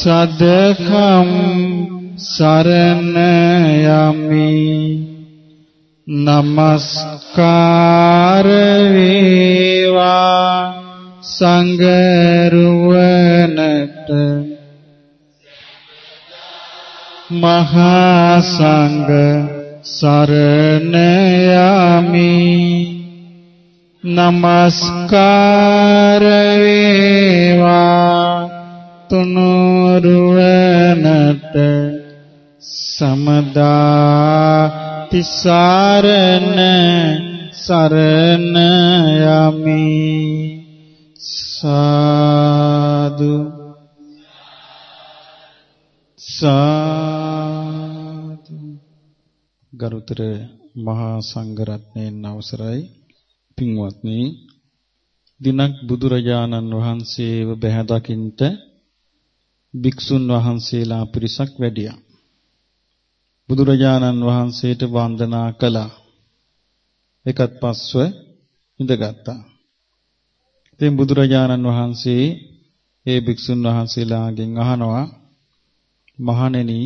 සදකම් සරණ යමි. නමස්කාර වේවා සංගරුවනට. මහා සංඝ සරණ යමි. නමස්කාර වේවා තුනුරුවනට සමදා තිසරණ සරණ යමි. සාදු. සාදු. ගරුතර මහා සංඝරත්නයන් අවසරයි. පින්වත්නි දිනක් බුදුරජාණන් වහන්සේව බැහැ දකින්ට භික්ෂුන් වහන්සේලා පිරිසක් වැඩියා බුදුරජාණන් වහන්සේට වන්දනා කළා. එකත් පස්ව ඉඳගත්තා. ඉතින් බුදුරජාණන් වහන්සේ ඒ භික්ෂුන් වහන්සේලාගෙන් අහනවා මහණෙනි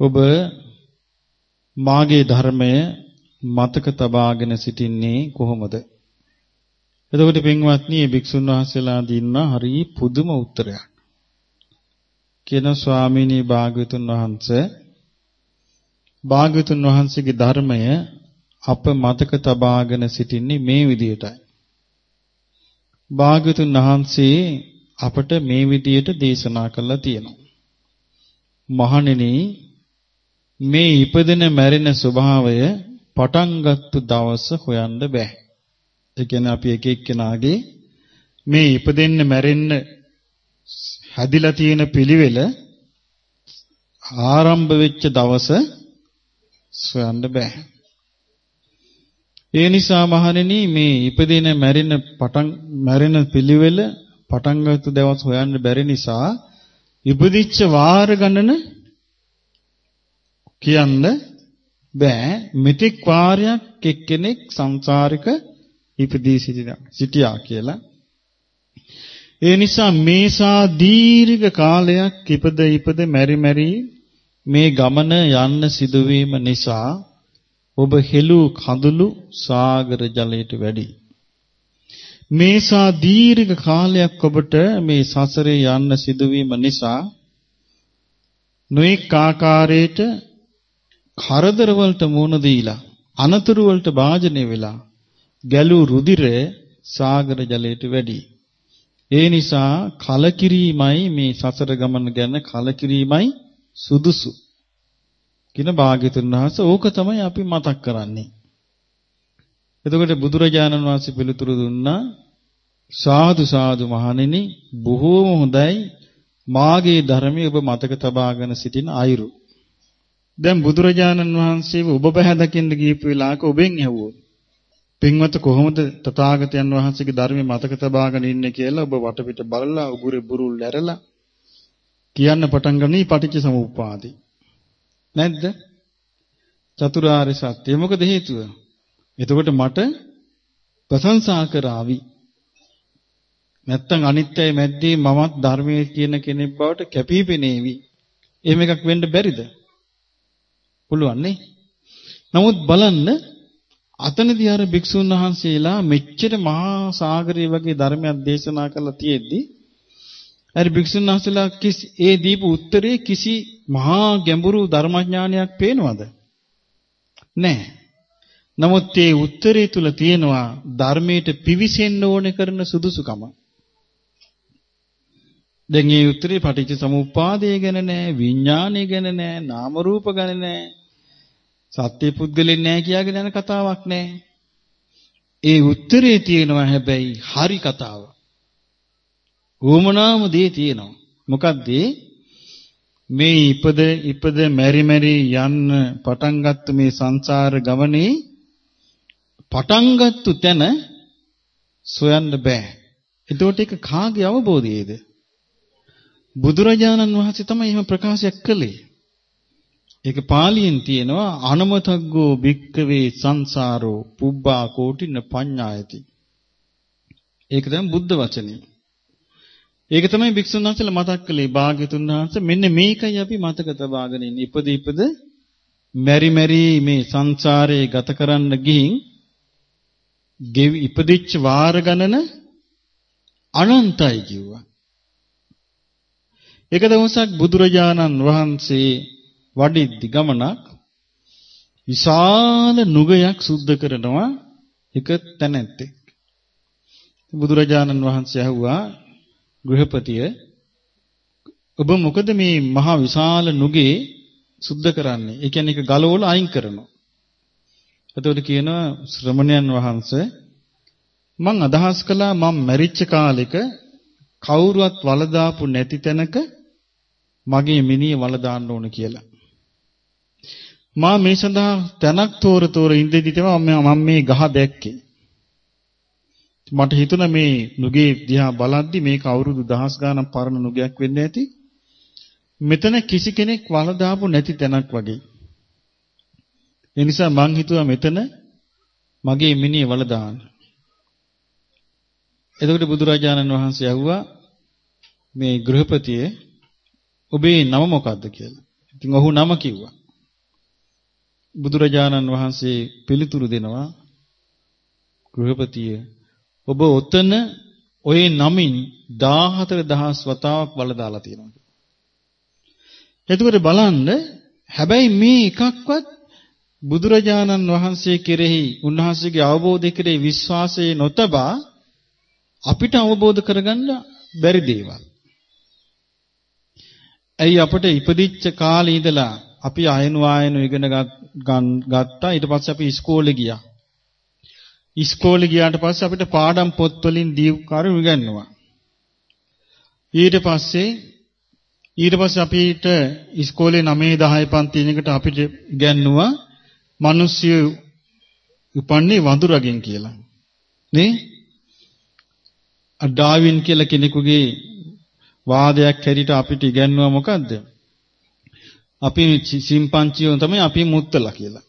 ඔබ මාගේ ධර්මය මතක තබාගෙන සිටින්නේ කොහොමද? එතකොට පින්වත්නි මේ භික්ෂුන් වහන්සේලා දින්න හරි පුදුම උත්තරයක්. කියන ස්වාමීනි භාග්‍යතුන් වහන්සේ භාග්‍යතුන් වහන්සේගේ ධර්මය අප මතක තබාගෙන සිටින්නේ මේ විදියටයි. භාග්‍යතුන් වහන්සේ අපට මේ විදියට දේශනා කළා තියෙනවා. මහණෙනි මේ ඉපදෙන මැරෙන ස්වභාවය පටන් ගත්ත දවස හොයන්න බෑ. ඒ කියන්නේ අපි එක එක්කෙනාගේ මේ ඉපදෙන්න මැරෙන්න හැදිලා තියෙන පිළිවෙල ආරම්භ වෙච්ච දවස සොයන්න බෑ. ඒ නිසා මහණෙනි මේ ඉපදින මැරෙන පටන් මැරෙන පිළිවෙල පටන් ගත්ත දවස් හොයන්න බැරි නිසා ඉපදිච්ච වාර ගණන කියන්න බෑ මෙතෙක් වාරයක් එක්කෙනෙක් සංසාරික ඉපදී සිටියා කියලා ඒ නිසා මේසා දීර්ඝ කාලයක් ඉපද ඉපද මෙරි මෙරි මේ ගමන යන්න සිදුවීම නිසා ඔබ හෙළු කඳුළු සාගර ජලයට වැඩි. මේසා දීර්ඝ කාලයක් ඔබට මේ සසරේ යන්න සිදුවීම නිසා නොඑක ආකාරයට කරදර වලට මුහුණ දීලා අනතුරු වලට භාජනය වෙලා ගැලූ රුධිරය සාගර ජලයට වැඩි. ඒ නිසා කලකිරීමයි මේ සසර ගමන ගැන කලකිරීමයි සුදුසු කියන භාග්‍යතුන් වහන්සේ ඕක තමයි අපි මතක් කරන්නේ. එතකොට බුදුරජාණන් වහන්සේ පිළිතුරු දුන්නා සාදු සාදු මහණෙනි බොහෝම හොඳයි මාගේ ධර්මයේ ඔබ මතක තබාගෙන සිටින අයුරු. දැන් බුදුරජාණන් වහන්සේව ඔබ බහැ දකින්න ගියපු වෙලාවක ඔබෙන් ඇහුවොත් පින්වත කොහොමද තථාගතයන් වහන්සේගේ ධර්මයේ මතක තබාගෙන ඉන්නේ කියලා ඔබ වටපිට බලලා උගුරේ බුරුල් ඇරලා කියන්න පටන් ගන්නී පටිච්ච සමුප්පාදේ. නැද්ද? චතුරාර්ය සත්‍ය. මොකද හේතුව? එතකොට මට ප්‍රශංසා කරાવી. නැත්තම් අනිත්‍යයි මැද්දේ මමත් ධර්මයේ කියන කෙනෙක් බවට කැපිපෙනේවි. එහෙම එකක් වෙන්න බැරිද? පුළුවන් නේ. නමුත් බලන්න අතනදී අර භික්ෂුන් වහන්සේලා මෙච්චර මහා සාගරය වගේ ධර්මයක් දේශනා කළා තියෙද්දි අර භික්ෂුන් වහන්සේලා කිසි ඒ දීපු උත්තරේ කිසි මහා ගැඹුරු ධර්මඥානයක් පේනවද? නැහැ. නමුත් ඒ උත්තරේ තුල තියෙනවා ධර්මයට පිවිසෙන්න ඕනේ කරන සුදුසුකම. දැන් මේ උත්තරේ පටිච්ච සමුප්පාදය ගැන නෑ, විඥානය ගැන නෑ, නාම රූප ගැන නෑ. සත්‍ය පුද්ගලෙන් නෑ කියාගෙන යන කතාවක් නෑ. ඒ උත්තරේ තියෙනවා හැබැයි හරි කතාව. උවමනාම දේ තියෙනවා. මොකද්ද මේ ඉපද ඉපද මෙරි මෙරි යන්න පටන් ගත්ත මේ සංසාර ගමනේ පටන් ගත්ත තැන සොයන්න බෑ. එතකොට ඒක කාගේ අවබෝධයේද? බුදුරජාණන් වහන්සේ තමයි එහෙම ප්‍රකාශයක් කළේ. ඒක පාලියෙන් තියෙනවා අනමතග්ගෝ භික්කවේ සංසාරෝ පුබ්බා කෝටින පඤ්ඤායති. ඒක තමයි බුද්ධ වචනේ. ඒක තමයි භික්ෂුන් වහන්සේලා මතක් කළේ භාග්‍යතුන් වහන්සේ මෙන්න මේකයි අපි මතක තබාගෙන ඉන්නේ. ඉපද ඉපද මෙරි මෙරි මේ සංසාරේ ගත කරන්න ගිහින් ගෙවි ඉපදිච්ච වාර ගණන අනන්තයි කිව්වා. එක දවසක් බුදුරජාණන් වහන්සේ වඩිද්දි ගමනක් විශාල නුගයක් සුද්ධ කරනවා එක තැනැත්තෙක්. බුදුරජාණන් වහන්සේ ඇහුවා ගෘහපතිය ඔබ මොකද මේ මහා විශාල නුගේ සුද්ධ කරන්නේ? ඒ කියන්නේ ඒක ගලවලා අයින් කරනවා. එතකොට කියනවා ශ්‍රමණයන් වහන්සේ මං අදහස් කළා මම මැරිච්ච කාලෙක කවුරුවත් වලදාපු නැති තැනක මගේ මිනිහ වල දාන්න ඕන කියලා. මා මේ සඳහා තැනක් තෝර තෝර ඉඳිදි තමයි මම මේ ගහ දැක්කේ. මට හිතුණා මේ නුගේ දිහා බලද්දි මේක අවුරුදු දහස් ගාණක් පරණ නුගයක් වෙන්න ඇති. මෙතන කිසි කෙනෙක් වල දාපු නැති තැනක් වගේ. ඒ නිසා මං හිතුවා මෙතන මගේ මිනිහ වල දාන්න. එතකොට බුදුරජාණන් වහන්සේ ඇහුවා මේ ගෘහපතියේ ඔබේ නම මොකක්ද කියලා. ඉතින් ඔහු නම කිව්වා. බුදුරජාණන් වහන්සේ පිළිතුරු දෙනවා ගෘහපතිය ඔබ ඔතන ඔය නමින් 14000 වතාවක් බල දාලා තියෙනවා. එතකොට බලන්න හැබැයි මේ එකක්වත් බුදුරජාණන් වහන්සේ කෙරෙහි උන්වහන්සේගේ අවබෝධය කෙරෙහි විශ්වාසය නොතබා අපිට අවබෝධ කරගන්න බැරි දේවල්. ඇයි අපිට ඉපදිච්ච කාලේ ඉඳලා අපි අයනු ආයනු ඉගෙන ගත්තා ඊට පස්සේ අපි ඉස්කෝලේ ගියා. ඉස්කෝලේ ගියාට පස්සේ අපිට පාඩම් පොත් වලින් දීප්කාරය ඉගෙනුවා. ඊට පස්සේ ඊට පස්සේ අපිට ඉස්කෝලේ 9 10 පන්ති දිනකට අපිට ඉගෙනුවා මිනිස්සු උපන්නේ වඳුරගෙන් කියලා. නේ? ඩාවින් කියලා කෙනෙකුගේ වාදයක් හැටියට අපිට ඉගැන්වුවා මොකද්ද? අපි සිම්පන්චියෝ තමයි අපි මුත්තලා කියලා.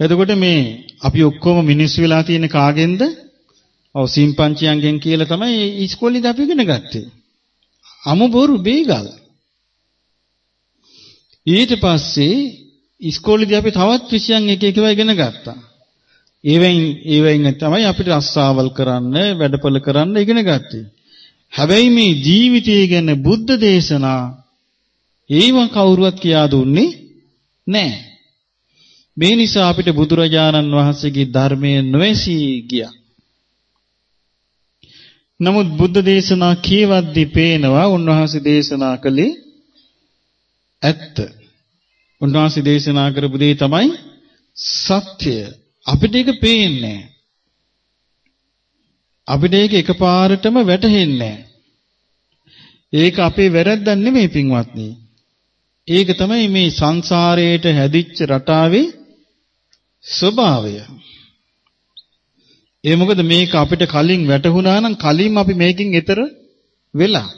එතකොට මේ අපි ඔක්කොම මිනිස්සු වෙලා තියෙන කාගෙන්ද? ඔව් සිම්පන්චියන්ගෙන් කියලා තමයි ඉස්කෝලේදී අපි ඉගෙන ගත්තේ. අමු බොරු බේගල්. ඊට පස්සේ ඉස්කෝලේදී අපි තවත් විෂයන් එක එක ඒවා ඉගෙන ගත්තා. ඒවෙන් ඒවෙන් තමයි අපිට අස්සාවල් කරන්න, වැඩපොළ කරන්න ඉගෙන ගත්තේ. හැබැයි මේ ජීවිතය ගැන බුද්ධ දේශනා ඒව කවුරුවත් කියා දුන්නේ නැහැ. මේ නිසා අපිට බුදුරජාණන් වහන්සේගේ ධර්මයේ නොඇසී ගියා. නමුත් බුද්ධ දේශනා කියවද්දී පේනවා උන්වහන්සේ දේශනා කළේ ඇත්ත. උන්වහන්සේ දේශනා කරපු දේ තමයි සත්‍ය. අපිට ඒක පේන්නේ අපිට ඒක එකපාරටම වැටහෙන්නේ ඒක අපේ වැරද්දක් නෙමෙයි පින්වත්නි. ඒක තමයි මේ සංසාරයට හැදිච්ච රටාවේ ස්වභාවය. ඒ මොකද මේක අපිට කලින් වැටහුණා නම් කලින් අපි මේකෙන් එතර වෙලා.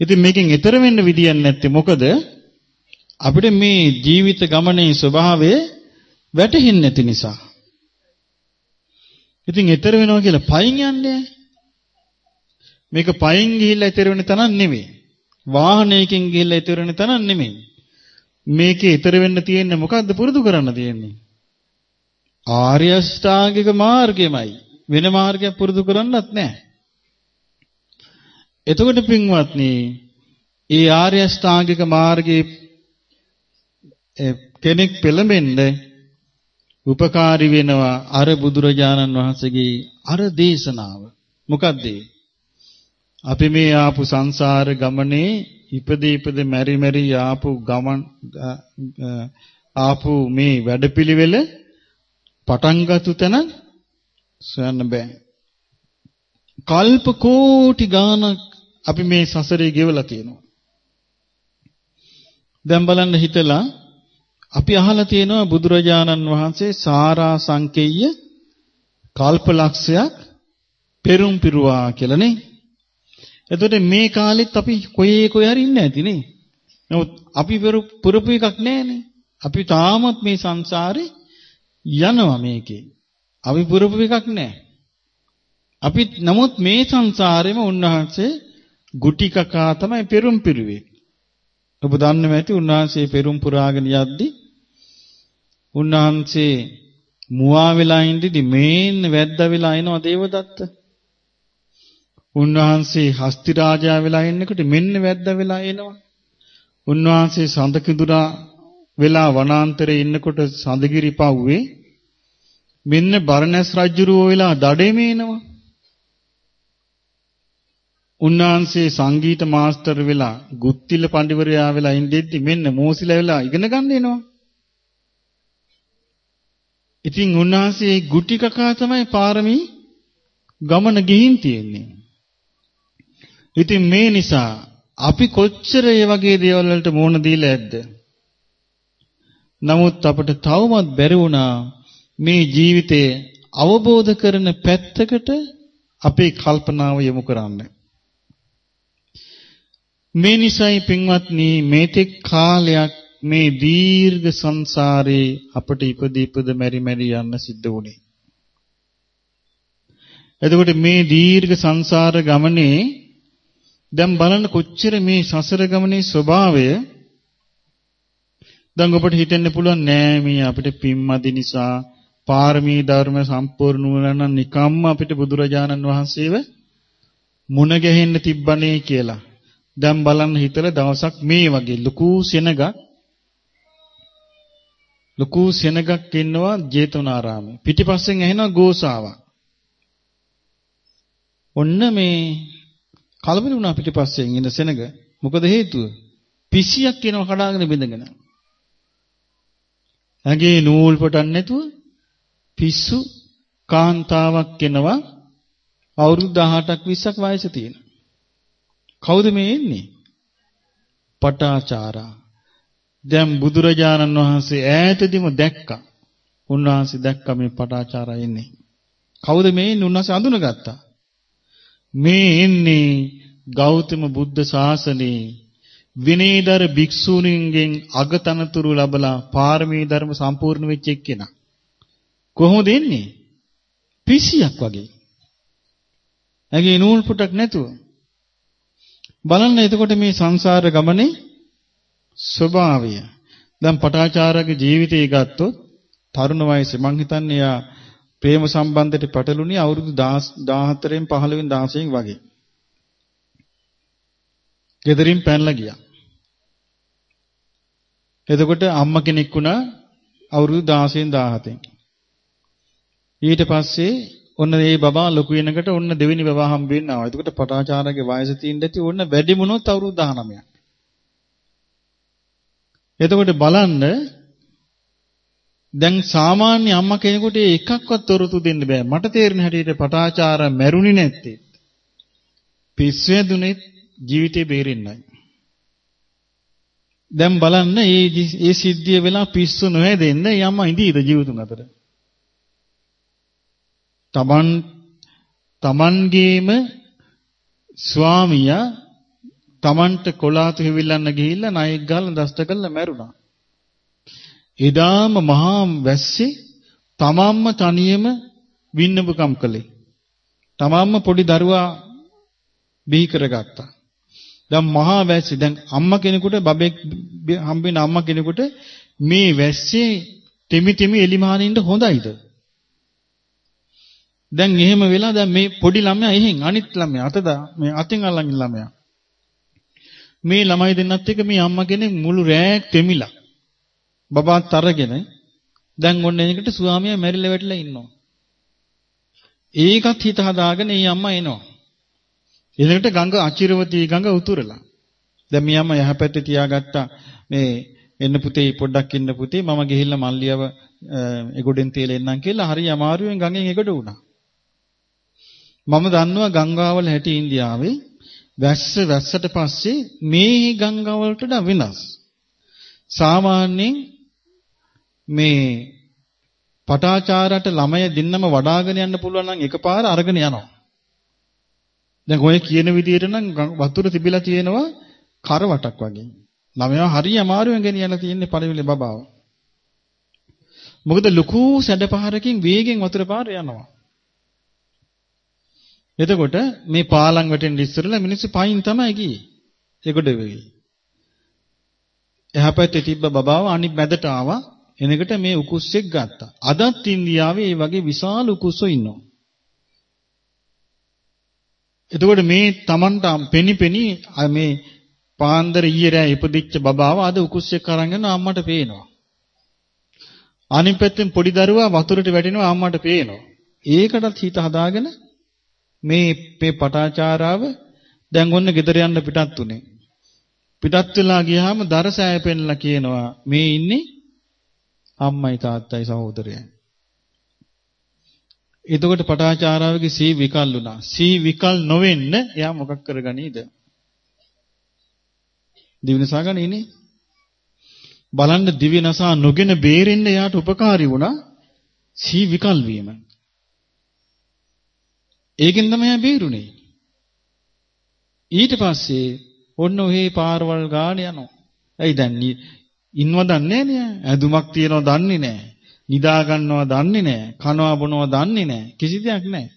ඉතින් මේකෙන් එතර වෙන්න විදියක් නැත්තේ මොකද? අපිට මේ ජීවිත ගමනේ ස්වභාවය වැටහෙන්නේ නැති නිසා. ඉතින් ඊතර වෙනවා කියලා පයින් යන්නේ මේක පයින් ගිහිල්ලා ඊතර වෙන තනක් නෙමෙයි. වාහනයකින් ගිහිල්ලා ඊතර වෙන තනක් නෙමෙයි. මේකේ ඊතර වෙන්න තියෙන්නේ මොකද්ද පුරුදු කරන්න තියෙන්නේ? ආර්ය අෂ්ටාංගික මාර්ගයමයි. වෙන මාර්ගයක් පුරුදු කරන්නත් නැහැ. එතකොට පින්වත්නි, ඒ ආර්ය අෂ්ටාංගික මාර්ගයේ කෙනෙක් පෙළඹෙන්න උපකාරී වෙනවා අර බුදුරජාණන් වහන්සේගේ අර දේශනාව. මොකද්ද අපි මේ ආපු සංසාර ගමනේ ඉපදී ඉපද මෙරි මෙරි ආපු ගමන් ආපු මේ වැඩපිළිවෙල පටන් ගත්ත තැන සොයන්න බෑ. කල්ප කෝටි ගාණක් අපි මේ සසරේ ගෙවලා තියෙනවා. දැන් බලන්න හිතලා අපි අහලා තියෙනවා බුදුරජාණන් වහන්සේ සාරා සංකේය කල්පලක්ෂයක් පෙරුම් පිරුවා කියලා නේ. එතකොට මේ කාලෙත් අපි කොහේ කොහේ හරි ඉන්නේ නැති නේ. නමුත් අපි පුරපු එකක් නැහැනේ. අපි තාමත් මේ සංසාරේ යනවා මේකේ. අපි පුරපු එකක් නැහැ. අපි නමුත් මේ සංසාරෙම උන්වහන්සේ ගුටි කකා තමයි පෙරුම් පිරුවේ. ඔබ දන්නව ඇති උන්වහන්සේ පෙරුම් පුරාගෙන යද්දී උන්වහන්සේ මුවා වෙලා ඉඳිදි මේන්න වැද්දා වෙලා එනවා දේවදත්ත. උන්වහන්සේ හස්ති රාජා වෙලා ඉන්නකොට මෙන්න වැද්දා වෙලා එනවා. උන්වහන්සේ සඳකිඳුරා වෙලා වනාන්තරේ ඉන්නකොට සඳගිරි පව්වේ මෙන්න බරණැස් රජුරෝ වෙලා දඩේමේනවා. උන්වහන්සේ සංගීත මාස්ටර් වෙලා ගුත්තිල පඬිවරයා වෙලා ඉඳෙද්දි මෙන්න මෝසිලා වෙලා ඉගෙන ගන්න එනවා. ඉතින් උන්වහන්සේ ගුටි කකා තමයි පාරමී ගමන ගිහින් තියෙන්නේ. ඉතින් මේ නිසා අපි කොච්චර මේ වගේ දේවල් වලට මුහුණ දීලා ඇද්ද? නමුත් අපට තවමත් බැරි වුණා මේ ජීවිතේ අවබෝධ කරන පැත්තකට අපේ කල්පනාව යොමු කරන්න. මේ නිසයි පින්වත්නි මේතෙක් කාලයක් මේ දීර්ඝ සංසාරේ අපට ඉපදී ඉපද මෙරි මෙරි යන්න සිද්ධ වුණේ. එතකොට මේ දීර්ඝ සංසාර ගමනේ දැන් බලන්න කොච්චර මේ සසර ගමනේ ස්වභාවය දැන් ඔබට හිතෙන්න පුළුවන් නෑ මේ අපිට පිම්මදි නිසා පාරමී ධර්ම සම්පූර්ණ වුණා නම් නිකම්ම අපිට බුදුරජාණන් වහන්සේව මුණ ගැහෙන්න තිබ්බනේ කියලා. දැන් බලන්න හිතලා දවසක් මේ වගේ ලুকু සෙනගක් ලুকু සෙනගක් ඉන්නවා ජේතවනාරාමේ. පිටිපස්සෙන් ඇහෙනවා ගෝසාවක්. ඔන්න මේ කලබල වුණා පිටිපස්සෙන් ඉන්න සෙනග. මොකද හේතුව? පිසියක් එනවා කඩාගෙන බිඳගෙන. ඇඟේ නූල් පොටන් නැතුව පිස්සු කාන්තාවක් එනවා අවුරුදු 18ක් 20ක් වයස තියෙන. කවුද මේ එන්නේ? පටාචාරා. දැන් බුදුරජාණන් වහන්සේ ඈතදීම දැක්කා. උන්වහන්සේ දැක්කා මේ පටාචාරා එන්නේ. කවුද මේ එන්නේ? උන්වහන්සේ අඳුනගත්තා. මේ එන්නේ ගෞතම බුද්ධ ශාසනයේ විනීදර භික්ෂුණීන්ගෙන් අගතනතුරු ලැබලා පාරමී ධර්ම සම්පූර්ණ වෙච්ච එක්කෙනා. කොහොමද එන්නේ? පිසියක් වගේ. ඇගේ නූල් පුටක් නැතුව. බලන්න එතකොට මේ සංසාර ගමනේ ස්වභාවය. දැන් පටාචාරගේ ජීවිතය ගත්තොත් තරුණ වයසේ මං හිතන්නේ යා ප්‍රේම සම්බන්ධයට පැටළුණේ අවුරුදු 14න් 15න් 16න් වගේ. ගෙදරින් පැනලා ගියා. එතකොට අම්මා කෙනෙක් වුණා අවුරුදු 16න් 17න්. ඊට පස්සේ ඔන්න මේ බබා ලොකු වෙනකොට ඔන්න දෙවෙනි බබා හම්බ වෙන්න ආවා. එතකොට පටාචාරගේ වයස තියෙන්න ඇති ඔන්න වැඩි මොනොත් අවුරුදු 19ක්. එතකොට බලන්න දැන් සාමාන්‍ය අම්මා කෙනෙකුට එකක්වත් තොරතු දෙන්න බෑ. මට තේරෙන හැටියට පටාචාර මැරුණි නැත්තේ. පිස්සුවේ දුනේ ජීවිතේ බේරෙන්නයි. දැන් බලන්න මේ මේ සිද්ධිය වෙලා පිස්සු නොහැදෙන්න යම්ම ඉඳීද ජීවිතුන් අතර. තමන් තමන්ගේම ස්වාමියා තමන්ට කොලාතු හිවිල්ලන්න ගිහිල්ලා ණයෙක් ගාලා දෂ්ට කළා මැරුණා. එදාම මහා වැස්සේ තමන්ම තනියම වින්නපුකම් කළේ. තමන්ම පොඩි දරුවා බිහි කරගත්තා. දැන් මහා වැස්සේ දැන් අම්මා කෙනෙකුට බබෙක් හම්බෙන අම්මා කෙනෙකුට මේ වැස්සේ තෙමි තෙමි එලිමහනින්න හොඳයිද? දැන් එහෙම වෙලා දැන් මේ පොඩි ළමයා එහෙන් අනිත් ළමයා අතද මේ අතින් අල්ලන් ළමයා මේ ළමයි දෙන්නත් එක්ක මේ අම්මා කෙනෙක් මුළු රෑක් තෙමිලා බබාත් අරගෙන දැන් ඔන්න එනකට ස්වාමියා මැරිලා වැටිලා ඉන්නවා. ඒකත් හිත හදාගෙන මේ අම්මා එනවා. එනකට ගඟ අචිරවතී ගඟ උතුරලා. දැන් මේ අම්මා යහපැත්තේ තියාගත්තා. මේ එන්න පුතේ පොඩ්ඩක් ඉන්න පුතේ මම ගිහිල්ලා මල්ලියව එගොඩෙන් තියලා එන්නම් කියලා හරි අමාරුවෙන් ගඟෙන් එගොඩ වුණා. මම දන්නවා ගංගාවල හැටි ඉන්දියාවේ වැස්ස වැස්සට පස්සේ මේ ගංගා වලට වෙනස්. සාමාන්‍යයෙන් මේ පටාචාරට ළමය දෙන්නම වඩාගෙන යන්න පුළුවන් නම් එකපාර අරගෙන යනවා. දැන් ඔය කියන විදිහට නම් වතුර තිබිලා තියෙනවා කරවටක් වගේ. ළමයා හරිය අමාරුවෙන් ගෙනියලා තියෙන්නේ පළවිලේ බබාව. මොකද ලুকু සැඩපහරකින් වේගෙන් වතුර පාර යනවා. එතකොට මේ පාලම් වැටෙන්න ඉස්සරලා මිනිස්සු පයින් තමයි ගියේ. ඒකට වෙයි. එහා පැත්තේ තිබ්බ බබාව අනිත් මැදට ආවා. එනකට මේ උකුස්සෙක් ගත්තා. අදත් ඉන්දියාවේ මේ වගේ විශාල උකුස්සෝ ඉන්නවා. එතකොට මේ Tamanට පෙනි පෙනි මේ පාන්දර ඊයේ රෑ ඉපදිච්ච බබාව අද උකුස්සෙක් අරන් යන අම්මට පේනවා. අනිත් පැත්තෙන් පොඩි දරුවා වතුරට වැටෙනවා අම්මට පේනවා. ඒකටත් හිත හදාගෙන මේ මේ පටාචාරාව දැන් ඔන්න ගෙදර යන්න පිටත් උනේ. පිටත් වෙලා ගියාම දරසෑය පෙන්නලා කියනවා මේ ඉන්නේ අම්මයි තාත්තයි සහෝදරයයි. එතකොට පටාචාරාවගේ සී විකල් වුණා. සී විකල් නොවෙන්න එයා මොකක් කරගනීද? දිවිනසා ගන්නේනේ. බලන්න දිවිනසා නොගෙන බේරෙන්න එයාට උපකාරී වුණා සී විකල් වීම. ඒකෙන් තමයි බේරුනේ. ඊට පස්සේ ඔන්න ඔහේ පාරවල් ගාන යනවා. ඇයි දැන් ඉන්නව දන්නේ නෑ ඇඳුමක් තියනව දන්නේ නෑ. නිදා ගන්නව දන්නේ නෑ. කනවා බොනව දන්නේ නෑ. කිසි දෙයක් නෑ.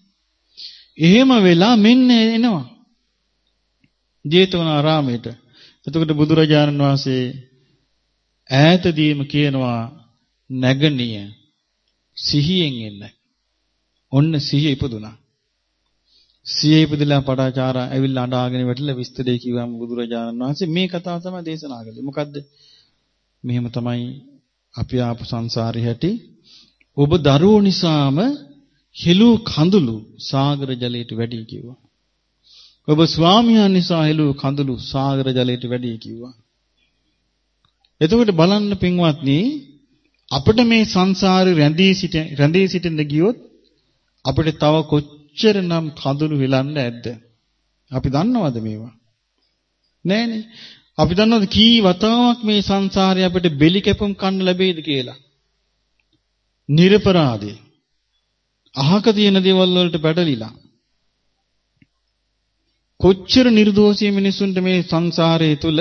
එහෙම වෙලා මෙන්න එනවා. ජේතවනාරාමයට. එතකොට බුදුරජාණන් වහන්සේ ඈතදීම කියනවා නැගණිය සිහියෙන් එන්න. ඔන්න සිහිය ඉපදුනා. සිහිය ඉපදලා පඩාචාරා ඇවිල්ලා අඬාගෙන වැටිලා විස්තරේ කිව්වම බුදුරජාණන් වහන්සේ මේ කතාව තමයි දේශනා කළේ. මොකද්ද? මෙහෙම තමයි අපි ආපු සංසාරේ හැටි. ඔබ දරුවෝ නිසාම හෙළූ කඳුළු සාගර ජලයට වැඩි කිව්වා. ඔබ ස්වාමියා නිසා හෙළූ කඳුළු සාගර ජලයට වැඩි කිව්වා. එතකොට බලන්න පින්වත්නි අපිට මේ සංසාරේ රැඳී සිට රැඳී සිටින්න ගියොත් අපිට තව කොච්චරනම් කඳුළු හෙලන්න ඇද්ද? අපි දන්නවද මේවා? නෑනේ. අපි දන්නවද කී වතාවක් මේ සංසාරේ අපිට බෙලි කැපුම් කන්න ලැබෙයිද කියලා? නිර්පරාදී. අහක තියෙන දේවල් වලට පැටලිලා. කොච්චර නිර්දෝෂී මිනිසුන්ට මේ සංසාරයේ තුල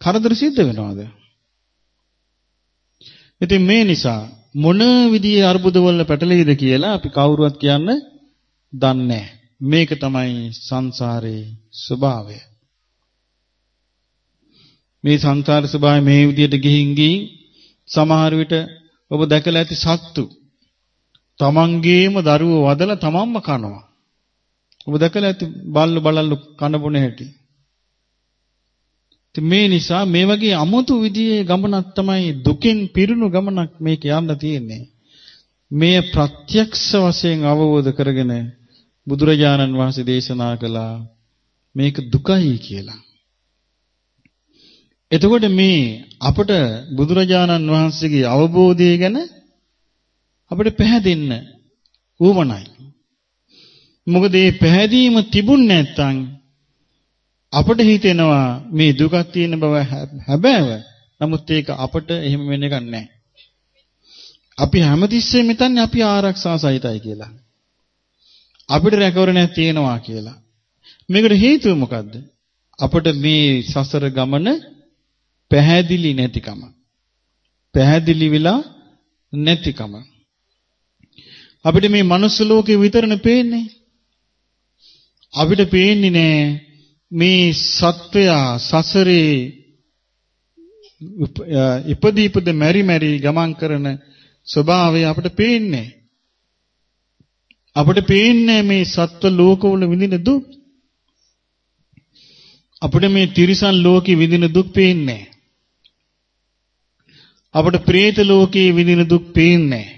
කරදර සිද්ධ වෙනවද? ඉතින් මේ නිසා මොන විදිහේ අර්බුද වල පැටලෙයිද කියලා අපි කවුරුවත් කියන්න දන්නේ මේක තමයි සංසාරේ ස්වභාවය. මේ සංසාර ස්වභාවය මේ විදිහට ගිහින් ගිහින් සමහර විට ඔබ දැකලා ඇති සත්තු තමන්ගේම දරුවෝ වදලා තමන්ම කනවා. ඔබ දැකලා ඇති බල්ලු බලල්ලු කන බොන හැටි. මේ නිසා මේ වගේ අමුතු විදිහේ ගමනක් තමයි දුකින් පිරුණු ගමනක් මේක යන්න තියෙන්නේ. මේ ප්‍රත්‍යක්ෂ වශයෙන් අවබෝධ කරගෙන බුදුරජාණන් වහන්සේ දේශනා කළා මේක දුකයි කියලා. එතකොට මේ අපට බුදුරජාණන් වහන්සේගේ අවබෝධය ගැන අපිට පැහැදෙන්න ඌමනයි. මොකද මේ පැහැදීම තිබුණ නැත්නම් අපට හිතෙනවා මේ දුකක් තියෙන බව හැබෑව. නමුත් ඒක අපට එහෙම වෙන්න එකක් නැහැ. අපි හැමතිස්සෙම හිතන්නේ අපි ආරක්ෂා සහිතයි කියලා. අපිට රැකවරණයක් තියෙනවා කියලා. මේකට හේතුව මොකද්ද? අපට මේ සසර ගමන පැහැදිලි නැතිකම. පැහැදිලි වෙලා නැතිකම. අපිට මේ මනුස්ස ලෝකේ විතරනේ පේන්නේ. අපිට පේන්නේ නෑ මේ සත්වයා සසරේ ඉපදී ඉපද මෙරි මෙරි ගමන් කරන ස්වභාවය අපිට පේන්නේ. අපිට පේන්නේ මේ සත්ව ලෝකවල විඳින දුක්. අපිට මේ තිරිසන් ලෝකේ විඳින දුක් පේන්නේ අපිට പ്രേත ලෝකයේ විඳින දුක් පේන්නේ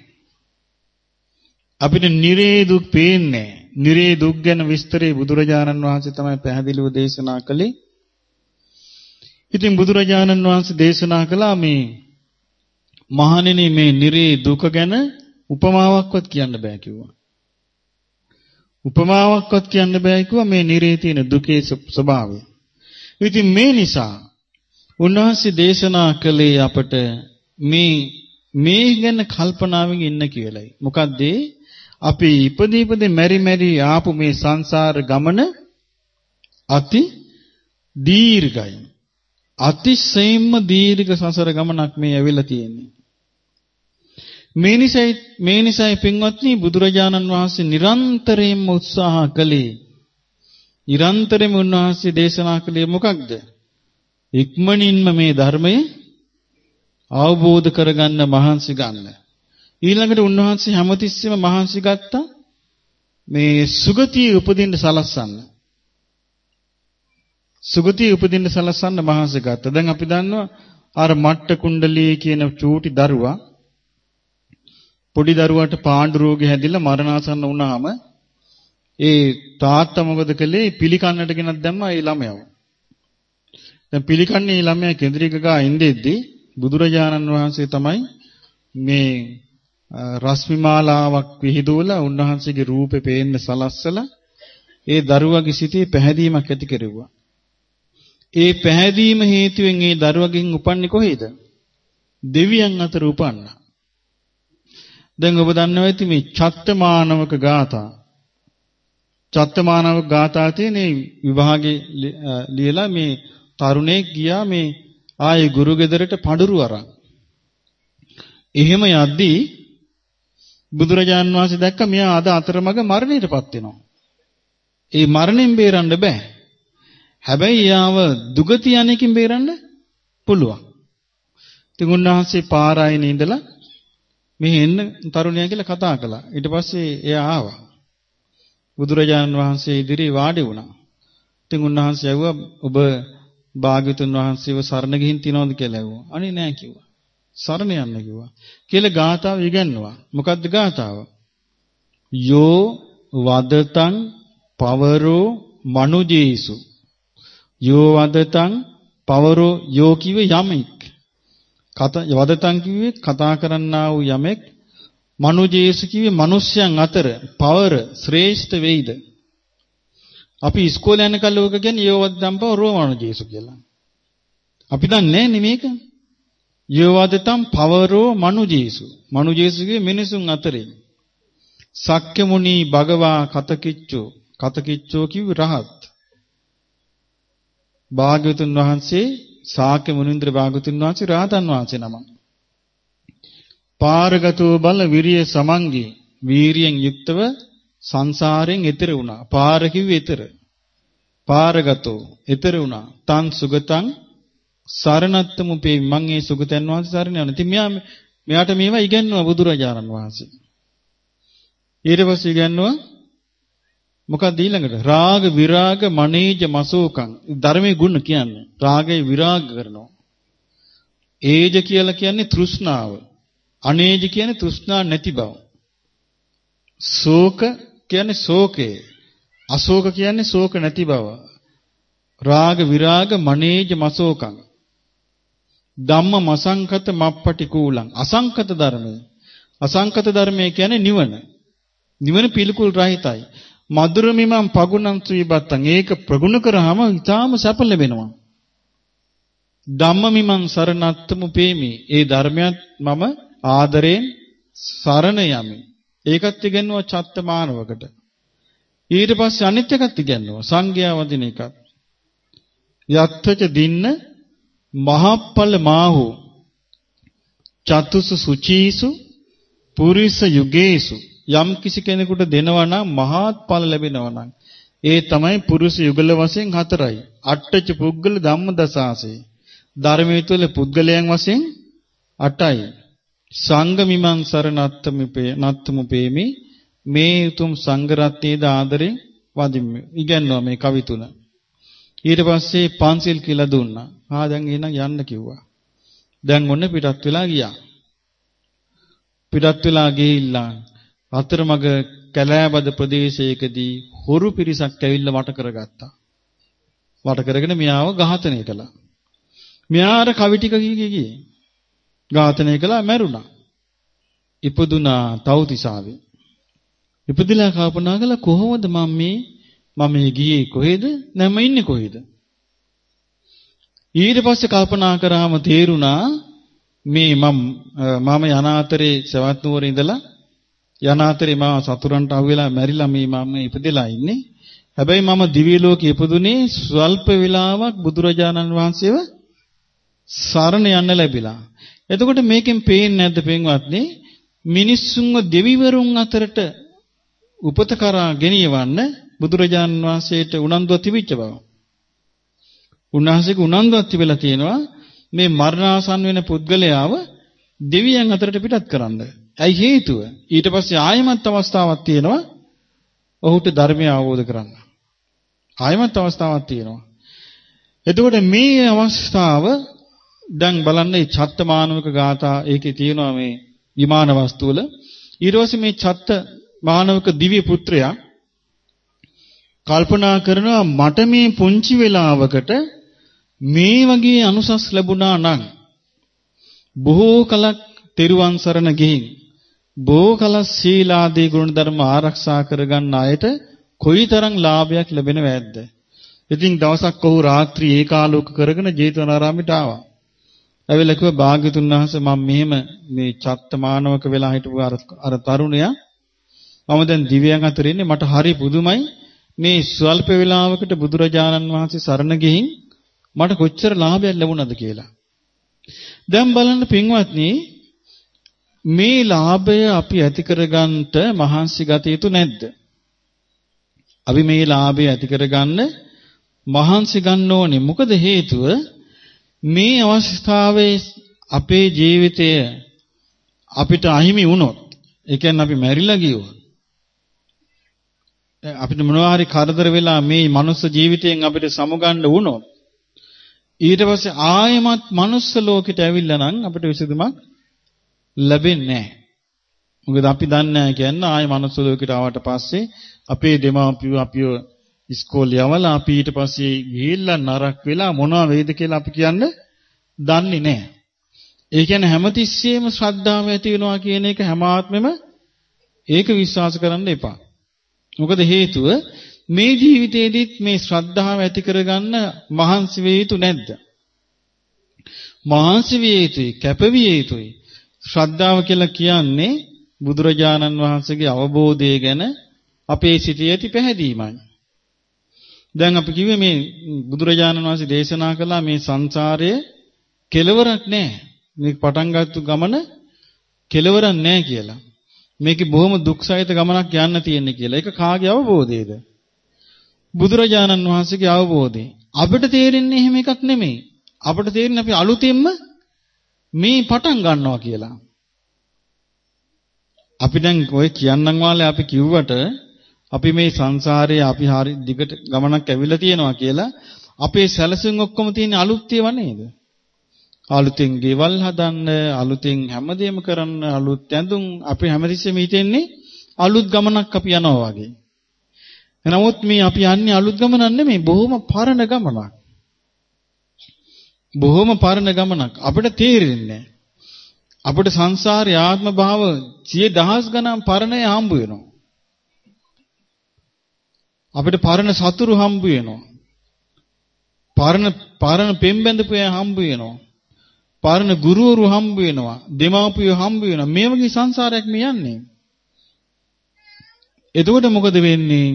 අපිට නිරේ දුක් පේන්නේ නිරේ දුක් ගැන විස්තරේ බුදුරජාණන් වහන්සේ තමයි පැහැදිලිව දේශනා කළේ. ඉතින් බුදුරජාණන් වහන්සේ දේශනා කළා මේ මහණෙනි මේ නිරේ දුක ගැන උපමාවක්වත් කියන්න බෑ කිව්වා. උපමාවක්වත් කියන්න බෑ කිව්වා මේ නිරේ තියෙන දුකේ ස්වභාවය. ඉතින් මේ නිසා උන්වහන්සේ දේශනා කළේ අපට මේ මේ ගැන කල්පනාවෙන් ඉන්න කියලයි. මොකද අපි ඉපදී ඉපදී මෙරි මෙරි ආපු මේ සංසාර ගමන අති දීර්ඝයි. අතිශයින්ම දීර්ඝ සසර ගමනක් මේ ඇවිල්ලා තියෙන්නේ. මේ නිසයි මේ නිසයි පින්වත්නි බුදුරජාණන් වහන්සේ නිරන්තරයෙන්ම උත්සාහ කළේ නිරන්තරයෙන්ම උන්වහන්සේ දේශනා කළේ මොකක්ද? ඉක්මනින්ම මේ ධර්මය අවබෝධ කරගන්න මහන්සි ගන්න. ඊළඟට උන්වහන්සේ හැමතිස්සෙම මහන්සි ගත්තා මේ සුගතිය උපදින්න සලස්සන්න. සුගතිය උපදින්න සලස්සන්න මහන්සි ගත්තා. දැන් අපි දන්නවා අර මට්ට කුණ්ඩලී කියන චූටි දරුවා පොඩි දරුවාට පාණ්ඩු රෝගය හැදිලා මරණාසන්න වුණාම ඒ තාත්තා මොකද කළේ පිළිකන්නට ගෙනත් දැම්මා ඒ ළමයාව. දැන් පිළිකන්නේ මේ ළමයා කේන්ද්‍රික ගා ඉඳෙද්දී බුදුරජාණන් වහන්සේ තමයි මේ රශ්මිමාලාවක් විහිදුවලා උන්වහන්සේගේ රූපේ පේන්න සලස්සලා ඒ දරුවගේ සිතේ පැහැදීමක් ඇති කෙරුවා. ඒ පැහැදීම හේතුවෙන් ඒ දරුවගෙන් උපන්නේ කොහේද? දෙවියන් අතර උපන්නා. දැන් ඔබ දන්නවා ඇති මේ චත්තමානවක ගාථා. චත්තමානවක ගාථා තියෙන විභාගේ ලියලා මේ තරුණයෙක් ගියා මේ ආයේ ගුරු ගෙදරට පඳුරු අරන්. එහෙම යද්දී බුදුරජාන් වහන්සේ දැක්ක මෙයා අද අතරමඟ මරණයටපත් වෙනවා. ඒ මරණයෙන් බේරන්න බෑ. හැබැයි යාව දුගති යන්නේකින් බේරන්න පුළුවන්. ඉතින් උන්වහන්සේ පාරායිනේ ඉඳලා මෙහි එන්න තරුණයා කියලා කතා කළා. ඊට පස්සේ එයා ආවා. බුදුරජාණන් වහන්සේ ඉදිරියේ වාඩි වුණා. ඉතින් උන්වහන්සේ ඇහුවා ඔබ භාග්‍යතුන් වහන්සේව සරණ ගිහින් තියනවද කියලා ඇහුවා. අනේ නෑ කිව්වා. සරණ යන්න කිව්වා. කියලා ගාථාව ඉගෙනුවා. මොකද්ද ගාථාව? යෝ වදතං පවරෝ මනුජේසු යෝ වදතං පවරෝ යෝ කිව්වේ යමෙක් කත වදතං කිව්වේ කතා කරන්නා වූ යමෙක් මනුජේසු කිව්වේ මිනිස්යන් අතර පවර ශ්‍රේෂ්ඨ වෙයිද අපි ඉස්කෝලේ යන කල් ඕක කියන්නේ යෝවදම් පවරෝ මනුජේසු කියලා. අපි දන්නේ නැහැ මේක. යෝවදතම් පවරෝ මනුජේසු මනුජේසු කිව්වේ මිනිසුන් අතරේ. සක්්‍ය මුනි භගවා කතකිච්චෝ. කතකිච්චෝ කිව්වේ රහත්. භාග්‍යවතුන් වහන්සේ ශාක්‍ය මුනිంద్ర භාගතුන් වහන්සේ රාතන් වහන්සේ නම. පාරගතෝ බල විරිය සමංගී. වීරියෙන් යුක්තව සංසාරයෙන් එතර වුණා. පාර කිව්වේ එතර. පාරගතෝ එතර වුණා. තන් සුගතං සරණත්තමු පේ මං ඒ සුගතයන් වහන්සේ සරණ යනවා. ඉතින් මෙයා මෙයාට මේවා ඉගෙනුවා බුදුරජාණන් වහන්සේ. ඊට පස්සේ ඉගෙනුවා මොකක්ද ඊළඟට රාග විරාග මනේජ මසෝකං ධර්මයේ ගුණ කියන්නේ රාගය විරාග කරනවා ඒජ කියලා කියන්නේ තෘෂ්ණාව අනේජ කියන්නේ තෘෂ්ණා නැති බව ශෝක කියන්නේ ශෝකේ අශෝක කියන්නේ ශෝක නැති බව. රාග විරාග මනේජ මසෝකං ධම්ම මසංකත මප්පටි කූලං. අසංකත ධර්මය. අසංකත ධර්මය කියන්නේ නිවන. නිවන පිළිකුල් රහිතයි. මధుරමිමං පගුණං ත්‍රිබත්තං ඒක ප්‍රගුණ කරාම ඊටාම සැප ලැබෙනවා. ධම්මමිමං සරණත්තමු පේමි. ඒ ධර්මයත් මම ආදරයෙන් සරණ යමි. ඒකත් ඉගෙනුවා චත්තමානවකට ඊට පස්සේ අනිත් එකත් ඉගෙනුවා සංඝයා වදින එකත් යත්තච දින්න මහප්පල මාහු චතුසු සුචීසු පුරිස යුගේසු යම් කිසි කෙනෙකුට දෙනවා නම් මහත් ඵල ලැබෙනවා නම් ඒ තමයි පුරුෂ යුගල වශයෙන් හතරයි. අට්ඨච පුද්ගල ධම්මදසාසේ. ධර්මයේ තුල පුද්ගලයන් වශයෙන් 8යි. සංගමිමං සරණත්තමිපේ නත්තමු පේමි මේ උතුම් සංඝ රත්නයේද ආදරෙන් වදිමු. ඉගෙනනවා මේ කවි තුන. ඊට පස්සේ පන්සිල් කියලා දුන්නා. ආ දැන් එහෙනම් යන්න කිව්වා. දැන් ඔන්න පිටත් වෙලා ගියා. පිටත් වෙලා ගිහිල්ලා අතරමඟ කැලෑබද ප්‍රදේශයකදී හොරු පිරිසක් ඇවිල්ලා වට කරගත්තා. වට කරගෙන මෙයාව ඝාතනය කළා. මෙයා අර කවි ටික ගියේ. ඝාතනය කළා මැරුණා. ඉපදුනා තව්තිසාවේ. ඉපදිලා කල්පනා කළා කොහොමද මම මේ මම ගියේ කොහෙද? නැම ඉන්නේ කොහෙද? ඊට පස්සේ කල්පනා කරාම තේරුණා මේ මම මම යනාතරේ සවැත් නුවර ඉඳලා යනාතරේ මම සතුරන්ට අහුවෙලා මැරිලා මේ මම ඉපදෙලා ඉන්නේ. හැබැයි මම දිව්‍ය ලෝකෙ ඉපදුනේ ස්වල්ප වේලාවක් බුදුරජාණන් වහන්සේව සරණ යන්න ලැබිලා. එතකොට මේකෙන් පේන්නේ නැද්ද පින්වත්නි? මිනිස්සුන්ව දෙවිවරුන් අතරට උපත කරා ගෙනියවන්න බුදුරජාණන් වහන්සේට උනන්දුව තිබිච්ච බව. උන්වහන්සේගේ උනන්දුවක් තිබිලා තියෙනවා මේ මරණාසන්න වෙන පුද්ගලයාව දෙවියන් අතරට පිටත් කරන්න. ඇයි හේතුව? ඊට පස්සේ ආයමත් අවස්ථාවක් තියෙනවා ඔහුට ධර්මය අවබෝධ කරගන්න. ආයමත් අවස්ථාවක් තියෙනවා. එතකොට මේ අවස්ථාව දැන් බලන්න මේ චත්තමානවක ගාථා ඒකේ තියෙනවා මේ විමාන වස්තුවල ඊට පස්සේ මේ චත්ත මානවක දිව්‍ය පුත්‍රයා කල්පනා කරනවා මට මේ පුංචි වෙලාවකට මේ වගේ අනුසස් ලැබුණා නම් බොහෝ කලක් තෙරුවන් සරණ ගිහින් බොහෝ කල සීලාදී ගුණධර්ම ආරක්ෂා කරගන්න අයට කොයිතරම් ලාභයක් ලැබෙනවද? ඉතින් දවසක් ඔහු රාත්‍රී ඒකාලෝක කරගෙන ජේතවනාරාමයට ආවා. ඇවිල්ලා කිව්වා භාග්‍යතුන් වහන්සේ මම මෙහෙම මේ චත්තමානවක වෙලා හිටපු අර තරුණයා මම දැන් දිව්‍යයන් අතර ඉන්නේ මට හරි පුදුමයි මේ ස්වල්ප වේලාවකට බුදුරජාණන් වහන්සේ සරණ ගිහින් මට කොච්චර ලාභයක් ලැබුණාද කියලා. දැන් බලන්න පින්වත්නි මේ ලාභය අපි ඇති කරගන්නට මහන්සි ගත යුතු නැද්ද? අපි මේ ලාභය ඇති කරගන්න මහන්සි ගන්න ඕනේ. මොකද හේතුව මේ අවස්ථාවේ අපේ ජීවිතය අපිට අහිමි වුණොත් ඒ කියන්නේ අපි මැරිලා ගියොත් අපිට මොනවා හරි කරදර වෙලා මේ මනුස්ස ජීවිතයෙන් අපිට සමුගන්න වුණොත් ඊට පස්සේ ආයෙමත් මනුස්ස ලෝකෙට ඇවිල්ලා නම් අපිට විසඳුමක් ලැබෙන්නේ නැහැ. මොකද අපි දන්නේ නැහැ කියන්නේ ආයෙ මනුස්ස ලෝකෙට ආවට පස්සේ අපේ දෙමාපියෝ අපිව ඉස්කෝලේ යවලා අපි ඊට පස්සේ ගිහිල්ලා නරක වෙලා මොනවා වෙයිද කියලා අපි කියන්නේ දන්නේ නැහැ. ඒ කියන්නේ හැමතිස්සෙම ශ්‍රද්ධාව ඇති වෙනවා කියන එක හැම ආත්මෙම ඒක විශ්වාස කරන්න එපා. මොකද හේතුව මේ ජීවිතේදීත් මේ ශ්‍රද්ධාව ඇති කරගන්න මහන්සි වෙ යුතු නැද්ද? මහන්සි විය යුතුයි, කැපවිය යුතුයි. ශ්‍රද්ධාව කියලා කියන්නේ බුදුරජාණන් වහන්සේගේ අවබෝධය ගැන අපේ සිටේ ඇති පැහැදීමයි. දැන් අපි කිව්වේ මේ බුදුරජාණන් වහන්සේ දේශනා කළා මේ සංසාරයේ කෙලවරක් නැහැ. මේ පටන් ගත්ත ගමන කෙලවරක් නැහැ කියලා. මේකේ බොහොම දුක්සහිත ගමනක් යන්න තියෙන්නේ කියලා. ඒක කාගේ අවබෝධයේද? බුදුරජාණන් වහන්සේගේ අවබෝධය. අපිට තේරෙන්නේ එහෙම එකක් නෙමෙයි. අපිට තේරෙන්නේ අපි අලුතෙන්ම මේ පටන් ගන්නවා කියලා. අපි දැන් ඔය කියන්නම් වාලේ අපි කිව්වට අපි මේ සංසාරයේ අපි හරි දිගට ගමනක් ඇවිල්ලා තියෙනවා කියලා අපේ සැලසුම් ඔක්කොම තියෙන අලුත් ඒවා නේද? අලුතෙන් ගෙවල් හදන්න, අලුතෙන් හැමදේම කරන්න, අලුත් ඇඳුම් අපි හැමතිස්සෙම හිතෙන්නේ අලුත් ගමනක් අපි යනවා වගේ. නමුත් මේ අපි යන්නේ අලුත් ගමනක් නෙමෙයි, බොහොම පරණ ගමනක්. බොහොම පරණ ගමනක්. අපිට තේරෙන්නේ අපිට සංසාරේ ආත්ම භාව 100 දහස් ගණන් පරණේ හම්බ වෙනවා. අපිට පරණ සතුරු හම්බ වෙනවා. පරණ පරණ පෙම්බැඳපු අය හම්බ වෙනවා. පරණ ගුරුවරු හම්බ වෙනවා. දෙමාපියෝ හම්බ වෙනවා. මේ වගේ සංසාරයක් මේ යන්නේ. එතකොට මොකද වෙන්නේ?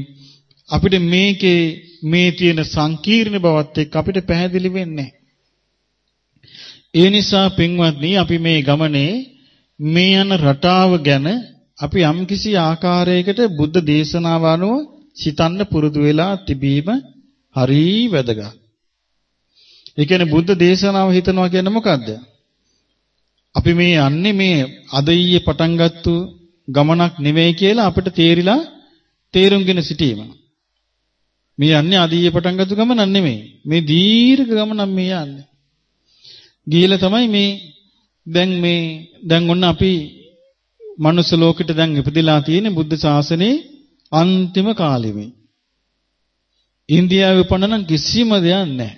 අපිට මේකේ මේ තියෙන සංකීර්ණ බවත් එක්ක අපිට පැහැදිලි වෙන්නේ ඒ නිසා පින්වත්නි අපි මේ ගමනේ මේ යන රටාව ගැන අපි යම්කිසි ආකාරයකට බුද්ධ දේශනාව අනුව සිතන්න පුරුදු වෙලා තිබීම හරි වැදගත්. ඒ කියන්නේ බුද්ධ දේශනාව හිතනවා කියන්නේ මොකද්ද? අපි මේ යන්නේ මේ අද ඊයේ පටන් ගත්තු ගමනක් නෙවෙයි කියලා අපිට තේරිලා තේරුම්ගෙන සිටීම. මේ යන්නේ අද ඊයේ පටන් ගත්තු ගමනක් නෙමෙයි. මේ දීර්ඝ ගමනක් මේ යන්නේ. ගිහිලා තමයි මේ දැන් මේ දැන් ඔන්න අපි මනුස්ස ලෝකෙට දැන් ඉපදිලා තියෙන බුද්ධ ශාසනයේ අන්තිම කාලෙමයි. ඉන්දියාවේ උපන්න නම් කිසිම දෙයක් නැහැ.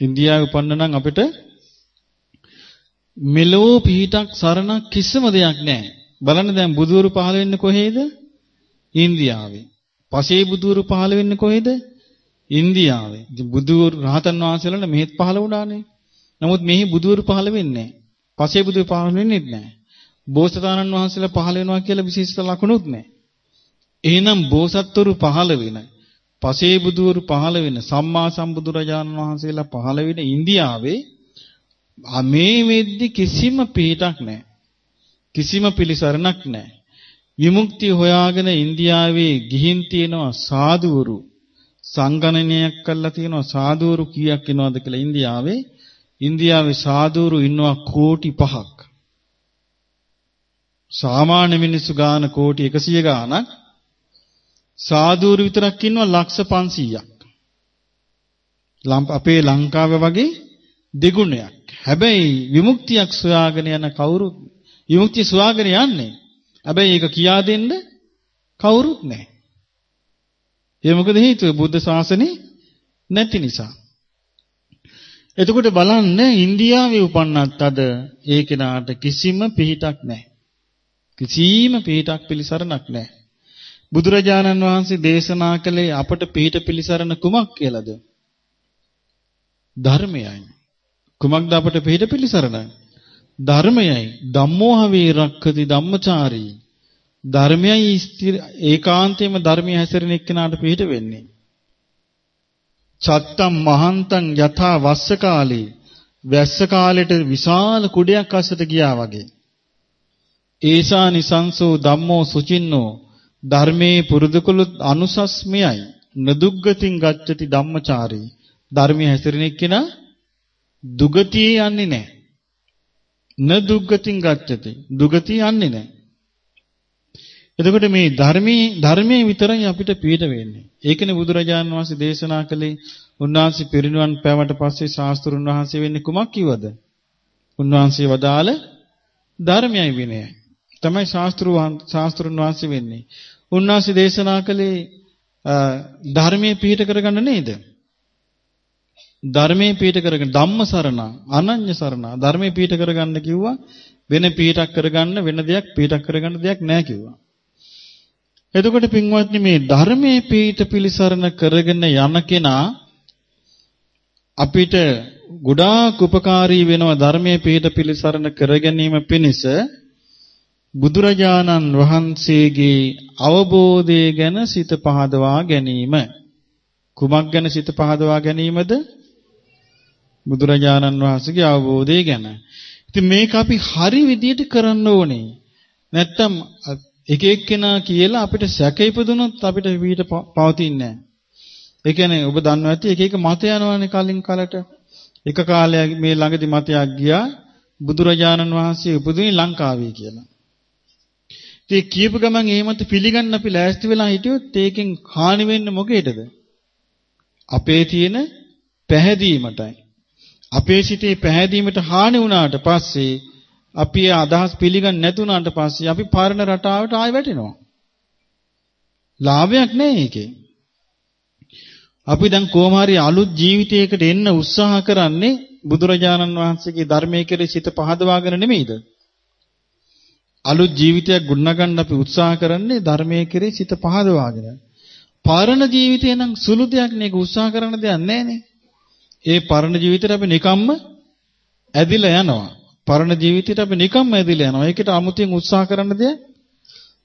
ඉන්දියාවේ උපන්න නම් අපිට මෙලෝ පිහිටක් සරණ කිසිම දෙයක් නැහැ. බලන්න දැන් බුදුවරු පහළ වෙන්නේ කොහේද? ඉන්දියාවේ. පසේ බුදුරු පහළ වෙන්නේ කොහෙද? ඉන්දියාවේ. ඉතින් බුදුරු රහතන් වහන්සේලාට මෙහෙත් පහළ වුණානේ. නමුත් මෙහි බුදුරු පහළ වෙන්නේ නැහැ. පසේ බුදුරු පහළ වෙන්නේ නැහැ. බෝසතාණන් වහන්සේලා පහළ වෙනවා කියලා විශේෂ ලකුණුත් නැහැ. එහෙනම් බෝසත්වරු පහළ වෙන, පසේ බුදුරු පහළ වෙන, සම්මා සම්බුදුරජාණන් වහන්සේලා පහළ වෙන ඉන්දියාවේ මේ වෙද්දි කිසිම පිටක් නැහැ. කිසිම පිළිසරණක් නැහැ. විමුක්තිය හොයාගෙන ඉන්දියාවේ ගිහින් තියෙනවා සාදුවරු සංගණනයක් කරලා තියෙනවා සාදුවරු කීයක් ඉනවද කියලා ඉන්දියාවේ ඉන්දියාවේ සාදුවරු ඉන්නවා කෝටි 5ක් සාමාන්‍ය මිනිස්සු ගාන කෝටි 100 ගානක් සාදුවරු විතරක් ඉන්නවා ලක්ෂ 500ක් අපේ ලංකාව වගේ දෙගුණයක් හැබැයි විමුක්තියක් සොයාගෙන යන කවුරුත් විමුක්තිය සොයාගෙන යන්නේ හැබැයි ඒක කියා දෙන්න කවුරුත් නැහැ. ඒ මොකද හේතුව බුද්ධ ශාසනේ නැති නිසා. එතකොට බලන්න ඉන්දියාවේ උපන්නත් අද ඒ කෙනාට කිසිම පිහිටක් නැහැ. කිසිම පිහිටක් පිළිසරණක් නැහැ. බුදුරජාණන් වහන්සේ දේශනා කළේ අපට පිහිට පිළිසරණ කුමක් කියලාද? ධර්මයයි. කුමක්ද අපට පිහිට පිළිසරණ? ධර්මයයි ධම්මෝහ වේරක්ඛති ධම්මචාරී ධර්මයයි ස්ථිර ඒකාන්තයෙන්ම ධර්මයේ හැසිරෙන එක්කෙනාට පිළිහිට වෙන්නේ චත්තම් මහන්තං යථා වස්ස කාලේ වැස්ස කාලෙට විශාල කුඩයක් අස්සට ගියා වගේ ඒසා නිසංසෝ ධම්මෝ සුචින්නෝ ධර්මේ පුරුදුකලු අනුසස්මයයි නදුග්ගතින් ගච්ඡති ධම්මචාරී ධර්මයේ හැසිරෙන එක්කෙනා දුගතිය යන්නේ නැහැ න දුග්ගතින් ගච්ඡති. දුගතිය යන්නේ නැහැ. එතකොට මේ ධර්මයේ ධර්මයේ විතරයි අපිට පීඩ වෙන්නේ. ඒකනේ බුදුරජාණන් වහන්සේ දේශනා කළේ උන්වහන්සේ පිරිනුවන් පෑවට පස්සේ ශාස්ත්‍රුන් වහන්සේ වෙන්නේ කුමක් කිව්වද? උන්වහන්සේ වදාළ ධර්මයයි විනයයි. තමයි ශාස්ත්‍රු ශාස්ත්‍රුන් වහන්සේ වෙන්නේ. උන්වහන්සේ දේශනා කළේ ධර්මයේ පිහිට කරගන්න නේද? ධර්මයේ පීඨ කරගෙන ධම්ම සරණ අනඤ්‍ය සරණ ධර්මයේ පීඨ කරගන්න කිව්වා වෙන පීඨක් කරගන්න වෙන දෙයක් පීඨක් කරගන්න දෙයක් නැහැ කිව්වා. එතකොට පින්වත්නි මේ ධර්මයේ පීඨ පිලිසරණ කරගෙන යන කෙනා අපිට ගොඩාක් උපකාරී වෙනවා ධර්මයේ පීඨ පිලිසරණ කර ගැනීම පිණිස බුදුරජාණන් වහන්සේගේ අවබෝධය ගැන සිත පහදවා ගැනීම කුමක් ගැන සිත පහදවා ගැනීමද බුදුරජාණන් වහන්සේගේ අවබෝධය ගැන. ඉතින් මේක අපි හරි විදියට කරන්න ඕනේ. නැත්තම් එක එක්කෙනා කියලා අපිට සැක ඉපදුනොත් අපිට විවිධ පවතින්නේ නැහැ. ඒ කියන්නේ ඔබ දන්නවා ඇති එක එක මත යනවානේ කලින් කාලට. එක කාලයක් මේ ළඟදි මතයක් ගියා බුදුරජාණන් වහන්සේ උපදිනේ ලංකාවේ කියලා. ඉතින් කියපු ගමන් එහෙමත් පිළිගන්න අපි ලෑස්ති වෙලා හිටියොත් ඒකෙන් හානි වෙන්නේ මොකේදද? අපේ තියෙන පැහැදීමටයි. අපේ සිතේ පැහැදීමට හානි වුණාට පස්සේ අපි අදහස් පිළිගන්නේ නැතුණාට පස්සේ අපි පාරණ රටාවට ආයෙ වැටෙනවා. ලාභයක් නැහැ ඒකේ. අපි දැන් කොහොම හරි අලුත් ජීවිතයකට එන්න උත්සාහ කරන්නේ බුදුරජාණන් වහන්සේගේ ධර්මයේ කෙරෙහි සිත පහදවාගෙන නෙමෙයිද? අලුත් ජීවිතයක් ගොඩනගන්න අපි උත්සාහ කරන්නේ ධර්මයේ කෙරෙහි සිත පහදවාගෙන. පාරණ ජීවිතේ නම් සුළු දෙයක් නේ උත්සාහ කරන දෙයක් නැහැ ඒ පරණ ජීවිතේට අපි නිකම්ම ඇදිලා යනවා. පරණ ජීවිතේට අපි නිකම්ම ඇදිලා යනවා. ඒකට අමුතියෙන් උත්සාහ කරන්න දෙයක්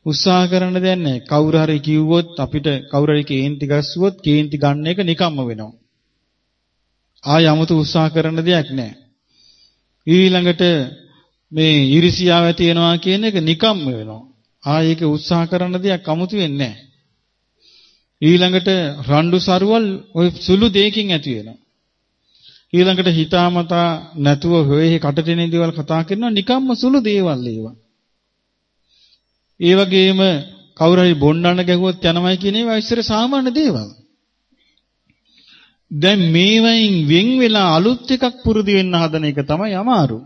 උත්සාහ කරන්න දෙයක් නැහැ. කවුරු හරි කිව්වොත් අපිට කවුරු හරි කේන්ති ගස්සුවොත් කේන්ති ගන්න එක නිකම්ම වෙනවා. ආය 아무තු උත්සාහ කරන්න දෙයක් නැහැ. ඊළඟට මේ ඊර්ෂියාව ඇති වෙනවා කියන එක නිකම්ම වෙනවා. ආයෙක උත්සාහ කරන්න දෙයක් 아무තු වෙන්නේ නැහැ. ඊළඟට රණ්ඩු සරුවල් ওই සුළු දෙයකින් ඇති වෙනවා. ඊළඟට හිතාමතා නැතුව හොයේ කටටෙනේ දේවල් කතා කරනවා නිකම්ම සුළු දේවල් ඒවා. ඒ වගේම කවුරු හරි බොන්නන ගැහුවොත් යනවයි කියන ඒවා ඉස්සර සාමාන්‍ය දේවල්. දැන් මේවයින් වෙන් වෙලා අලුත් එකක් පුරුදු වෙන්න හදන එක තමයි අමාරු.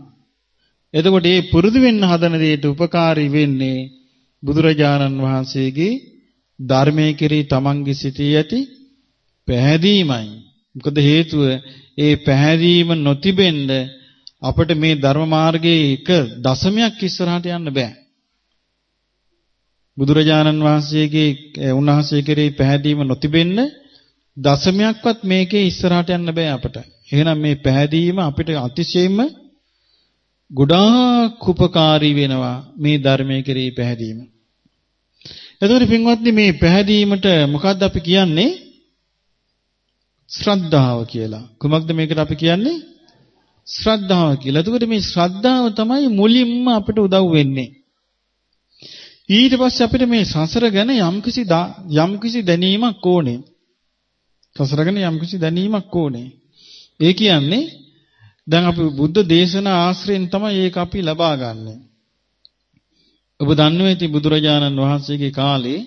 එතකොට මේ පුරුදු වෙන්න හදන දෙයට උපකාරී වෙන්නේ බුදුරජාණන් වහන්සේගේ ධර්මයේ කෙරෙහි තමන්ගේ සිටී ඇති පැහැදීමයි. මොකද හේතුව ඒ පැහැදීම නොතිබෙන්න අපිට මේ ධර්ම මාර්ගයේ එක දශමයක් ඉස්සරහට යන්න බෑ. බුදුරජාණන් වහන්සේගේ උන්වහන්සේ කෙරෙහි පැහැදීම නොතිබෙන්න දශමයක්වත් මේකේ ඉස්සරහට යන්න බෑ අපට. එහෙනම් මේ පැහැදීම අපිට අතිශයින්ම ගොඩාක් උපකාරී වෙනවා මේ ධර්මයේ කෙරෙහි පැහැදීම. එතකොට පින්වත්නි මේ පැහැදීමට මොකද්ද අපි කියන්නේ? ශ්‍රද්ධාව කියලා. කුමක්ද මේකට අපි කියන්නේ? ශ්‍රද්ධාව කියලා. එතකොට මේ ශ්‍රද්ධාව තමයි මුලින්ම අපිට උදව් වෙන්නේ. ඊට පස්සේ අපිට මේ සසර ගැන යම්කිසි යම්කිසි දැනීමක් ඕනේ. සසර ගැන යම්කිසි දැනීමක් ඕනේ. ඒ කියන්නේ දැන් අපි බුද්ධ දේශනා ආශ්‍රයෙන් තමයි ඒක අපි ලබා ගන්නෙ. ඔබ දන්නවා ඇති බුදුරජාණන් වහන්සේගේ කාලේ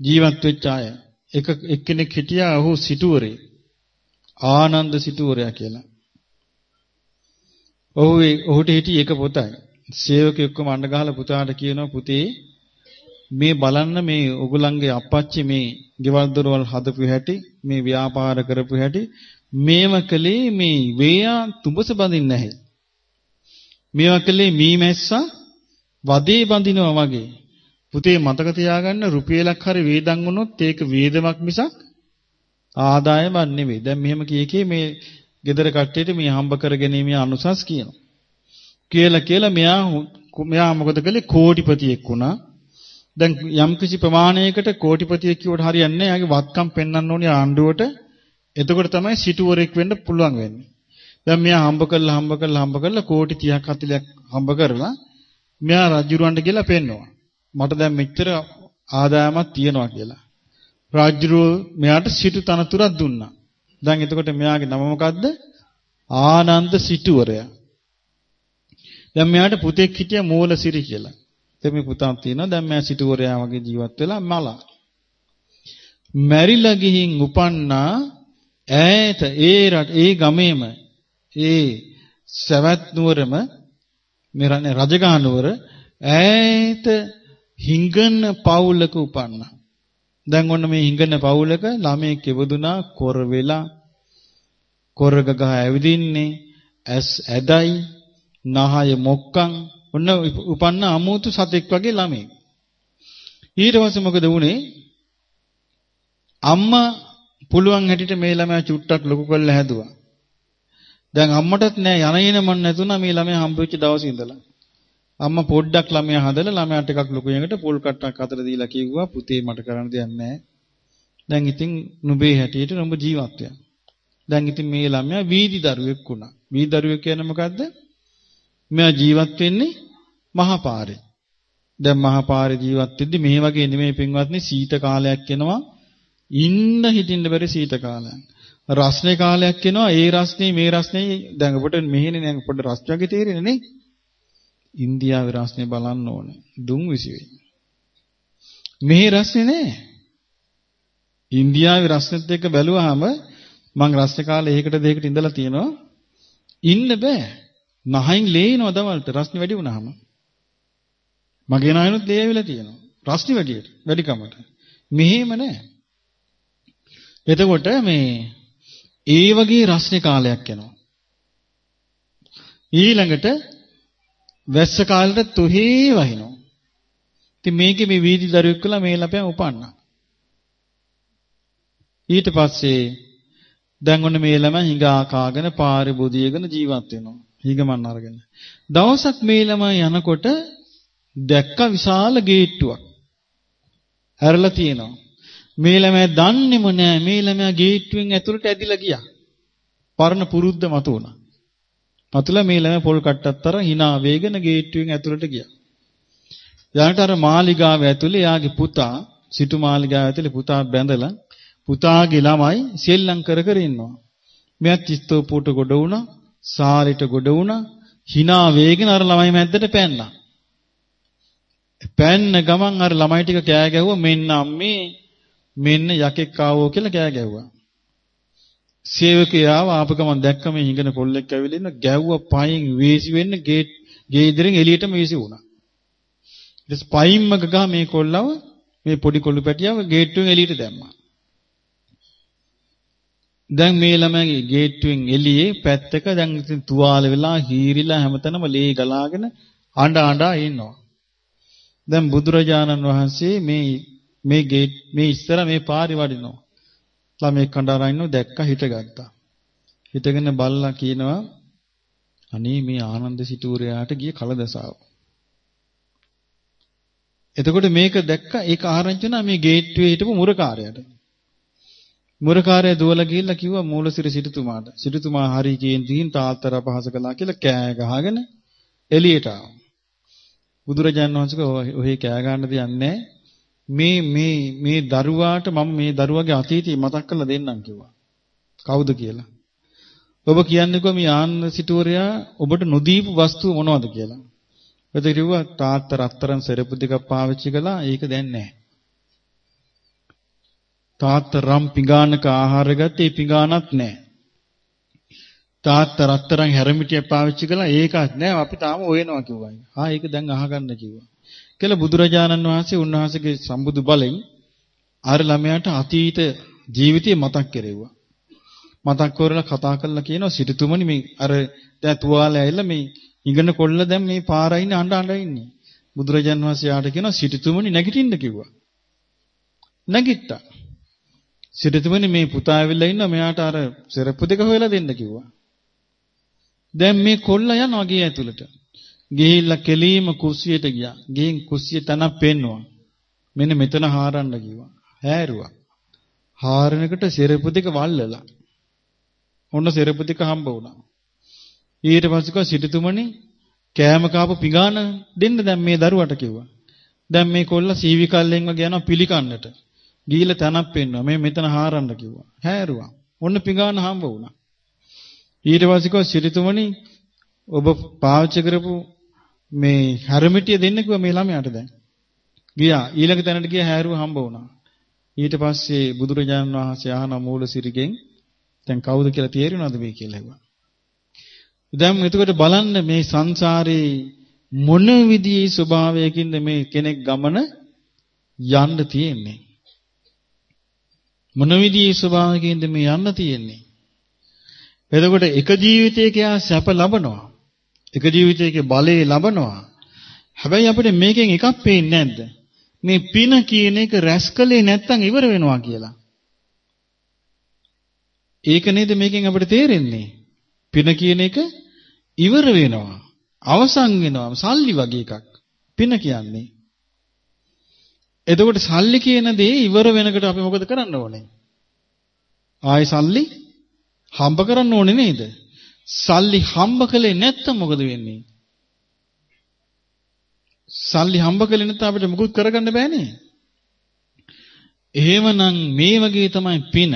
ජීවත් වෙච්ච අය එක එක්කෙනෙක් හිටියා ඔහු සිටුවරේ ආනන්ද සිටුවරයා කියලා. ඔහු ඔහුට හිටි එක පොතයි. සේවකයෙක් ඔක්කොම අඬ ගහලා පුතාට කියනවා පුතේ මේ බලන්න මේ ඔගලන්ගේ අප්පච්චි මේ ගෙවල් දොරවල් හදපු හැටි මේ ව්‍යාපාර කරපු හැටි මේව කලේ මේ වේයා තුඹස බඳින්නේ නැහැ. මේවා කලේ මීමැස්සා වදේ බඳිනවා වගේ. පුතේ මතක තියාගන්න රුපියලක් හරි වේදන් වුණොත් ඒක වේදමක් මිසක් ආදායමක් නෙවෙයි. දැන් මෙහෙම කීකේ මේ gedara කට්ටියට මේ හම්බ කරගැනීමේ අනුසස් කියනවා. කියලා කියලා මෙයා මෙයා මොකද කළේ කෝටිපතියෙක් වුණා. දැන් යම් කිසි ප්‍රමාණයකට කෝටිපතියෙක් කිව්වට හරියන්නේ නැහැ. එයාගේ වත්කම් පෙන්වන්න ඕනේ ආණ්ඩුවට. එතකොට තමයි සිටුවරෙක් වෙන්න පුළුවන් වෙන්නේ. දැන් මෙයා හම්බ කරලා හම්බ කරලා හම්බ කරලා කෝටි 30ක් 40ක් හම්බ කරලා මෙයා රජුරවන්ට ගිහලා පෙන්නවා. මට දැන් මෙච්චර ආදායමක් තියෙනවා කියලා. රාජ්‍යරෝ මෙයාට සිටු තනතුරක් දුන්නා. දැන් එතකොට මෙයාගේ නම මොකද්ද? ආනන්ද සිටුවරයා. දැන් මෙයාට පුතෙක් හිටියා මූලසිරි කියලා. දැන් මේ පුතා තියෙනවා. දැන් මෙයා සිටුවරයා වගේ ජීවත් වෙලා මලා. මැරිලා ගිහින් උපන්නා ඈත ඒ රට ඒ ගමේම ඒ සවැත් නුවරම මෙරණේ රජගහ නුවර ඈත හිඟන පවුලක උපන්නා. දැන් ඔන්න මේ හිඟන පවුලක ළමයෙක් ඉවදුනා කොර වෙලා කොරග ගහ ඇවිදින්නේ ඇස් ඇදයි නහය මොක්කන් ඔන්න උපන්න අමුතු සතෙක් වගේ ළමෙක්. ඊට පස්සේ මොකද වුනේ? අම්මා පුළුවන් හැටියට මේ ළමයා චුට්ටක් ලොකු කරලා හැදුවා. දැන් අම්මටත් නෑ යන එන මන් නැතුණා මේ ළමයා හම්බෙච්ච දවසේ ඉඳලා. අම්මා පොඩ්ඩක් ළමයා හදලා ළමයාට ටිකක් ලොකු යකට පොල් කට්ටක් අතර දීලා කිව්වා පුතේ මට කරන්න දෙයක් නෑ. දැන් ඉතින් නුඹේ හැටියට නුඹ ජීවත් වෙන්න. දැන් ඉතින් මේ ළමයා වීදි දරුවෙක් වුණා. වීදි දරුවෙක් කියන්නේ මොකද්ද? මෙයා ජීවත් වෙන්නේ මහපාරේ. දැන් මහපාරේ ජීවත් වෙද්දි මේ වගේ නෙමෙයි පින්වත්නි සීත කාලයක් එනවා. ඉන්න හිටින්න බැරි සීත කාලයක්. රස්නේ කාලයක් එනවා. ඒ රස්නේ මේ රස්නේ දැන් ඔබට මෙහෙනේ නෑ පොඩ්ඩ රස් වගේ තේරෙන්නේ නේ. ඉන්දියාවේ රස්නේ බලන්න ඕනේ. දුම් විසි වෙයි. මෙහි රස්නේ නෑ. ඉන්දියාවේ රස්නෙත් එක්ක බැලුවාම මං රස්නේ කාලේ ඒකට දෙයකට ඉඳලා තියෙනවා. ඉන්න බෑ. නහයින් ලේ එනවා දවල්ට රස්නේ වැඩි වුණාම. මගේ නහයනොත් ලේ ඇවිල්ලා තියෙනවා. රස්නේ වැඩියට වැඩිකමට. මෙහෙම නෑ. එතකොට මේ ඒ වගේ රස්නේ කාලයක් එනවා. ඊළඟට වැස්ස කාලෙට තුහේ වහිනවා. ඉතින් මේකේ මේ වීදි දරුවෙක් කළා මේ ළපයා උපන්නා. ඊට පස්සේ දැන් ඔන්න මේ ළමයා හිඟා කාගෙන පාරේ බුදියගෙන ජීවත් වෙනවා. හිඟමන් අරගෙන. දවසක් මේ ළමයා යනකොට දැක්ක විශාල ගේට්ටුවක්. හැරලා තියෙනවා. මේ ළමයා දන්නේම නෑ මේ ළමයා ගේට්ටුවෙන් ඇතුළට ඇදිලා ගියා. පරණ පුරුද්ද මතු වුණා. මතුලා මේ ළමයා පොල් කට්ටක් තර hina වේගන ගේට්ටුවෙන් ඇතුළට ගියා. යාට අර මාලිගාව ඇතුලේ යාගේ පුතා සිටු මාලිගාව ඇතුලේ පුතා බැඳලා පුතාගේ ළමයි සෙල්ලම් කර කර ඉන්නවා. මෙයා තිස්තෝපුවට ගොඩ වුණා, සාරිට ගොඩ වුණා, hina වේගෙන අර ළමයි මැද්දට පැන්නා. පැන්න ගමන් අර ළමයි ටික කෑ ගැහුවා මෙන්න අම්මේ මෙන්න යකෙක් ආවෝ කියලා කෑ ගැහුවා. සේවකයා ආපු ගමන් දැක්කම හිඟන කොල්ලෙක් ඇවිල්ලා ඉන්න ගැව්වා පයින් වීසි වෙන්න ගේට් ගේ ඉදිරියෙන් එළියටම වීසි වුණා. ඊට පයින්ම ගහ මේ කොල්ලව මේ පොඩි කොළු පැටියව ගේට්ටුවෙන් එළියට දැම්මා. දැන් මේ ළමයාගේ ගේට්ටුවෙන් එළියේ පැත්තක දැන් ඉතින් තුවාල වෙලා හීරිලා හැමතැනම ලේ ගලාගෙන අඬ අඬ ඉන්නවා. දැන් බුදුරජාණන් වහන්සේ මේ මේ ගේට් මේ ඉස්සර මේ පාරේ වඩිනවා. ළමයි කණ්ඩායම් ඉන්නව දැක්ක හිටගත්තා. හිටගෙන බල්ලා කියනවා අනේ මේ ආනන්ද සිටුවරයාට ගිය කලදසාව. එතකොට මේක දැක්ක ඒක ආරංචි වුණා මේ ගේට්ටුවේ හිටපු මුරකාරයාට. මුරකාරයා දුවලා ගිහිල්ලා කිව්වා මූලසිරි සිටුතුමාට. සිටුතුමා හරි කියන දින් තාත්තර අපහාස කළා කියලා කෑ ගහගෙන එළියට ආවා. බුදුරජාණන් වහන්සේ ඔහේ කෑ ගන්න දෙන්නේ මේ මේ මේ දරුවාට මම මේ දරුවාගේ අතීතය මතක් කරලා දෙන්නම් කිව්වා. කවුද කියලා. ඔබ කියන්නේකෝ මේ ආනන්ද සිටුවරයා ඔබට නොදීපු වස්තුව මොනවද කියලා. එතකොට කිව්වා තාත්තා රත්තරන් සෙරපු දෙකක් පාවිච්චි කළා ඒක දැන් නැහැ. තාත්තා රම් පිඟානක ආහාර ගත්තේ පිඟානක් නැහැ. තාත්තා රත්තරන් හැරමිටිය පාවිච්චි කළා ඒකත් නැහැ අපි තාම හොයනවා කිව්වා. ආ ඒක දැන් අහගන්න කිව්වා. කියලා බුදුරජාණන් වහන්සේ උන්වහන්සේගේ සම්බුදු බලෙන් අර ළමයාට අතීත ජීවිතය මතක් කෙරෙව්වා. මතක් කරලා කතා කරලා කියනවා සිටුතුමනි මේ අර දැන් තුවාලය ඇවිල්ලා මේ ඉගෙන කොල්ල දැන් මේ පාරයි ඉන්නේ අඬ අඬ ඉන්නේ. බුදුරජාන් වහන්සේ යාට කියනවා සිටුතුමනි නැගිටින්න කිව්වා. නැගිට්ටා. සිටුතුමනි මේ පුතා ඇවිල්ලා ඉන්නවා මෙයාට අර සෙරප්පු දෙක හොයලා දෙන්න කිව්වා. දැන් මේ කොල්ල යනවා ගේ ඇතුළට. ගිහිල්ලා කෙලීම කුස්සියට ගියා. ගෙන් කුස්සිය තනක් පෙන්නවා. මෙන්න මෙතන හාරන්න කිව්වා. හැරුවා. හාරනකට සෙරප්පු දෙක වල්ලලා. ඔන්න සෙරප්පු දෙක හම්බ වුණා. ඊට පස්සේ කිව්වා සිටුතුමනි කෑම කාපු පිඟාන දෙන්න දැන් මේ දරුවට කිව්වා. දැන් මේ කොල්ල සීවි කල්ලෙන් වගේ යනවා පිළිකන්නට. ගිහිල්ලා තනක් පෙන්නවා. මේ මෙතන හාරන්න කිව්වා. හැරුවා. ඔන්න පිඟාන හම්බ වුණා. ඊට පස්සේ කිව්වා සිටුතුමනි ඔබ පාවිච්චි කරපු මේ හැරමිටිය දෙන්න කිව්වා මේ ළමයාට දැන්. ගියා ඊළඟ තැනට ගියා හැරුව හම්බ වුණා. ඊට පස්සේ බුදුරජාණන් වහන්සේ අහන මූල සිරිගෙන් දැන් කවුද කියලා තේරෙනවද මේ කියලා ඇහුවා. දැන් එතකොට බලන්න මේ සංසාරේ මොන විදිහේ ස්වභාවයකින්ද මේ කෙනෙක් ගමන යන්න තියෙන්නේ. මොන විදිහේ ස්වභාවයකින්ද මේ යන්න තියෙන්නේ. එතකොට එක ජීවිතයක යා සැප ලබනවා. එක ජීවිතයක බලය ලබනවා. හැබැයි අපිට මේකෙන් එකක් පේන්නේ නැද්ද? මේ පින කියන එක රැස්කලේ නැත්තම් ඉවර වෙනවා කියලා. ඒක නේද මේකෙන් අපිට තේරෙන්නේ. පින කියන එක ඉවර වෙනවා. අවසන් වෙනවා. සල්ලි වගේ එකක්. පින කියන්නේ. එතකොට සල්ලි කියන දේ ඉවර වෙනකොට අපි මොකද කරන්න ඕනේ? ආයි සල්ලි හම්බ කරන්න ඕනේ නේද? සල්ලි හම්බ කළේ නැත්තම් මොකද වෙන්නේ? සල්ලි හම්බ කළේ නැත්නම් අපිට මුකුත් කරගන්න බෑනේ. එහෙමනම් මේ වගේ තමයි පින.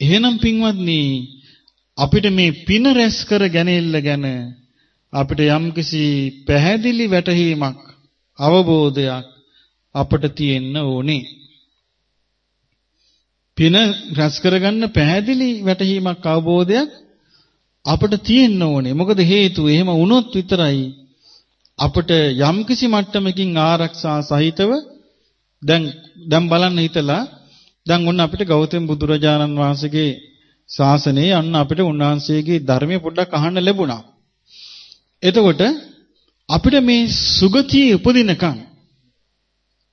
එහෙනම් පින්වත්නි අපිට මේ පින රැස් කර ගැනීමල ගැන අපිට යම්කිසි පැහැදිලි වැටහීමක් අවබෝධයක් අපට තියෙන්න ඕනේ. පින රැස් කරගන්න පැහැදිලි වැටහීමක් අවබෝධයක් අපට තියෙන්න ඕනේ. මොකද හේතුව එහෙම වුණොත් විතරයි අපට යම්කිසි මට්ටමකින් ආරක්ෂා සහිතව දැන් දැන් බලන්න හිතලා දැන් ඔන්න අපිට ගෞතම බුදුරජාණන් වහන්සේගේ ශාසනයේ අන්න අපිට උන්වහන්සේගේ ධර්මය පොඩ්ඩක් අහන්න ලැබුණා. එතකොට අපිට මේ සුගතිය උපදිනකන්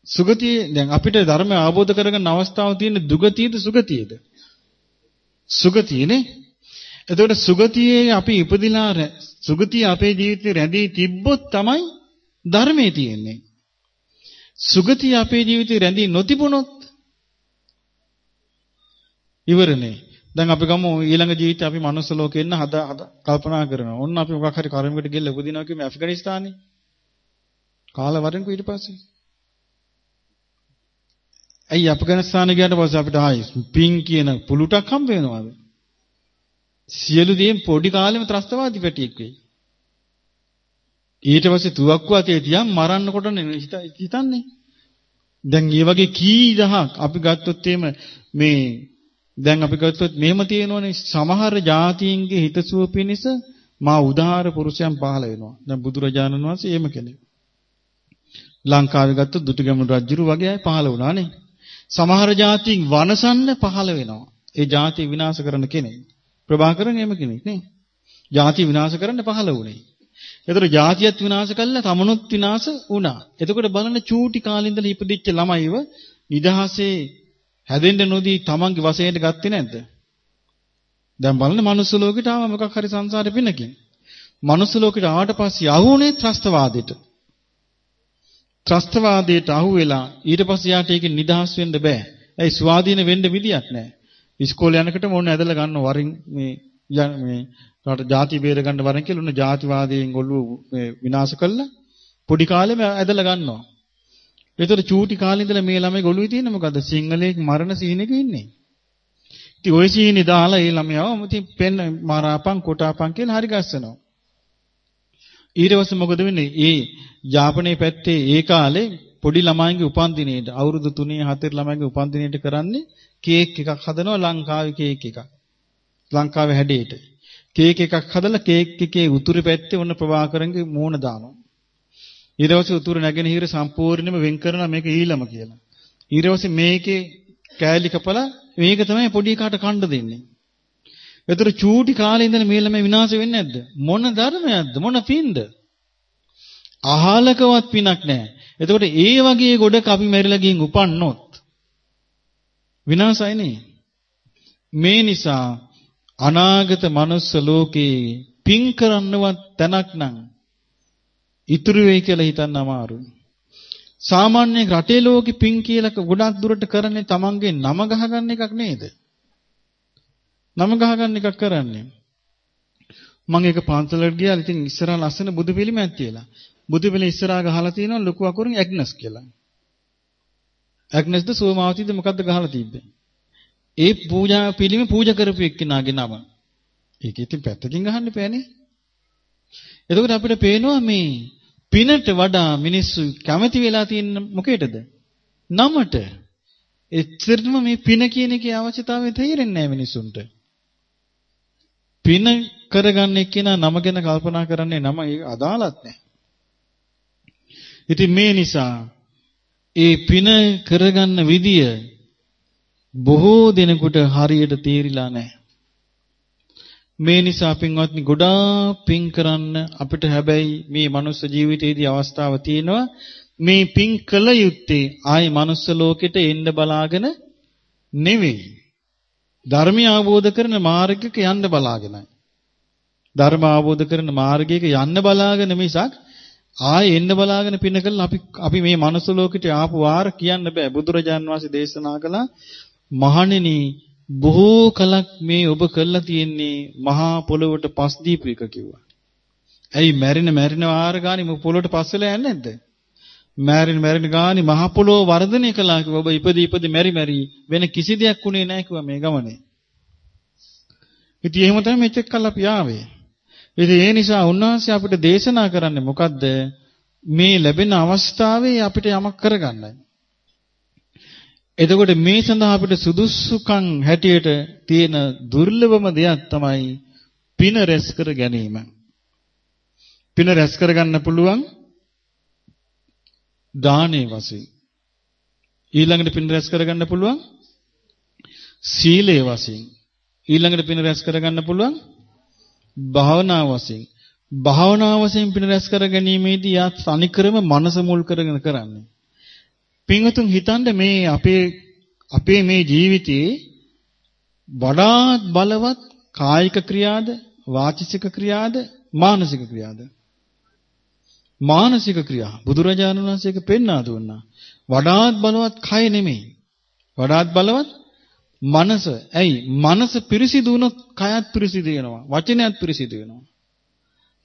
සුගතිය දැන් අපිට ධර්මය අවබෝධ කරගන්න අවස්ථාව තියෙන දුගතියද සුගතියද? සුගතියනේ. එතකොට සුගතියේ අපි ඉපදිලා සුගතිය අපේ ජීවිතේ රැඳී තිබ්බොත් තමයි ධර්මයේ තියෙන්නේ. සුගතිය අපේ ජීවිතේ රැඳී නොතිබුණොත් ඉවරනේ. දැන් අපි ගමු ඊළඟ ජීවිතේ අපි මනුස්ස ලෝකේ ඉන්න හද හද කල්පනා කරනවා. ඔන්න අපි මොකක් හරි කර්මයකට ගිහලා උපදිනවා කියමු ඇෆ්ගනිස්තානේ. කාලා වරෙන්කෝ ඊට පස්සේ. ඇයි ඇෆ්ගනිස්තානේ ගියාට පස්සේ අපිට ආයි පින් කියන පුලුටක් හම්බ වෙනවද? සියලු දේෙන් පොඩි කාලෙම ත්‍රස්තවාදී පැටියෙක් වෙයි. ඊට පස්සේ තුවක්කුව අතේ තියන් මරන්න කොට හිතන්නේ. දැන් මේ වගේ කී දහක් අපි ගත්තොත් මේ දැන් අපි ගත්තොත් මෙහෙම තියෙනවනේ සමහර જાතීන්ගේ හිතසුව පිණිස මා උදාාර පුරුෂයන් පහළ වෙනවා. දැන් බුදුරජාණන් වහන්සේ එහෙම කෙනෙක්. ලංකාවේ ගත්තොත් දුටුගැමුණු රජුරු වගේ අය පහළ වුණා නේ. සමහර જાතීන් වනසන්න පහළ වෙනවා. ඒ જાති විනාශ කරන කෙනෙක්. ප්‍රභාකරන් එහෙම කෙනෙක් නේ. ಜಾති විනාශ කරන්න පහළ වුණේ. ඒතර ජාතියත් විනාශ කළා තමනුත් විනාශ වුණා. එතකොට බලන්න චූටි කාලේ ඉඳලා ඉපදිච්ච ළමයිව නිදහසේ හැදෙන්න නොදී තමන්ගේ වශයෙන් ගත්තේ නැද්ද? දැන් බලන්න මනුස්ස ලෝකෙට ආව මොකක් හරි සංසාරේ පිනකින්. මනුස්ස ලෝකෙට ආවට පස්සේ අහුනේ ත්‍රස්තවාදයට. ත්‍රස්තවාදයට අහු වෙලා ඊට පස්සේ යාට ඒකෙන් නිදහස් වෙන්න බෑ. ඇයි ස්වාධීන වෙන්න විදියක් නැහැ. ඉස්කෝලේ යනකොට මොන ඇදලා ගන්න වරින් මේ මේ රට ಜಾති බේර ගන්න වරින් කියලා උන ಜಾතිවාදීන් ඔළුව මේ විනාශ කළා. පොඩි කාලෙම ඇදලා ගන්නවා. ඒතර චූටි කාලේ ඉඳලා මේ ළමයි ගොළුවේ තියෙන මොකද්ද? සිංහලයේ මරණ සීනෙක ඉන්නේ. ඉතින් ওই සීනි දාලා ඒ ළමයාව ඉතින් පෙන්න මරාපන් කොටාපන් කියලා හරි ගස්සනවා. ඊට පස්සේ මොකද වෙන්නේ? ඒ යාපනයේ පැත්තේ ඒ කාලේ පොඩි ළමයින්ගේ උපන්දිනේට අවුරුදු 3 4 ළමයින්ගේ උපන්දිනේට කරන්නේ කේක් එකක් හදනවා ලංකාවේ කේක් එකක්. ලංකාවේ හැඩයට. කේක් එකක් හදලා කේක් එකේ උතුරු පැත්තේ ඔන්න ප්‍රභාකරන්ගේ මූණ දානවා. ඊට පස්සේ උතුරු නැගෙනහිර සම්පූර්ණයෙන්ම වෙන් කරනවා මේක ඊළම කියලා. ඊට පස්සේ මේකේ කෑලි කපලා මේක තමයි පොඩි කාට කණ්ඩ දෙන්නේ. ඒතර චූටි කාලේ ඉඳන් මේ ළමයි විනාශ වෙන්නේ නැද්ද? මොන ධර්මයක්ද? මොන පින්ද? අහලකවත් පිනක් නැහැ. එතකොට ඒ වගේ ගොඩක අපි මැරිලා ගින් උපන්නොත් විනාශයි නේ. මේ නිසා අනාගත මනුස්ස ලෝකේ පින් කරන්නවත් තැනක් නම් ඉතුරු වෙයි කියලා හිතන්න අමාරුයි. සාමාන්‍ය රටේ ලෝකෙ පින් කියලා ගොඩක් දුරට කරන්නේ තමන්ගේ නම ගහගන්න එකක් නේද? නම ගහගන්න එකක් කරන්නේ. මම ඒක පන්සලට ගියා. ඉතින් ඉස්සරහා ලස්සන බුදු පිළිමයක් තියලා. බුදු පිළිම ඉස්සරහා ගහලා තියෙනවා ලොකු අකුරින් ඇග්නස් කියලා. ඇග්නස්ද සෝමාවතිද මොකද්ද ගහලා තිබ්බේ? ඒ පූජා පිළිම පූජා කරපු එක්කෙනාගේ නම. ඒක ඉතින් පැත්තකින් ගහන්න බෑනේ. එතකොට අපිට පේනවා මේ පිනට වඩා මිනිස්සු කැමති වෙලා තියෙන මොකේටද? නමට. එච්චරම මේ පින කියන එකේ අවශ්‍යතාවය තේරෙන්නේ නැහැ මිනිසුන්ට. පින කරගන්න එක්කෙනා නම ගැන කල්පනා කරන්නේ නම අදාළත් නැහැ. ඉතින් මේ නිසා ඒ පින කරගන්න විදිය බොහෝ දිනකට හරියට තේරිලා නැහැ. මේ නිසා පින්වත්නි ගොඩාක් පින් කරන්න අපිට හැබැයි මේ මනුස්ස ජීවිතයේදී අවස්ථාව තියෙනවා මේ පින් කළ යුත්තේ ආයි මනුස්ස ලෝකෙට එන්න බලාගෙන නෙවෙයි. ධර්මය අවබෝධ කරන මාර්ගයක යන්න බලාගෙනයි. ධර්ම අවබෝධ කරන මාර්ගයක යන්න බලාගෙන මිසක් ආයේ එන්න බලාගෙන පින කළා අපි අපි මේ මනුස්ස ලෝකෙට ආපු වාර කියන්න බෑ. බුදුරජාන් වහන්සේ දේශනා කළා මහණෙනි බොහෝ කලක් මේ ඔබ කළා තියෙන්නේ මහා පොළොවට පස් දීපු එක කිව්වා. ඇයි මැරෙන මැරෙන වාර ගානේ මො පොළොවට පස් වෙලා යන්නේ නැද්ද? මැරෙන මැරෙන ගානේ මහා පොළොව වර්ධනය කළා කිව්වා. ඔබ ඉපදී ඉපදී මෙරි මෙරි වෙන කිසි දෙයක් උනේ නැහැ කිව්වා මේ ගමනේ. ඉතින් එහෙම තමයි මෙච්චර කල් අපි ආවේ. ඉතින් ඒ නිසා උන්වහන්සේ අපිට දේශනා කරන්නේ මොකද්ද? මේ ලැබෙන අවස්ථාවේ අපිට යමක් කරගන්නයි. එතකොට මේ සඳහා අපිට සුදුසුකම් හැටියට තියෙන දුර්ලභම දෙයක් තමයි පින රැස් කර ගැනීම. පින රැස් කරගන්න පුළුවන් දානේ වශයෙන්. ඊළඟට පින රැස් කරගන්න පුළුවන් සීලේ වශයෙන්. ඊළඟට පින රැස් කරගන්න පුළුවන් භාවනා වශයෙන්. භාවනා වශයෙන් පින රැස් කර ගැනීමේදී යා තනිකරම මනස මුල් කරගෙන කරන්නේ. පින්වතුන් හිතන්න මේ අපේ අපේ මේ ජීවිතයේ වඩාත් බලවත් කායික ක්‍රියාද වාචික ක්‍රියාද මානසික ක්‍රියාද මානසික ක්‍රියා බුදුරජාණන් වහන්සේක පෙන්වා දුන්නා වඩාත් බලවත් කය නෙමෙයි වඩාත් බලවත් මනස ඇයි මනස පිරිසිදු වුණොත් කයත් පිරිසිදු වෙනවා වචනයත් පිරිසිදු වෙනවා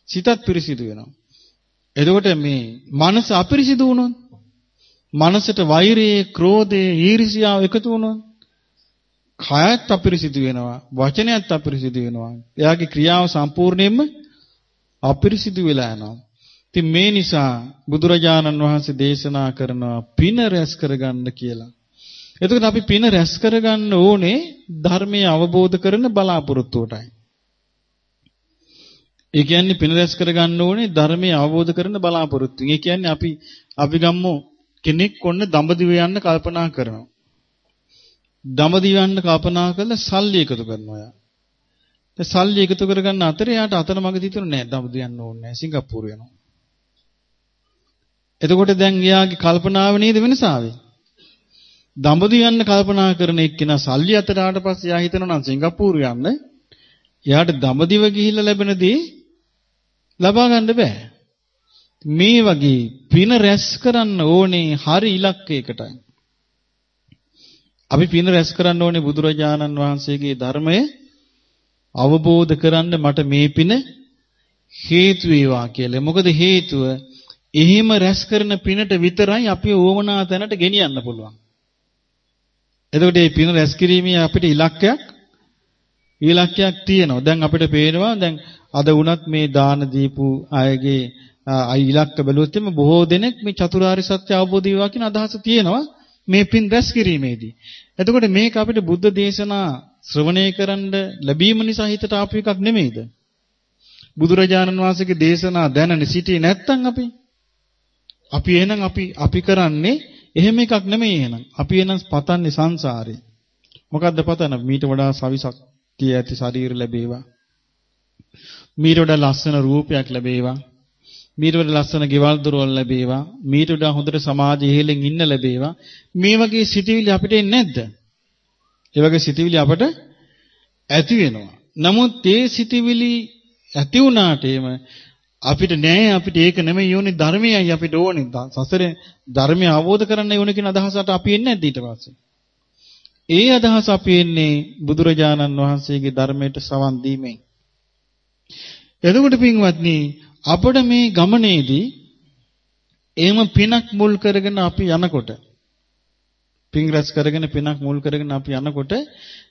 සිතත් පිරිසිදු වෙනවා එතකොට මේ මනස අපිරිසිදු වුණොත් මනසට වෛරයේ, ක්‍රෝධයේ, ඊර්ෂ්‍යාව එකතු වුණොත් කයත් අපිරිසිදු වෙනවා, වචනයත් අපිරිසිදු වෙනවා. එයාගේ ක්‍රියාව සම්පූර්ණයෙන්ම අපිරිසිදු වෙලා යනවා. ඉතින් මේ නිසා බුදුරජාණන් වහන්සේ දේශනා කරනවා පින රැස් කරගන්න කියලා. එතකොට අපි පින රැස් කරගන්න ඕනේ ධර්මයේ අවබෝධ කරන බලාපොරොත්තුවටයි. ඒ කියන්නේ පින රැස් කරගන්න ඕනේ ධර්මයේ අවබෝධ කරන බලාපොරොත්තුවෙන්. ඒ කියන්නේ අපි අපි ගම්මු කෙනෙක් ඔන්න දඹදිව යන්න කල්පනා කරනවා. දඹදිව යන්න කල්පනා කරලා සල්ලි එකතු කරනවා යා. ඒ සල්ලි එකතු කරගන්න අතරේ යාට අතන මග තිතුනේ නෑ දඹදිව යන්න ඕනේ නෑ සිංගප්පූරු යනවා. එතකොට දැන් එයාගේ කල්පනාව නේද වෙනස ආවේ? දඹදිව යන්න කල්පනා කරන එක්කෙනා සල්ලි අතට ආවට පස්සේ එයා හිතනවා නම් සිංගප්පූරු යන්න. එයාට දඹදිව ගිහිල්ලා ලැබෙන දේ ලබා ගන්න බෑ. මේ වගේ පින රැස් කරන්න ඕනේ හරි ඉලක්කයකටයි. අපි පින රැස් කරන්න ඕනේ බුදුරජාණන් වහන්සේගේ ධර්මය අවබෝධ කරන්න මට මේ පින හේතු වේවා කියලා. මොකද හේතුව එහෙම රැස් කරන පිනට විතරයි අපි ඕමනා තැනට ගෙනියන්න පුළුවන්. එතකොට මේ පින රැස් කිරීමේ අපිට ඉලක්කයක් ඉලක්කයක් තියෙනවා. දැන් අපිට පේනවා දැන් අද වුණත් මේ දාන දීපු අයගේ ඉලක්ක බැලුවොත් එimhe බොහෝ දෙනෙක් මේ චතුරාර්ය සත්‍ය අවබෝධ වේවා කියන අදහස තියෙනවා මේ පින් රැස් කිරීමේදී. එතකොට මේක අපිට බුද්ධ දේශනා ශ්‍රවණය කරන්න ලැබීම නිසා හිතට ආපු එකක් නෙමෙයිද? බුදුරජාණන් වහන්සේගේ දේශනා දැනනේ සිටියේ නැත්තම් අපි අපි එහෙනම් අපි අපි කරන්නේ එහෙම එකක් නෙමෙයි එහෙනම්. අපි එහෙනම් පතන්නේ සංසාරේ. මොකද්ද පතන? මීට වඩා සවිසක්තිය ඇති ශරීර ලැබේවා. මීට වඩා ලස්සන රූපයක් ලැබේවා. මීට වඩා ලස්සන ගෙවල් දොරවල් ලැබේවා. මීට වඩා හොඳට සමාජයේ ඉහළින් ඉන්න ලැබේවා. මේ වගේ සිටිවිලි අපිට එන්නේ නැද්ද? ඒ වගේ සිටිවිලි අපට ඇති වෙනවා. නමුත් ඒ සිටිවිලි ඇති වුණාට එම අපිට නෑ අපිට ඒක නෙමෙයි ඕනේ ධර්මයයි අපිට ඕනේ. සසරේ ධර්මය අවබෝධ කරන්න ඕනේ කියන අදහසට අපි එන්නේ නැද්ද ඊට පස්සේ? ඒ අදහස අපි එන්නේ බුදුරජාණන් වහන්සේගේ ධර්මයට සවන් දීමෙන්. එතකොට පින්වත්නි අපිට මේ ගමනේදී එහෙම පිනක් මුල් කරගෙන අපි යනකොට පින් රැස් කරගෙන පිනක් මුල් කරගෙන අපි යනකොට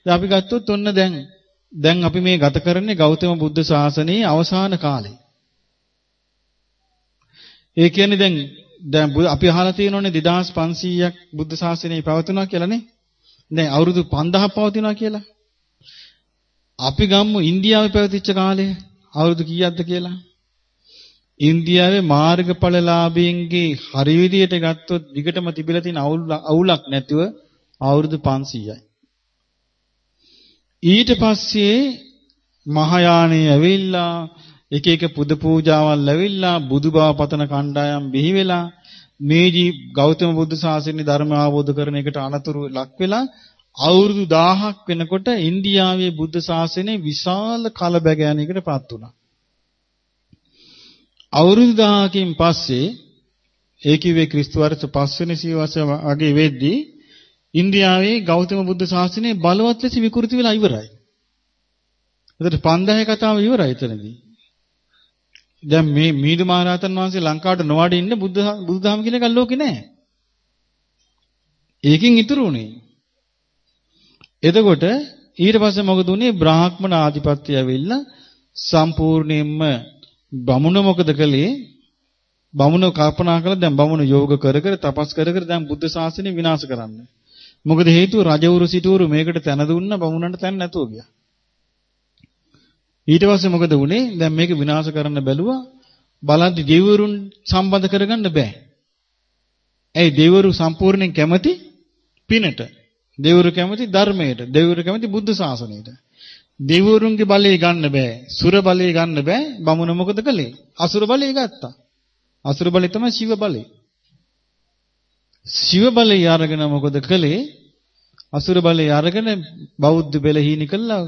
අපි ගත්තොත් ඔන්න දැන් දැන් අපි මේ ගත කරන්නේ ගෞතම බුද්ධ ශාසනයේ අවසාන කාලේ. ඒ කියන්නේ දැන් දැන් අපි අහලා තියෙනෝනේ 2500ක් බුද්ධ ශාසනය පවතුනා කියලානේ. දැන් අවුරුදු 5000ක් පවතිනවා කියලා. අපි ගම්මු ඉන්දියාවේ පැවතිච්ච කාලය අවුරුදු කීයක්ද කියලා? ඉන්දියාවේ මාර්ගඵලලාභීන්ගේ හරි විදියට ගත්තොත් විකටම තිබිලා තියෙන අවුලක් නැතුව අවුරුදු 500යි. ඊට පස්සේ මහායානෙ ඇවිල්ලා එක එක පුද පූජාවල් ඇවිල්ලා බුදුබව පතන කණ්ඩායම් බිහි වෙලා මේ ජී ගෞතම බුදු සාසනේ ධර්ම අවබෝධ කරන එකට අනතුරු ලක් වෙලා අවුරුදු 1000ක් වෙනකොට ඉන්දියාවේ බුද්ධ ශාසනය විශාල කලබගෑනයකට පත් වුණා. අවුරුදු 1000කින් පස්සේ ඒ කිව්වේ ක්‍රිස්තු වර්ෂ 5 වෙනි සියවස වගේ වෙද්දී ඉන්දියාවේ ගෞතම බුද්ධ ශාසනය බලවත් ලෙස විකෘති වෙලා ඉවරයි. එතකොට 5000 කතාව ඉවරයි එතනදී. දැන් මේ මීදු මහරහතන් වහන්සේ ලංකාවට නොවඩ ඉන්න බුද්ධ බුදුදහම කියන එකක් ලෝකේ නැහැ. ඒකෙන් ඉතුරු උනේ. එතකොට ඊට පස්සේ මොකද උනේ බ්‍රාහ්මණ ආධිපත්‍යය ඇවිල්ලා සම්පූර්ණයෙන්ම බමුණ මොකද කළේ? බමුණ කල්පනා කළා දැන් බමුණ යෝග කර කර තපස් කර කර දැන් බුද්ධ ශාසනය විනාශ කරන්න. මොකද හේතුව රජවරු සිටවරු මේකට තැන දුන්න බමුණන්ට තැන නැතුව ගියා. ඊට පස්සේ මොකද වුනේ? දැන් මේක විනාශ කරන්න බැලුවා. බලද්දි දෙවිවරුන් සම්බන්ධ කරගන්න බෑ. ඇයි දෙවිවරු සම්පූර්ණයෙන් කැමති පිනට. දෙවිවරු කැමති ධර්මයට. දෙවිවරු කැමති බුද්ධ ශාසනයට. දෙවිවරුන්ගේ බලය ගන්න බෑ. සුර බලය ගන්න බෑ. බමුණ මොකද කළේ? අසුර බලය ගත්තා. අසුර බලය තමයි ශිව බලය. ශිව බලය අරගෙන මොකද කළේ? අසුර බලය අරගෙන බෞද්ධ බෙලහීනි කළා.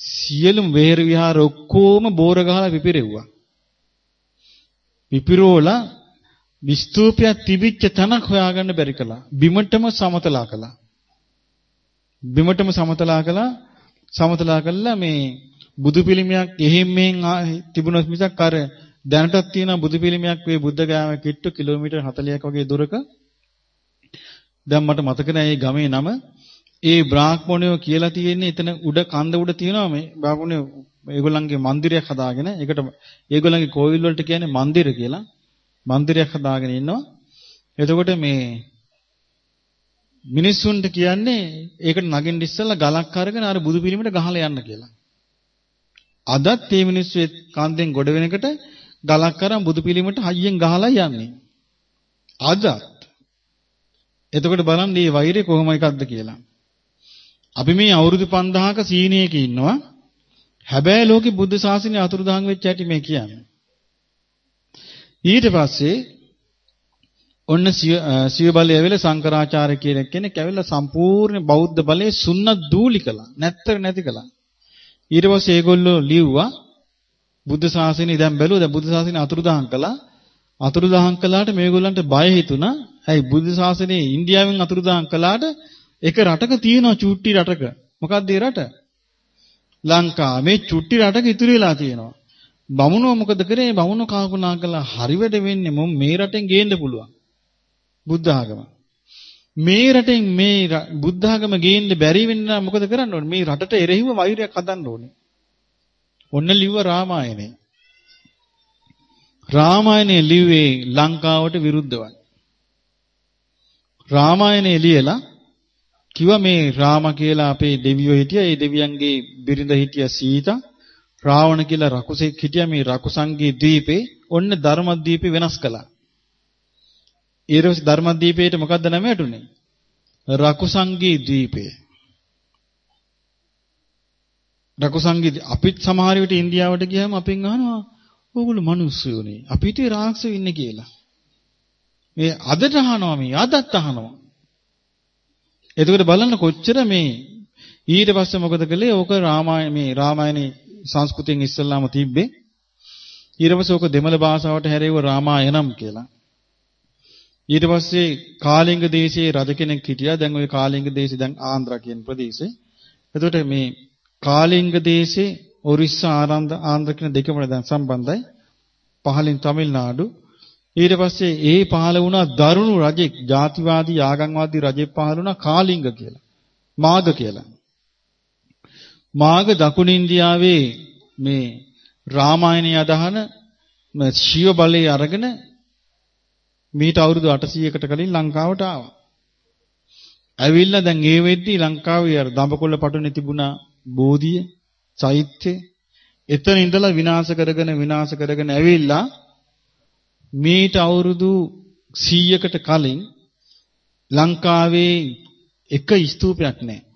සියලුම වෙහෙර විහාර ඔක්කොම බෝර ගහලා පිපිරෙව්වා. පිපිරෝලා විස්තූපයක් තිබිච්ච තැනක් හොයාගන්න බැරි කළා. බිමටම සමතලා කළා. බිමටම සමතලා කළා සමතලා කළා මේ බුදු පිළිමයක් එහෙම් මෙහෙන් තිබුණොත් මිසක් අර දැනටත් තියෙන බුදු පිළිමයක් වේ බුද්ධ ගාම කිට්ටු කිලෝමීටර් 40ක් වගේ දුරක දැන් මට මතක නැහැ මේ ගමේ නම ඒ බ්‍රාහ්මණයෝ කියලා තියෙන්නේ එතන උඩ කන්ද උඩ තියෙනවා මේ බ්‍රාහ්මණයෝ ඒගොල්ලන්ගේ මන්දිරයක් හදාගෙන ඒකට ඒගොල්ලන්ගේ කෝවිල් වලට කියන්නේ මන්දිර කියලා මන්දිරයක් හදාගෙන ඉන්නවා එතකොට මේ මිනිස්සුන්ට කියන්නේ ඒකට නගින්න ඉස්සෙල්ලා ගලක් අරගෙන අර බුදු පිළිමයට ගහලා යන්න කියලා. අදත් මේ මිනිස්සු කාන්දෙන් ගොඩ වෙනකොට ගලක් අරන් බුදු පිළිමයට හයියෙන් ගහලා යන්නේ. අදත්. එතකොට බලන්න මේ වෛරය කොහොම එකක්ද කියලා. අපි මේ අවුරුදු 5000ක සීනියක ඉන්නවා. හැබැයි ලෝකේ බුද්ධ ශාසනය අතුරුදහන් වෙච්ච හැටි මේ කියන්නේ. ඊට පස්සේ ඔන්න සිය බලය ඇවිල්ලා සංකරාචාර්ය කියන කෙනෙක් ඇවිල්ලා සම්පූර්ණ බෞද්ධ බලයේ සුන්නත් දූලි කළා. නැත්තර නැති කළා. ඊට පස්සේ ඒගොල්ලෝ ලිව්වා බුද්ධ ශාසනය දැන් බැලුවා දැන් බුද්ධ ශාසනය අතුරුදහන් කළා. අතුරුදහන් කළාට මේගොල්ලන්ට බය හිතුණා. ඇයි බුද්ධ ශාසනය ඉන්දියාවෙන් අතුරුදහන් කළාට එක රටක තියෙනවා චුට්ටි රටක. මොකක්ද ඒ රට? ලංකාව. මේ චුට්ටි රටක ඉතුරු වෙලා තියෙනවා. බමුණෝ මොකද කරේ? බමුණෝ කල්පනා කළා හරි වැඩ වෙන්නේ මොම් මේ රටෙන් ගේන්න පුළුවන්. බුද්ධ ආගම. මේ රටෙන් මේ බුද්ධ ආගම ගේන්න බැරි වෙන්න මොකද කරන්න ඕනේ? මේ රටට එරෙහිව වෛරයක් හදන්න ඕනේ. ඔන්න ලිව්ව රාමායනේ. රාමායනේ ලිව්වේ ලංකාවට විරුද්ධවයි. රාමායනේ ලියලා කිව්වා මේ රාම කියලා අපේ දෙවියෝ හිටියා. ඒ දෙවියන්ගේ බිරිඳ හිටියා සීතා. රාවණ කියලා රකුසෙක් හිටියා මේ රකුසන්ගේ දීපේ. ඔන්න ධර්මද්වීපේ වෙනස් කළා. ඊට පස්සේ ධර්මද්වීපේට මොකද්ද නම වැටුනේ? රකුසන්ගේ දීපය. රකුසන්ගේ අපිත් සමහර විට ඉන්දියාවට ගියාම අපෙන් අහනවා ඕගොල්ලෝ මිනිස්සුනේ. අපිට රාක්ෂසෝ ඉන්නේ කියලා. මේ අදට අහනවා මේ අදත් අහනවා. එතකොට බලන්න කොච්චර මේ ඊට පස්සේ මොකද කළේ? ඕක රාමායන මේ රාමායනේ සංස්කෘතියෙන් ඉස්සල්ලාම තිබ්බේ. ඊට පස්සේ ඕක දෙමළ භාෂාවට හැරෙව රාමායනම් කියලා. ඊට පස්සේ කාලිංග දේශයේ රජ කෙනෙක් හිටියා. දැන් ওই කාලිංග දේශේ දැන් ආන්ධ්‍ර කියන ප්‍රදේශේ. එතකොට මේ කාලිංග දේශේ ඔරිස්සා ආනන්ද ආන්ධ්‍ර කියන දෙකම දැන් සම්බන්ධයි. පහලින් තමිල්නාඩු ඊට පස්සේ ඒ පහළ වුණා දරුණු රජෙක් ජාතිවාදී ආගම්වාදී රජෙක් පහළ වුණා කාලිංග කියලා. මාග කියලා. මාග දකුණු ඉන්දියාවේ මේ රාමායනය අදහන ශිව බලය අරගෙන මීට අවුරුදු 800කට කලින් ලංකාවට ආවා. ඇවිල්ලා දැන් ඒ වෙද්දි ලංකාවේ අර දඹකොල්ල පටුනේ තිබුණා බෝධිය, චෛත්‍ය එතන ඉඳලා විනාශ කරගෙන විනාශ කරගෙන ඇවිල්ලා මීට අවුරුදු 100කට කලින් ලංකාවේ එක ස්තූපයක් නැහැ.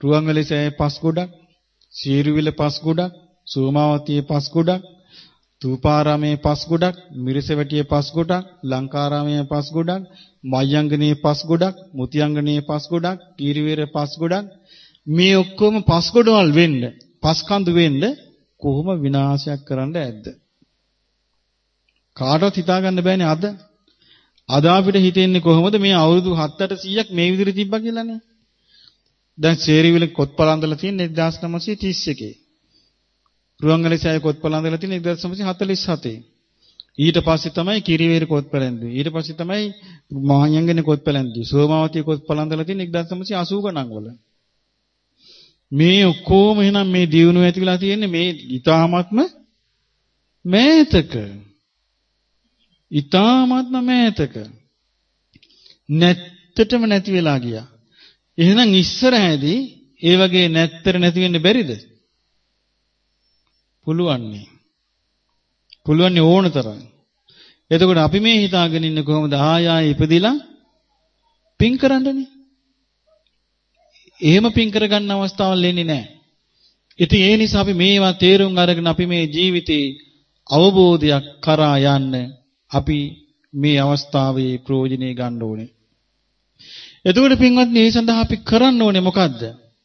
රුවන්වැලි සෑය පස් ගොඩක්, සීරුවිල පස් ගොඩක්, සෝමාවතියේ පස් ගොඩක්, තූපාරාමයේ පස් ගොඩක්, මිරිසවැටියේ පස් ගොඩක්, ලංකාරාමයේ පස් ගොඩක්, මයංගනේ පස් ගොඩක්, මුතියංගනේ පස් ගොඩක්, කීරිවේර පස් ගොඩක් මේ ඔක්කොම පස් ගොඩවල් වෙන්න, පස් කඳු වෙන්න කොහොම විනාශයක් කරන්න ඇද්ද? කාටවත් හිතා ගන්න බෑනේ අද. අද අපිට හිතෙන්නේ කොහොමද මේ අවුරුදු 7-800ක් මේ විදිහට තිබ්බා කියලානේ. දැන් සේරිවිල කොත්පල අඳලා තියෙන 1931. රුවන්වැලි සෑය කොත්පල අඳලා තියෙන 1947. ඊට පස්සේ තමයි කිරිවේර කොත්පල ඇඳුවේ. ඊට පස්සේ තමයි මහායංගනේ කොත්පල ඇඳුවේ. සෝමාවතී කොත්පල අඳලා තියෙන 1980 ගණන් වල. මේ ඔක්කොම එහෙනම් මේ දියුණුව ඇති වෙලා තියෙන්නේ මේ ඊ타ත්ම මේතක. ඊ타ත්ම මේතක. නැත්තටම නැති වෙලා ගියා. එහෙනම් ඉස්සරහදී ඒ වගේ නැත්තර නැති වෙන්න බැරිද? පුළුවන්නේ. පුළුවන්නේ ඕන තරම්. එතකොට අපි මේ හිතාගෙන ඉන්නේ කොහොමද ආය ආය ඉපදිලා පින් කරන්නනේ. එහෙම පින් කරගන්න අවස්ථාවක් ලෙන්නේ නැහැ. ඉතින් ඒ නිසා අපි මේවා තේරුම් අරගෙන අපි මේ ජීවිතේ අවබෝධයක් කරා යන්න අපි මේ අවස්ථාවේ ප්‍රයෝජනෙ ගන්න ඕනේ. එතකොට පින්වත්නි මේ සඳහා අපි කරන්න ඕනේ මොකද්ද?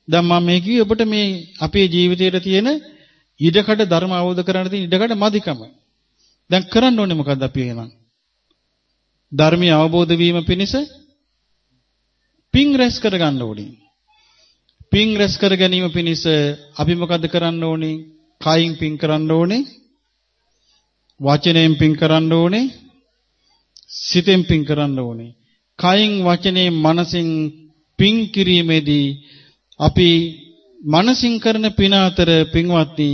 දැන් මම මේ කිව්වේ ඔබට මේ අපේ ජීවිතයේ තියෙන ඉඩකඩ ධර්ම අවබෝධ කරගන්න තියෙන ඉඩකඩ මදිකම. දැන් කරන්න ඕනේ මොකද්ද අපි එහෙනම්? ධර්මීය අවබෝධ වීම පිණිස පින් රැස් කරගන්න ඕනේ. පින් රැස් කර ගැනීම පිණිස අපි මොකද්ද කරන්න ඕනේ? කයින් පින් කරන්න ඕනේ. වචනයෙන් පින් කරන්න ඕනේ. සිතෙන් පින් කරන්න ඕනේ. කයින් වචනේ මනසින් පින් කිරීමේදී අපි මනසින් කරන පින අතර පින්වත්නි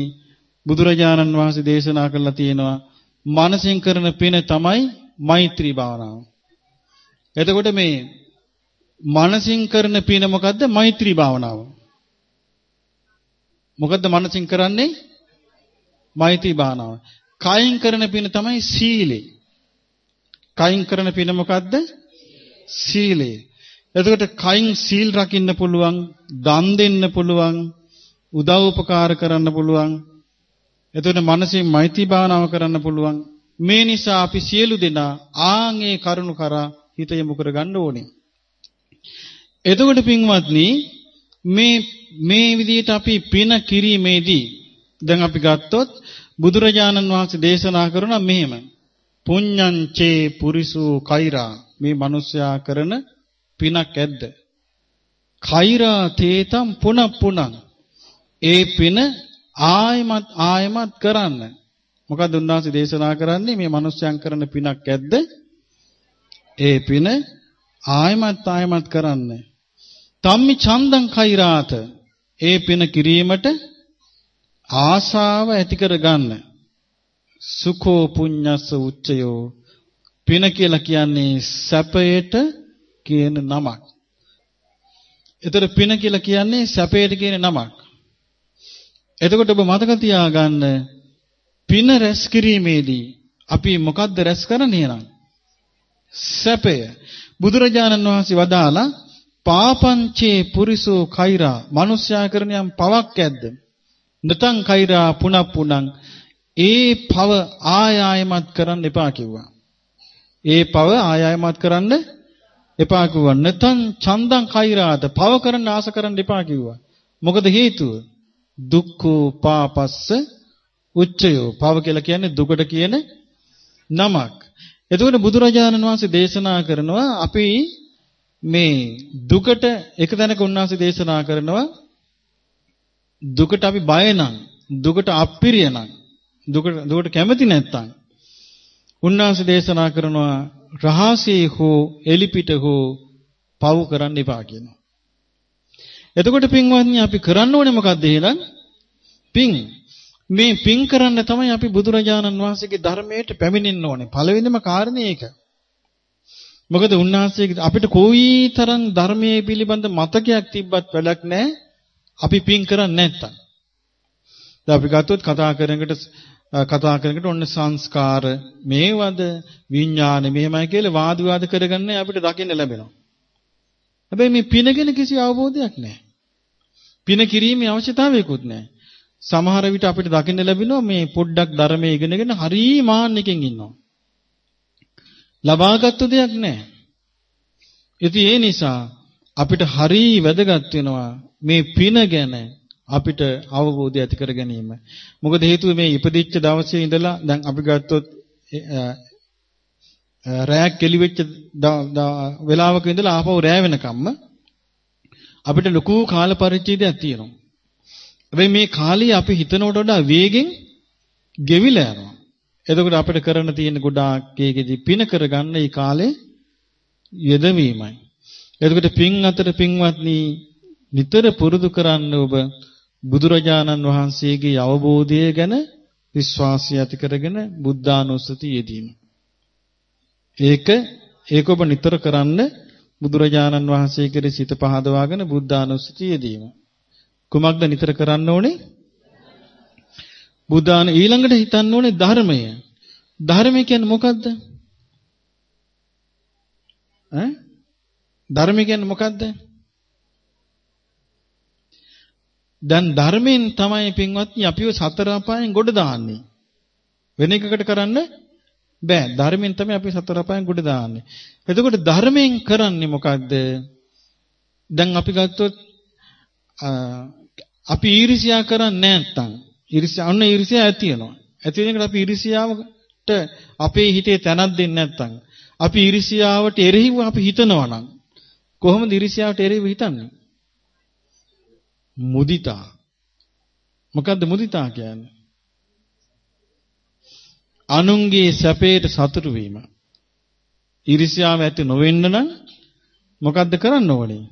බුදුරජාණන් වහන්සේ දේශනා කළා තියෙනවා මනසින් කරන පින තමයි මෛත්‍රී භාවනාව. එතකොට මේ මනසින් කරන පින මොකද්ද? මෛත්‍රී භාවනාව. මොකද්ද මනසින් කරන්නේ? මෛත්‍රී භාවනාව. කයින් කරන පින තමයි සීලය. කයින් කරන පින මොකද්ද? සීලය. එතකොට කයින් සීල් රකින්න පුළුවන්, දන් දෙන්න පුළුවන්, උදව් උපකාර කරන්න පුළුවන්. එතකොට මනසින් මෛත්‍රී භාවනාව කරන්න පුළුවන්. මේ නිසා අපි සියලු දෙනා ආන්ගේ කරුණු කරා හිත යොමු කරගන්න ඕනේ. එතකොට පින්වත්නි මේ මේ විදිහට අපි පින කිරීමේදී දැන් අපි ගත්තොත් බුදුරජාණන් වහන්සේ දේශනා කරන මෙහෙම. පුඤ්ඤං චේ පුරිසු කෛරා. මේ මිනිස්යා කරන පිනක් ඇද්ද? කෛරා තේතම් පුන පුනං. ඒ පින ආයමත් ආයමත් කරන්න. මොකද උන්වහන්සේ දේශනා කරන්නේ? මේ මිනිස්යන් කරන පිනක් ඇද්ද? ඒ පින ආයමත් ආයමත් කරන්න. තම්මි චන්දං කෛරාත. ඒ පින කිරීමට ආශාව ඇති කර ගන්න සුඛෝ පුඤ්ඤස්ස උච්චයෝ පින කියලා කියන්නේ සැපයට කියන නමක්. ඒතර පින කියලා කියන්නේ සැපයට කියන නමක්. එතකොට ඔබ මතක තියාගන්න පින රැස් කිරීමේදී අපි මොකද්ද රැස් කරන්නේ නම්? සැපය. බුදුරජාණන් වහන්සේ වදාලා පාපංචේ පුරිසෝ කෛරා මිනිස්යා කරන යම් පවක් ඇද්ද? නතං කෛරා පුනප්පුනං ඒ පව ආයායමත් කරන්න එපා කිව්වා. ඒ පව ආයායමත් කරන්න එපා කිව්වා. නතං චන්දං කෛරාද පව කරන්න ආස කරන්න එපා කිව්වා. මොකද හේතුව? දුක්ඛෝ පාපස්ස උච්චයෝ. පව කියලා කියන්නේ දුකට කියන නමක්. එතකොට බුදුරජාණන් වහන්සේ දේශනා කරනවා අපි මේ දුකට එක තැනක උන්වහන්සේ දේශනා කරනවා දුකට අපි බය නම් දුකට අප්පිරිය නම් දුකට දුකට කැමති නැත්තම් උන්වහන්සේ දේශනා කරනවා රහසේ හෝ එලිපිට හෝ පව් කරන්න එපා කියනවා. එතකොට පින්වත්නි අපි කරන්න ඕනේ මොකද්ද එහෙනම්? පින්. මේ පින් කරන්න තමයි අපි බුදුරජාණන් වහන්සේගේ ධර්මයට පැමිණෙන්න ඕනේ. පළවෙනිම කාරණේ ඒක. මොකද උන්වහන්සේගේ අපිට කොයිතරම් ධර්මයේ පිළිබඳ මතකයක් තිබ්බත් වැඩක් නැහැ. අපි පින් කරන්නේ නැත්තම්. දැන් අපි ගත්තොත් කතා කරනකොට කතා කරනකොට ඔන්න සංස්කාර මේවද විඥාන මෙහෙමයි කියලා වාද විවාද කරගන්න අපිට දකින්න ලැබෙනවා. හැබැයි මේ පින ගැන කිසි අවබෝධයක් නැහැ. පින කිරීමේ අවශ්‍යතාවයකුත් නැහැ. සමහර විට අපිට දකින්න ලැබෙනවා මේ පොඩ්ඩක් ධර්මයේ ඉගෙනගෙන හරි මාන්නකින් ඉන්නවා. ලබාගත්තු දෙයක් නැහැ. ඉතින් ඒ නිසා අපිට හරි වැදගත් වෙනවා මේ පින ගැන අපිට අවබෝධය ඇති කර ගැනීම. මොකද හේතුව මේ ඉපදිච්ච දවසේ ඉඳලා දැන් අපි ගත්තොත් රැයක් කෙලිවෙච්ච වෙලාවක ඉඳලා ආපහු රැ වෙනකම්ම අපිට ලොකු කාල පරිච්ඡේදයක් තියෙනවා. හැබැයි මේ කාලය අපි හිතනවට වඩා වේගෙන් ගෙවිලා යනවා. එතකොට අපිට කරන්න තියෙන ගොඩාක් ඒකෙදි පින කරගන්න මේ කාලේ යෙදවීමයි. එතකොට පින් අතර පින්වත්නි නිතර පුරුදු කරන්න ඔබ බුදුරජාණන් වහන්සේගේ අවබෝධය ගැන විශ්වාසය ඇති කරගෙන බුද්ධානුස්සතිය යෙදීම. ඒක ඒක ඔබ නිතර කරන්න බුදුරජාණන් වහන්සේ කෙරෙහි සිත පහදවාගෙන බුද්ධානුස්සතිය යෙදීම. කුමක්ද නිතර කරන්න ඕනේ? බුදාන ඊළඟට හිතන්න ඕනේ ධර්මය. ධර්මය කියන්නේ මොකද්ද? ඈ? ධර්මය කියන්නේ මොකද්ද? දැන් ධර්මයෙන් තමයි පින්වත්නි අපිව සතර අපායන් ගොඩ දාන්නේ. වෙන එකකට කරන්න බෑ. ධර්මයෙන් තමයි අපි සතර අපායන් ගොඩ දාන්නේ. එතකොට ධර්මයෙන් කරන්නේ මොකද්ද? දැන් අපි ගත්තොත් අපි ඊර්ෂ්‍යා කරන්නේ නැත්තම් ඊර්ෂ්‍යා ඔන්න ඊර්ෂ්‍යා ඇති වෙනවා. ඇති වෙන එකට අපි ඊර්ෂ්‍යාවට අපේ හිතේ තැනක් දෙන්නේ නැත්තම් අපි ඊර්ෂ්‍යාවට එරෙහිව අපි හිතනවා නම් කොහොමද ඊර්ෂ්‍යාවට එරෙහිව හිතන්නේ? මුදිතා. මොකද්ද මුදිතා කියන්නේ? අනුන්ගේ සැපයට සතුටු වීම. ඊර්ෂ්‍යාව ඇති නොවෙන්න නම් මොකද්ද කරන්න ඕනේ?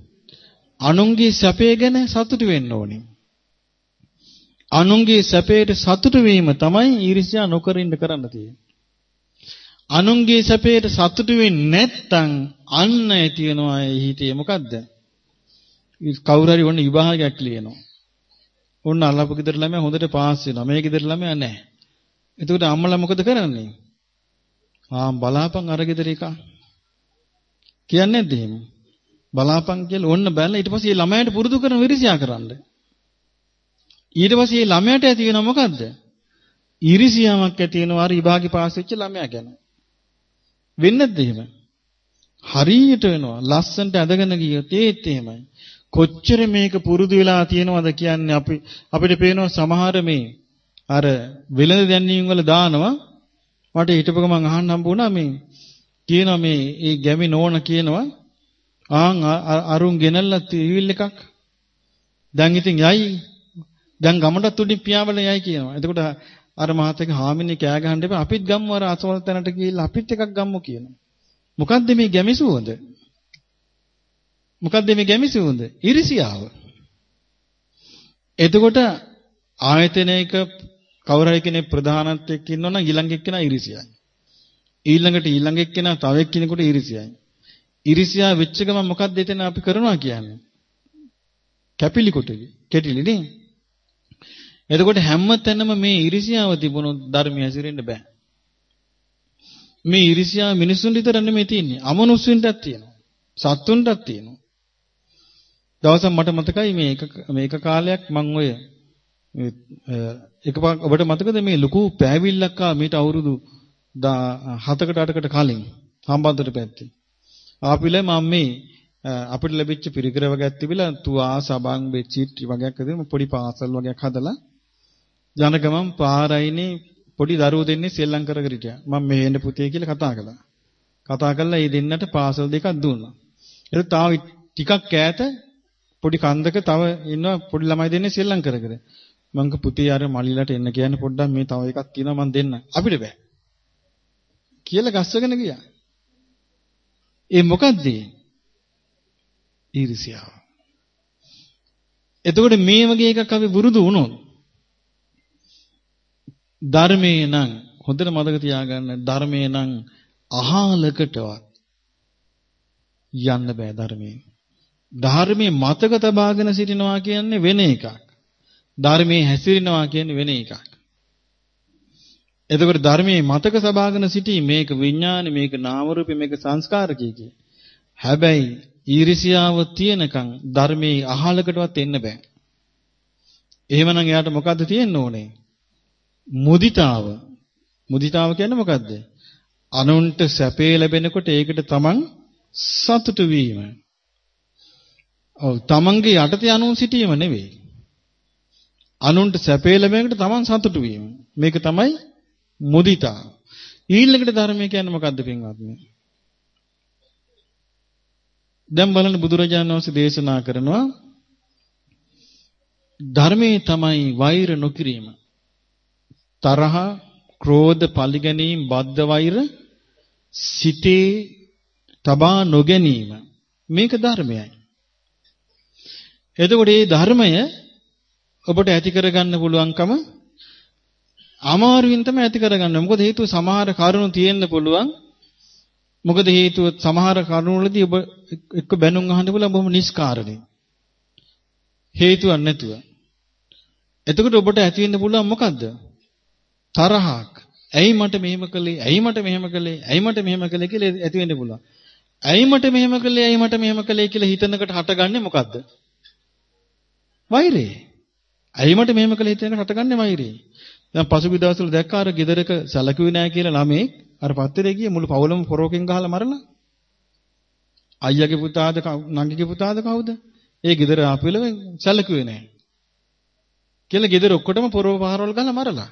අනුන්ගේ සැපේ ගැන සතුටු වෙන්න ඕනේ. අනුන්ගේ සැපයට සතුටු වීම තමයි ඊර්ෂ්‍යා නොකර ඉන්න කරන්න තියෙන්නේ. අනුන්ගේ සැපයට සතුටු වෙන්නේ නැත්නම් අන්න ඇති වෙනවා ඒ හිතේ මොකද්ද? කවුරු හරි ඔන්න විභාගයක් ලියනවා. ඔන්න අල්ලපු ගෙදර ළමයා හොඳට පාස් වෙනවා. මේ ගෙදර ළමයා නැහැ. එතකොට අම්මලා මොකද කරන්නේ? ආ බලාපන් අර ගෙදර එක. කියන්නේ නැද්ද එහෙම? බලාපන් කියලා ඔන්න බැලලා ඊට පස්සේ ළමයාට පුරුදු කරන විරිසියා කරන්න. ඊට පස්සේ මේ ළමයාට ඇති වෙනව මොකද්ද? ඉරිසියාවක් ඇති වෙනවා අර විභාගේ පාස් වෙච්ච ළමයා ගැන. වෙන්නේ නැද්ද එහෙම? හරියට වෙනවා. ලස්සන්ට ඇදගෙන ගියොත් ඒත් එහෙමයි. කොච්චර මේක පුරුදු වෙලා තියෙනවද කියන්නේ අපි අපිට පේනවා සමහර මේ අර වෙළඳ දැන්වීම් වල දානවා. මට හිටපු ගමන් අහන්න හම්බ වුණා මේ කියනවා මේ ඒ ගැමි නෝන කියනවා. ආන් අරුන් ගෙනල්ලා ටීවිල් එකක්. දැන් ඉතින් යයි. දැන් ගමටත් උඩින් පියාඹල යයි කියනවා. එතකොට අර මහත්තයක හාමිනේ කෑ ගහන්න එපා. අපිත් ගම්මු අර අසවල් තැනට ගිහිල්ලා අපිත් එකක් ගම්මු කියනවා. මොකද්ද මේ ගැමි සුවඳ මොකද්ද මේ ගැමි සුවඳ ඉරිසියාව එතකොට ආයතනයක කවුරු හරි කෙනෙක් ප්‍රධානත්වයක් ඉන්නවනම් ඊළඟ එක්කෙනා ඉරිසියයි. ඊළඟට ඊළඟ එක්කෙනා තව එක්කෙනෙකුට ඉරිසියයි. ඉරිසියා වෙච්ච ගමන් මොකක්ද එතන අපි කරනවා කියන්නේ? කැපිලි කොටවි. කෙටිලි නේ. එතකොට හැම තැනම මේ ඉරිසියාව තිබුණොත් ධර්මය හැසිරෙන්න බෑ. මේ ඉරිසියාව මිනිසුන් විතර නෙමෙයි තියෙන්නේ. අමනුෂ්‍යන්ටත් තියෙනවා. සත්තුන්ටත් තියෙනවා. දවසක් මට මතකයි මේ එක මේක කාලයක් මම ඔය එකපාර ඔබට මතකද මේ ලොකු පෑවිල්ලක් ආ මීට අවුරුදු 7කට 8කට කලින් හම්බන්තොට පැත්තේ. ආපිල මම මේ අපිට ලැබිච්ච පිරිකර වගේක් තිබිලා තුවා සබන් බෙච්චීට් වගේක් හදලා පොඩි පාසල් වගේක් හදලා යන ගමන් පාරයිනේ පොඩි දරුවෝ දෙන්නේ සෙල්ලම් කර කර හිටියා. මම මේ එන්න පුතේ කියලා කතා කළා. කතා කරලා ඒ දෙන්නට පාසල් දෙකක් දුන්නා. ඒක තාම ටිකක් ඈත පොඩි කන්දක තව ඉන්නවා පොඩි ළමයි දෙන්නේ සෙල්ලම් කර කර. මං පුතේ අර මලිලට එන්න කියන්නේ පොඩ්ඩක් මේ තව එකක් තියෙනවා මං දෙන්න. අපිට බෑ. කියලා ගස්සගෙන ගියා. ඒ මොකද්ද? ඊර්ෂ්‍යාව. එතකොට මේ වගේ එකක් අපි වරුදු වුණොත් ධර්මේ නම් හොඳට මතක තියාගන්න ධර්මේ නම් අහලකටවත් යන්න බෑ ධර්මයේ. ධර්මයේ මතක තබාගෙන සිටිනවා කියන්නේ වෙන එකක්. ධර්මයේ හැසිරෙනවා කියන්නේ වෙන එකක්. එතකොට ධර්මයේ මතක සබාගෙන සිටි මේක විඥානේ මේක නාම රූපේ මේක සංස්කාරකී කිය. හැබැයි ඊර්ෂියාව තියෙනකන් ධර්මයේ අහලකටවත් එන්න බෑ. එහෙමනම් එයාට මොකද්ද තියෙන්න ඕනේ? මුදිතාව. මුදිතාව කියන්නේ මොකද්ද? අනුන්ට සැපේ ලැබෙනකොට ඒකට තමන් සතුටු වීම. ඔව් තමන්ගේ යටතේ අනුන් සිටීම නෙවෙයි. අනුන්ට සැපේ ලැබෙනකට තමන් සතුටු වීම. මේක තමයි මුදිතා. ඊළඟට ධර්මය කියන්නේ මොකද්ද පින්වත්නි? දැන් බලන්න බුදුරජාණන් වහන්සේ දේශනා කරනවා ධර්මයේ තමයි වෛර නොකිරීම. තරහ, ක්‍රෝධ, පරිගැනීම්, බද්ධ වෛර සිතේ තබා නොගැනීම. මේක ධර්මයයි. එතකොට මේ ධර්මය ඔබට ඇති කරගන්න පුළුවන්කම අමාරුවෙන් තමයි ඇති කරගන්න. මොකද හේතුව සමහර කරුණු තියෙන්න පුළුවන්. මොකද හේතුව සමහර කරුණු වලදී ඔබ එක්ක බැනුම් අහන්න පුළුවන් බොහොම නිස්කාරණේ. හේතුවක් නැතුව. එතකොට ඔබට ඇති වෙන්න පුළුවන් මොකද්ද? තරහක්. ඇයි මට මෙහෙම කළේ? ඇයි මට මෙහෙම කළේ? ඇයි මට මෙහෙම කළේ කියලා ඇති වෙන්න පුළුවන්. ඇයි මට මෙහෙම කළේ? ඇයි මට මෙහෙම කළේ කියලා හිතනකට හටගන්නේ මොකද්ද? වෛරය. ඇයි මට මෙහෙම කළ හිතෙන හටගන්නේ වෛරය. දැන් පසුගිය දවස්වල දැක්කා අර ගෙදරක සැලකුවේ නැහැ කියලා ළමේ අර පත්තරේ ගිය මුළු පවුලම පොරෝකෙන් ගහලා මරලා. අයියාගේ පුතාද නංගිගේ පුතාද කවුද? ඒ ගෙදර ආපෙලව සැලකුවේ නැහැ. කියලා ගෙදර ඔක්කොටම පොරෝ පහරවල් ගහලා මරලා.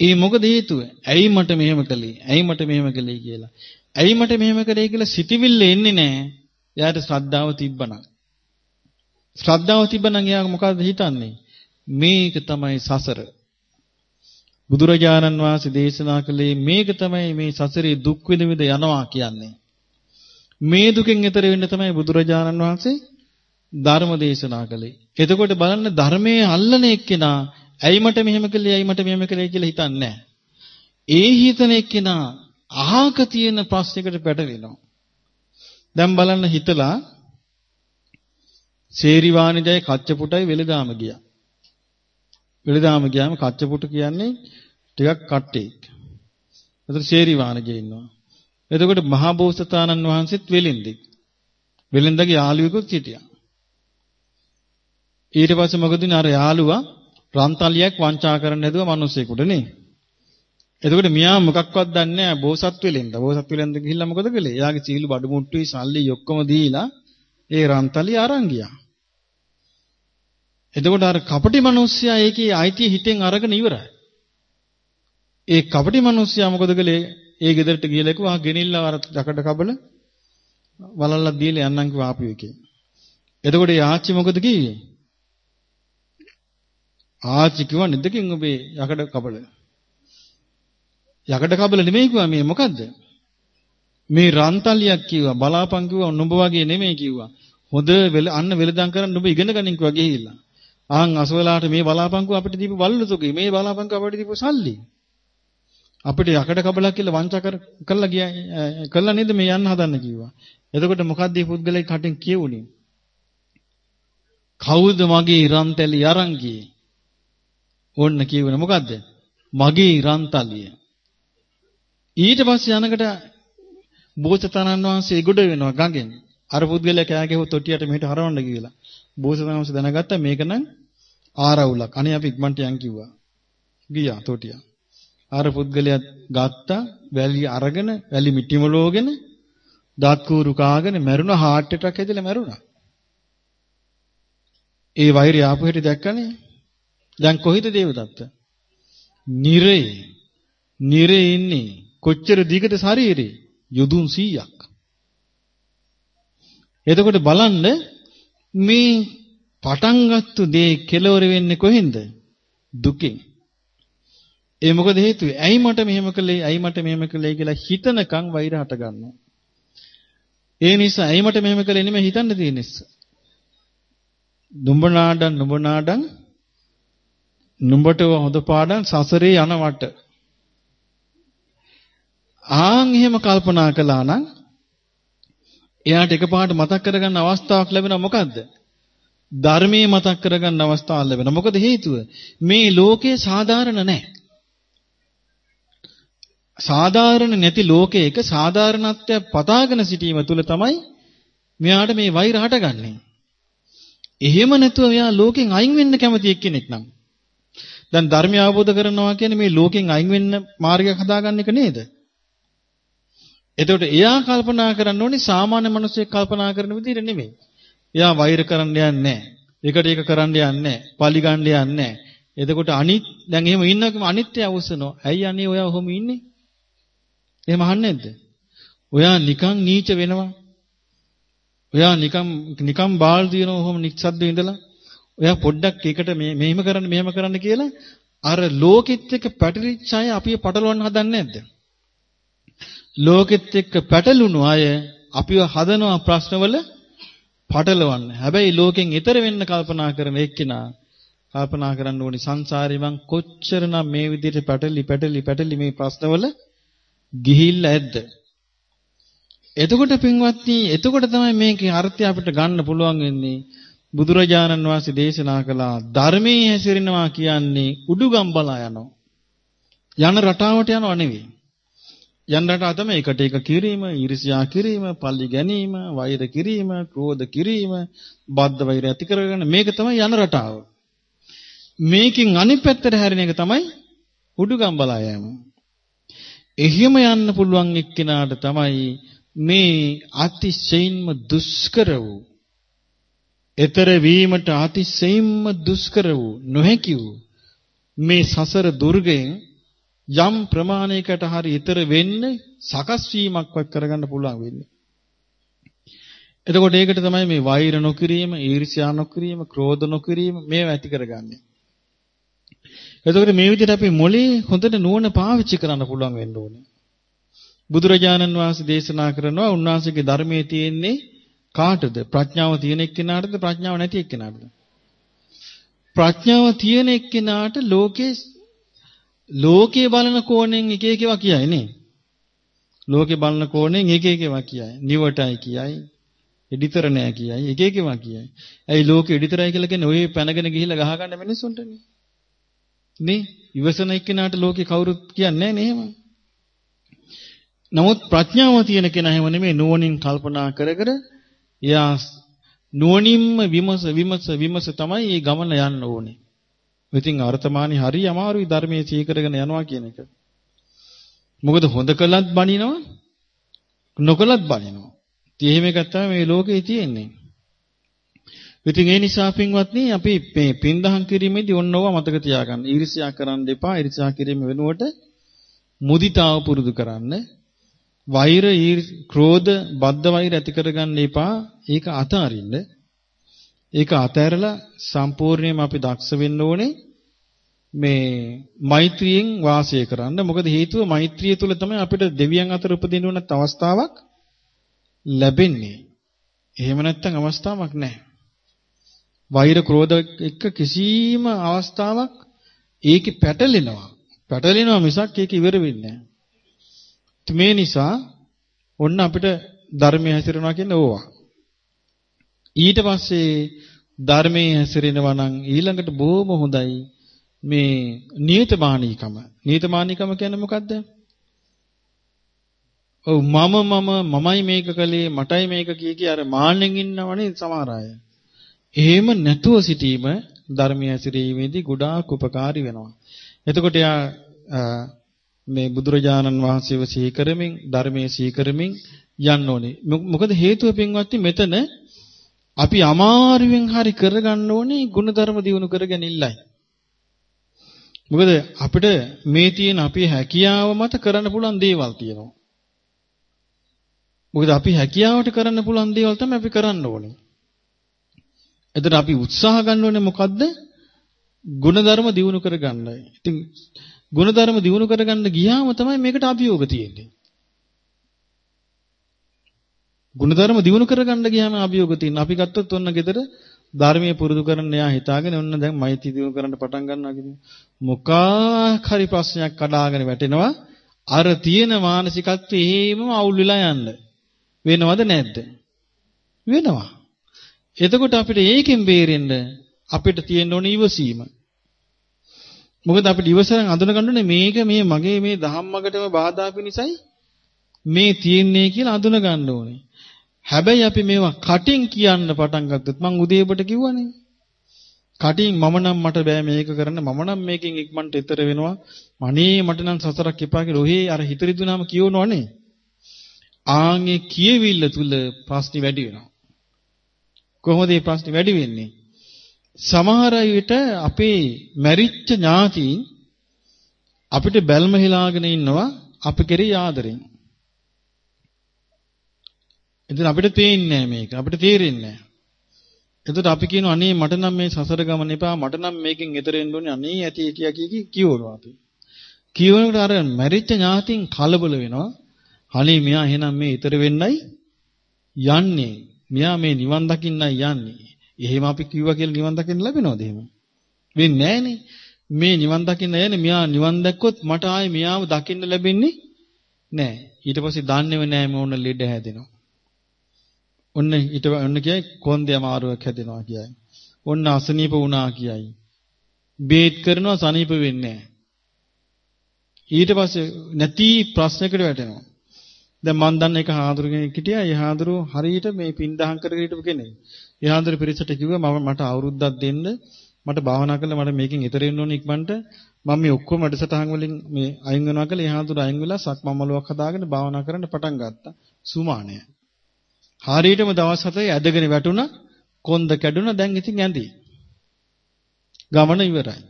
ඒ මොකද හේතුව? ඇයි මට මෙහෙම කළේ? ඇයි මට මෙහෙම කළේ කියලා. ඇයි මට මෙහෙම කළේ කියලා සිතවිල්ල එන්නේ නැහැ. එයාට ශ්‍රද්ධාව තිබ්බනම්. ශ්‍රද්ධාව තිබ්බනම් එයා මොකද්ද හිතන්නේ? මේක තමයි සසර. බුදුරජාණන් වහන්සේ දේශනා කළේ මේක තමයි මේ සසරේ දුක් විඳ විඳ යනවා කියන්නේ. මේ දුකෙන් එතර වෙන්න තමයි බුදුරජාණන් වහන්සේ ධර්ම දේශනා කළේ. එතකොට බලන්න ධර්මයේ අල්ලන එක්කෙනා ඇයි මට මෙහෙම කළේ ඇයි මට මෙහෙම කළේ කියලා හිතන්නේ නැහැ. ඒ හිතන එක්කෙනා අහක තියෙන ප්‍රශ්නයකට පැටලෙනවා. දැන් බලන්න හිතලා සේරිවාණිජය කච්චපුටයි වෙලදාම ගියා. වෙලදාම ගියාම කච්චපුට කියන්නේ ටිකක් කට්ටෙක්. එතකොට සේරිවාණිජය ඉන්නවා. එතකොට මහා බෝසතාණන් වහන්සේත් වෙලෙන්දෙක්. වෙලෙන්දගේ යාළුවෙකුත් හිටියා. ඊට පස්සේ මොකද උනේ අර යාළුවා රන්තලියක් වංචා කරන්න හැදුව මිනිස්සෙකුට නේ. එතකොට මියා මොකක්වත් දන්නේ නැහැ බෝසත් වෙලෙන්ද. බෝසත් වෙලෙන්ද ගිහිල්ලා මොකද කළේ? එයාගේ සීළු බඩු මුට්ටුයි සල්ලි ඔක්කොම දීලා ඒ රන්තලිය අරන් ගියා. එතකොට අර කපටි මිනිස්සයා ඒකේ අයිතිය හිතෙන් අරගෙන ඉවරයි. ඒ කපටි මිනිස්සයා මොකද කළේ? ඒ ගෙදරට ගිහලා කිව්වා ගෙනිල්ලා අර යකඩ කබල වලල්ලක් දීලා යන්නම් කිව්වා ආපු එකේ. එතකොට ඒ ආච්චි මොකද කිව්වේ? ආච්චි කිව්වා නිදකින් ඔබේ යකඩ කබල. යකඩ කබල නෙමෙයි කිව්වා මේ මොකද්ද? මේ රන්තලියක් කිව්වා බලාපන් කිව්වා නුඹ වගේ නෙමෙයි කිව්වා. හොඳ වෙල අන්න වෙලදම් කරන්න නුඹ ඉගෙන ගනින් කිව්වා ගිහිල්ලා. ආන් අසවලාට මේ බලාපන් කිව්වා අපිට දීපු වල්ලුතුකේ මේ බලාපන් කිව්වා අපිට දීපු සල්ලි. අපිට යකඩ කබලක් කියලා වංචා කර කළා ගියා කළා නේද මේ යන්න හදන්න කිව්වා. එතකොට මොකද්ද මේ පුද්ගලයා කටින් කියුණේ? කවුද මගේ ඉරන්තැලි අරන් ගියේ? ඕන්න කියවන මොකද්ද? මගේ ඉරන්තලිය. ඊට පස්සේ යනකට බෝසතාණන් වහන්සේ ගොඩ වෙනවා ගඟෙන්. අර පුද්ගලයා කෑ ගැහුව තොටියට මෙහෙට හරවන්න කියලා. බෝසතාණන් වහන්සේ දැනගත්තා මේක නම් ආරවුලක්. අනේ අපි ඉක්මනට යන් කිව්වා. ගියා තොටිය. අර පුද්ගලයා ගත්තා වැලි අරගෙන වැලි මිටිමලෝගෙන දත් කූරු කාගෙන මැරුණා heart attack හැදලා මැරුණා. ඒ වෛරය ආපු හැටි දැක්කනේ. දැන් කොහෙද දේවදත්ත? නිරේ. නිරේ ඉන්නේ. කොච්චර දිගද ශරීරේ? යොදුන් 100ක්. එතකොට බලන්න මේ පටන් ගත්ත දේ කෙලවර වෙන්නේ කොහෙන්ද? දුකෙන්. ඒ මොකද හේතුව? ඇයි මට මෙහෙම කළේ? ඇයි මට මෙහෙම කළේ කියලා හිතනකම් වෛර හට ගන්නවා. ඒ නිසා ඇයි මට මෙහෙම කළේ නෙමෙයි හිතන්න තියෙන නිසා. නුඹ නාඩන් නුඹ නාඩන් නුඹට හොඳ පාඩම් සසරේ යනවට. ආන් එහෙම කල්පනා කළා නම් එයාට එකපාරට මතක් කරගන්න අවස්ථාවක් ලැබෙනවා මොකද්ද? ධර්මයේ මතක් කරගන්න අවස්ථාවක් ලැබෙනවා. මොකද හේතුව? මේ ලෝකේ සාධාරණ නැහැ. සාධාරණ නැති ලෝකයක සාධාරණත්වය පතාගෙන සිටීම තුළ තමයි මෙයාට මේ වෛර හටගන්නේ. එහෙම නැතුව එයා ලෝකෙන් අයින් වෙන්න කැමති එක්කෙනෙක් නම්. දැන් ධර්මය අවබෝධ කරනවා කියන්නේ මේ ලෝකෙන් අයින් වෙන්න මාර්ගයක් හදාගන්න එක නේද? එතකොට එයා කල්පනා කරන්න ඕනේ සාමාන්‍ය මිනිස්සෙක් කල්පනා කරන විදිහට නෙමෙයි. එයා වෛර කරන්න යන්නේ නැහැ. එකට එක කරන්න යන්නේ නැහැ. පලි ගන්න යන්නේ නැහැ. එතකොට අනිත් දැන් එහෙම ඉන්නකම අනිත්‍ය අවසනෝ. ඇයි අනේ ඔයා ඔහොම ඉන්නේ? එහෙම අහන්නේ නැද්ද? ඔයා නිකන් නීච වෙනවා. ඔයා නිකම් නිකම් බාල් දිනන ඔහොම නිස්සද්ද ඉඳලා ඔයා පොඩ්ඩක් ඒකට මේ මෙහෙම කරන්න මෙහෙම කරන්න කියලා අර ලෝකෙත් එක්ක පැටලිච්ච අය අපිව පටලවන්න හදන්නේ නැද්ද? ලෝකෙත් එක්ක පැටලුණු අය අපිව හදනවා ප්‍රශ්නවල පටලවන්න. හැබැයි ලෝකෙන් ඈතර වෙන්න කල්පනා කරන එක්කිනා කල්පනා කරන්න ඕනි සංසාරේ මං කොච්චරනම් මේ විදිහට පැටලි පැටලි පැටලි මේ ප්‍රශ්නවල ගිහිල්ලා ඇද්ද? එතකොට පින්වත්නි එතකොට තමයි මේකේ අර්ථය අපිට ගන්න පුළුවන් වෙන්නේ බුදුරජාණන් වහන්සේ දේශනා කළා ධර්මයේ හැසිරෙනවා කියන්නේ උඩුගම් බලා යනවා. යන රටාවට යනව නෙවෙයි. යන රටාව තමයි එකට එක කිරීම, ඊර්ෂ්‍යා කිරීම, පල්ලි ගැනීම, වෛර කිරීම, ක්‍රෝධ කිරීම, බද්ධ වෛර ඇති කරගෙන මේක තමයි යන රටාව. මේකෙන් අනිත් පැත්තට හැරෙන එක තමයි උඩුගම් බලා යෑම. එහෙම යන්න පුළුවන් එක්කෙනාට තමයි මේ අතිශයින්ම දුෂ්කර වූ ඊතර වීමට අතිශයින්ම දුෂ්කර වූ නොහැකි වූ මේ සසර දුර්ගයෙන් යම් ප්‍රමාණයකට හරි ඊතර වෙන්න සකස් වීමක්වත් කරගන්න පුළුවන් වෙන්නේ. එතකොට ඒකට තමයි මේ වෛර නොකිරීම, ඊර්ෂ්‍යා නොකිරීම, ක්‍රෝධ නොකිරීම මේව ඇති කරගන්නේ. එතකොට මේ විදිහට අපි මොලේ හොඳට නුවණ පාවිච්චි කරන්න පුළුවන් වෙන්න ඕනේ. බුදුරජාණන් වහන්සේ දේශනා කරනවා උන්වහන්සේගේ ධර්මයේ තියෙන්නේ කාටද? ප්‍රඥාව තියෙන එක්කෙනාටද ප්‍රඥාව නැති එක්කෙනාටද? ප්‍රඥාව තියෙන එක්කෙනාට ලෝකේ ලෝකේ බලන කෝණයෙන් එක එක ඒවා කියයි නේ. ලෝකේ බලන කෝණයෙන් එක එක ඒවා කියයි. නිවටයි කියයි. එඩිතර නෑ කියයි. එක එක ඒවා කියයි. ඇයි ලෝකෙ එඩිතරයි කියලා කියන්නේ ඔය පැනගෙන ගිහිල්ලා ගහ ගන්න මිනිස්සුන්ටනේ. නේ? ඉවසන එක්කෙනාට ලෝකේ කවුරුත් කියන්නේ නෑ නේ නමුත් ප්‍රඥාව තියෙන කෙනා හැම නෙමෙයි නුවණින් කල්පනා කර කර එයා නුවණින්ම විමස විමස විමස තමයි මේ ගමන යන්න ඕනේ. ඉතින් අර්ථමානි හරි අමාරුයි ධර්මයේ සීකරගෙන යනවා කියන එක. මොකද හොඳ කළත් බනිනවා නොකළත් බනිනවා. ඉතින් එහෙම එකක් තමයි මේ ලෝකේ තියෙන්නේ. ඉතින් ඒ නිසා පින්වත්නි අපි මේ පින්දහම් කිරීමේදී ඔන්න ඕවා මතක තියාගන්න. ඊර්ෂ්‍යා කරන්න එපා. ඊර්ෂ්‍යා කිරීම වෙනුවට මුදිතාව පුරුදු කරන්න. වෛර, ක්‍රෝධ, බද්ධ වෛර ඇති කරගන්න එපා. ඒක අතාරින්න. ඒක අතහැරලා සම්පූර්ණයෙන්ම අපි දක්ෂ වෙන්න ඕනේ මේ මෛත්‍රියෙන් වාසය කරන්න. මොකද හේතුව මෛත්‍රිය තුල තමයි අපිට දෙවියන් අතර උපදින්න උනත් අවස්ථාවක් ලැබෙන්නේ. එහෙම නැත්නම් අවස්ථාවක් නැහැ. වෛර ක්‍රෝධ එක්ක කිසිම අවස්ථාවක් ඒකේ පැටලෙනවා. පැටලෙනවා මිසක් ඒක ඉවර වෙන්නේ නැහැ. මේ නිසා ඔන්න අපිට ධර්මයේ හැසිරෙනවා කියන්නේ ඕවා. ඊට පස්සේ ධර්මයේ හැසිරෙනවා නම් ඊළඟට බොහොම හොඳයි මේ නියතමානීකම. නියතමානීකම කියන්නේ මොකද්ද? ඔව් මම මම මමයි මේක කළේ මටයි මේක කිය කිය අර මාන්නෙන් ඉන්නවනේ සමහර අය. එහෙම නැතුව සිටීම ධර්මයේ හැසිරීමේදී ගොඩාක් උපකාරී වෙනවා. එතකොට යා මේ බුදුරජාණන් වහන්සේව සිහි කරමින් ධර්මයේ සිහි කරමින් යන්න ඕනේ. මොකද හේතුව පින්වත්නි මෙතන අපි අමාරුවෙන් හරි කරගන්න ඕනේ ಗುಣධර්ම දියුණු කරගැනILLයි. මොකද අපිට මේ තියෙන අපේ හැකියාව මත කරන්න පුළුවන් දේවල් තියෙනවා. මොකද අපි හැකියාවට කරන්න පුළුවන් දේවල් තමයි අපි කරන්න ඕනේ. එතන අපි උත්සාහ ගන්න ඕනේ මොකද්ද? ಗುಣධර්ම දියුණු කරගන්නයි. ඉතින් ಗುಣධර්ම දියුණු කරගන්න ගියාම තමයි මේකට අභියෝග තියෙන්නේ. ಗುಣධර්ම දියුණු කරගන්න ගියාම අභියෝග තියෙනවා. අපි ගත්තොත් ඔන්න ගෙදර ධර්මයේ පුරුදු කරන්න එයා හිතාගෙන ඔන්න දැන් මෛත්‍රී දියුණු කරන්න පටන් ගන්නවා කියන්නේ. මොකක් හරි ප්‍රශ්නයක් කඩාගෙන වැටෙනවා. අර තියෙන මානසිකත්වයේ එහෙමම අවුල් වෙලා යන්න. වෙනවද නැද්ද? වෙනවා. එතකොට අපිට ඒකෙන් බේරෙන්න අපිට තියෙන්න ඕන ඉවසීම. මොකද අපිට ඉවසරන් අඳුන ගන්න ඕනේ මේක මේ මගේ මේ ධම්මකටම බාධා පිණිසයි මේ තියෙන්නේ කියලා අඳුන ගන්න ඕනේ. හැබැයි අපි මේවා කටින් කියන්න පටන් ගත්තොත් මං උදේපට කිව්වනේ. කටින් මම නම් මට බෑ මේක කරන්න මම නම් මේකෙන් ඉක්මනට ඈතර වෙනවා. අනේ මට නම් සසරක් එපා කියලා ඔහේ අර හිතරිදුනාම කියවනවනේ. ආන්ගේ කියවිල්ල තුල ප්‍රශ්නේ වැඩි වෙනවා. කොහොමද මේ ප්‍රශ්නේ වැඩි වෙන්නේ? සමහර විට අපේ මැරිච්ච ඥාතීන් අපිට බැල්ම හිලාගෙන ඉන්නවා අපි කෙරෙහි ආදරෙන්. ඉතින් අපිට තේින්නේ මේක. අපිට තේරෙන්නේ නැහැ. එතකොට අපි කියනවා අනේ මට නම් මේ සසර ගමන එපා මට නම් මේකෙන් එතර වෙන්න ඕනේ අනේ ඇති කියා කී කියවනවා අපි. කියවනකොට අර මැරිච්ච ඥාතීන් කලබල වෙනවා. අනේ මෙයා එහෙනම් මේ ඊතර වෙන්නයි යන්නේ. මෙයා මේ නිවන් දකින්නයි යන්නේ. එහෙම අපි කිව්වා කියලා නිවන් දකින්න ලැබෙනවද එහෙම? වෙන්නේ නැහනේ. මේ නිවන් දකින්න යන්නේ මෙයා නිවන් දැක්කොත් මට ආයේ මෙයාව දකින්න ලැබෙන්නේ නැහැ. ඊට පස්සේ දන්නේව නැහැ මොන ලෙඩ හැදෙනවා. ඔන්න ඊට ඔන්න කියයි කොන්දේ අමාරුවක් හැදෙනවා කියයි. ඔන්න අසනීප වුණා කියයි. බේත් කරනවා සනීප වෙන්නේ නැහැ. ඊට පස්සේ නැති ප්‍රශ්නයකට වැටෙනවා. දැන් මම දන්න එක හාඳුරු කෙනෙක් හිටියා. ඒ හාඳුරු හරියට මේ පින්දහම් කරගෙන හිටපු කෙනෙක්. ඒ හාඳුරු පිරිසට කිව්වා මම මට අවුරුද්දක් දෙන්න. මට භාවනා කරලා මට මේකෙන් ඈතර වෙන්න ඕනේ ඉක්මනට. මම මේ ඔක්කොම වැඩසටහන් වලින් මේ අයින් වෙනවා කියලා ඒ හාඳුරු අයින් වෙලා සක්මන් හදාගෙන භාවනා කරන්න පටන් ගත්තා. සුමානය. හරියටම දවස් හතේ ඇදගෙන වැටුණා. කොන්ද කැඩුණා. දැන් ඉතින් ඇඳි. ගමන ඉවරයි.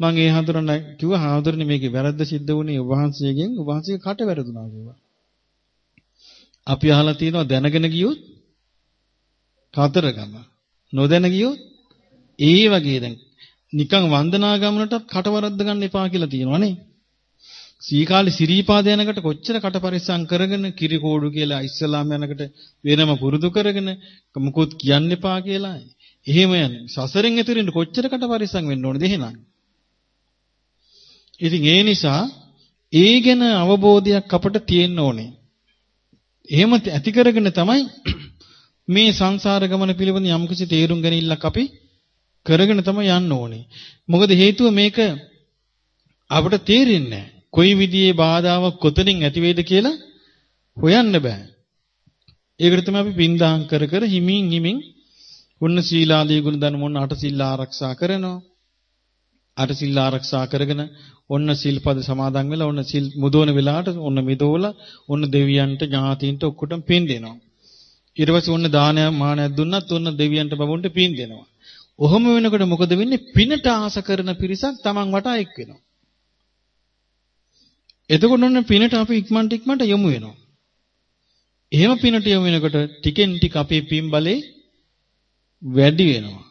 මම ඒ හඳුරන කිව්වා හාමුදුරනේ මේකේ වැරද්ද සිද්ධ වුණේ ඔබ වහන්සේගෙන් ඔබ වහන්සේගේ කට වැරදුනා කිව්වා. අපි අහලා තියෙනවා දැනගෙන ගියොත් කතරගම. නොදැන ගියොත් ඒ වගේ දැන් නිකන් වන්දනා ගමනටත් කටවරද්ද ගන්න එපා කියලා තියෙනවනේ. සීකාලේ සිරීපාද යනකට කොච්චර කට පරිස්සම් කරගෙන කිරි කෝඩු කියලා ඉස්ලාම් යනකට වෙනම පුරුදු කරගෙන මොකොත් කියන්න එපා කියලා. එහෙම යන්නේ. සසරෙන් එතරින් කොච්චර කට පරිස්සම් වෙන්න ඕනද එහෙනම්. ඉතින් ඒ නිසා ඒ ගැන අවබෝධයක් අපට තියෙන්න ඕනේ. එහෙම ඇති කරගෙන තමයි මේ සංසාර ගමන පිළිබඳ යම්කිසි තේරුම් ගැනීමක් අපි කරගෙන තමයි යන්න ඕනේ. මොකද හේතුව මේක අපට තේරෙන්නේ නැහැ. කොයි විදිහේ බාධාවක් කොතනින් ඇති වෙයිද කියලා හොයන්න බෑ. ඒකට තමයි අපි පින්දාම් කර කර හිමින් හිමින් ඔන්න සීලාදී ගුණ ධර්ම ඔන්න අට සීල ආරක්ෂා කරනවා. අට සීල ආරක්ෂා කරගෙන ඔන්න සීල්පද සමාදන් වෙලා ඔන්න සීල් මුදවන වෙලාවට ඔන්න මිදෝලා ඔන්න දෙවියන්ට ඥාතීන්ට ඔක්කොටම පින් දෙනවා. ඊට පස්සේ ඔන්න දානයක් මානයක් දුන්නත් ඔන්න දෙවියන්ට බබුන්ට පින් දෙනවා. ඔහොම වෙනකොට මොකද වෙන්නේ? පිනට ආස කරන පිරිසක් Taman වටා එක් වෙනවා. එතකොට ඔන්න පිනට අපි ඉක්මනට ඉක්මනට යොමු වෙනවා. එහෙම පිනට යොමු වෙනකොට ටිකෙන් ටික අපේ පින් බලේ වැඩි වෙනවා.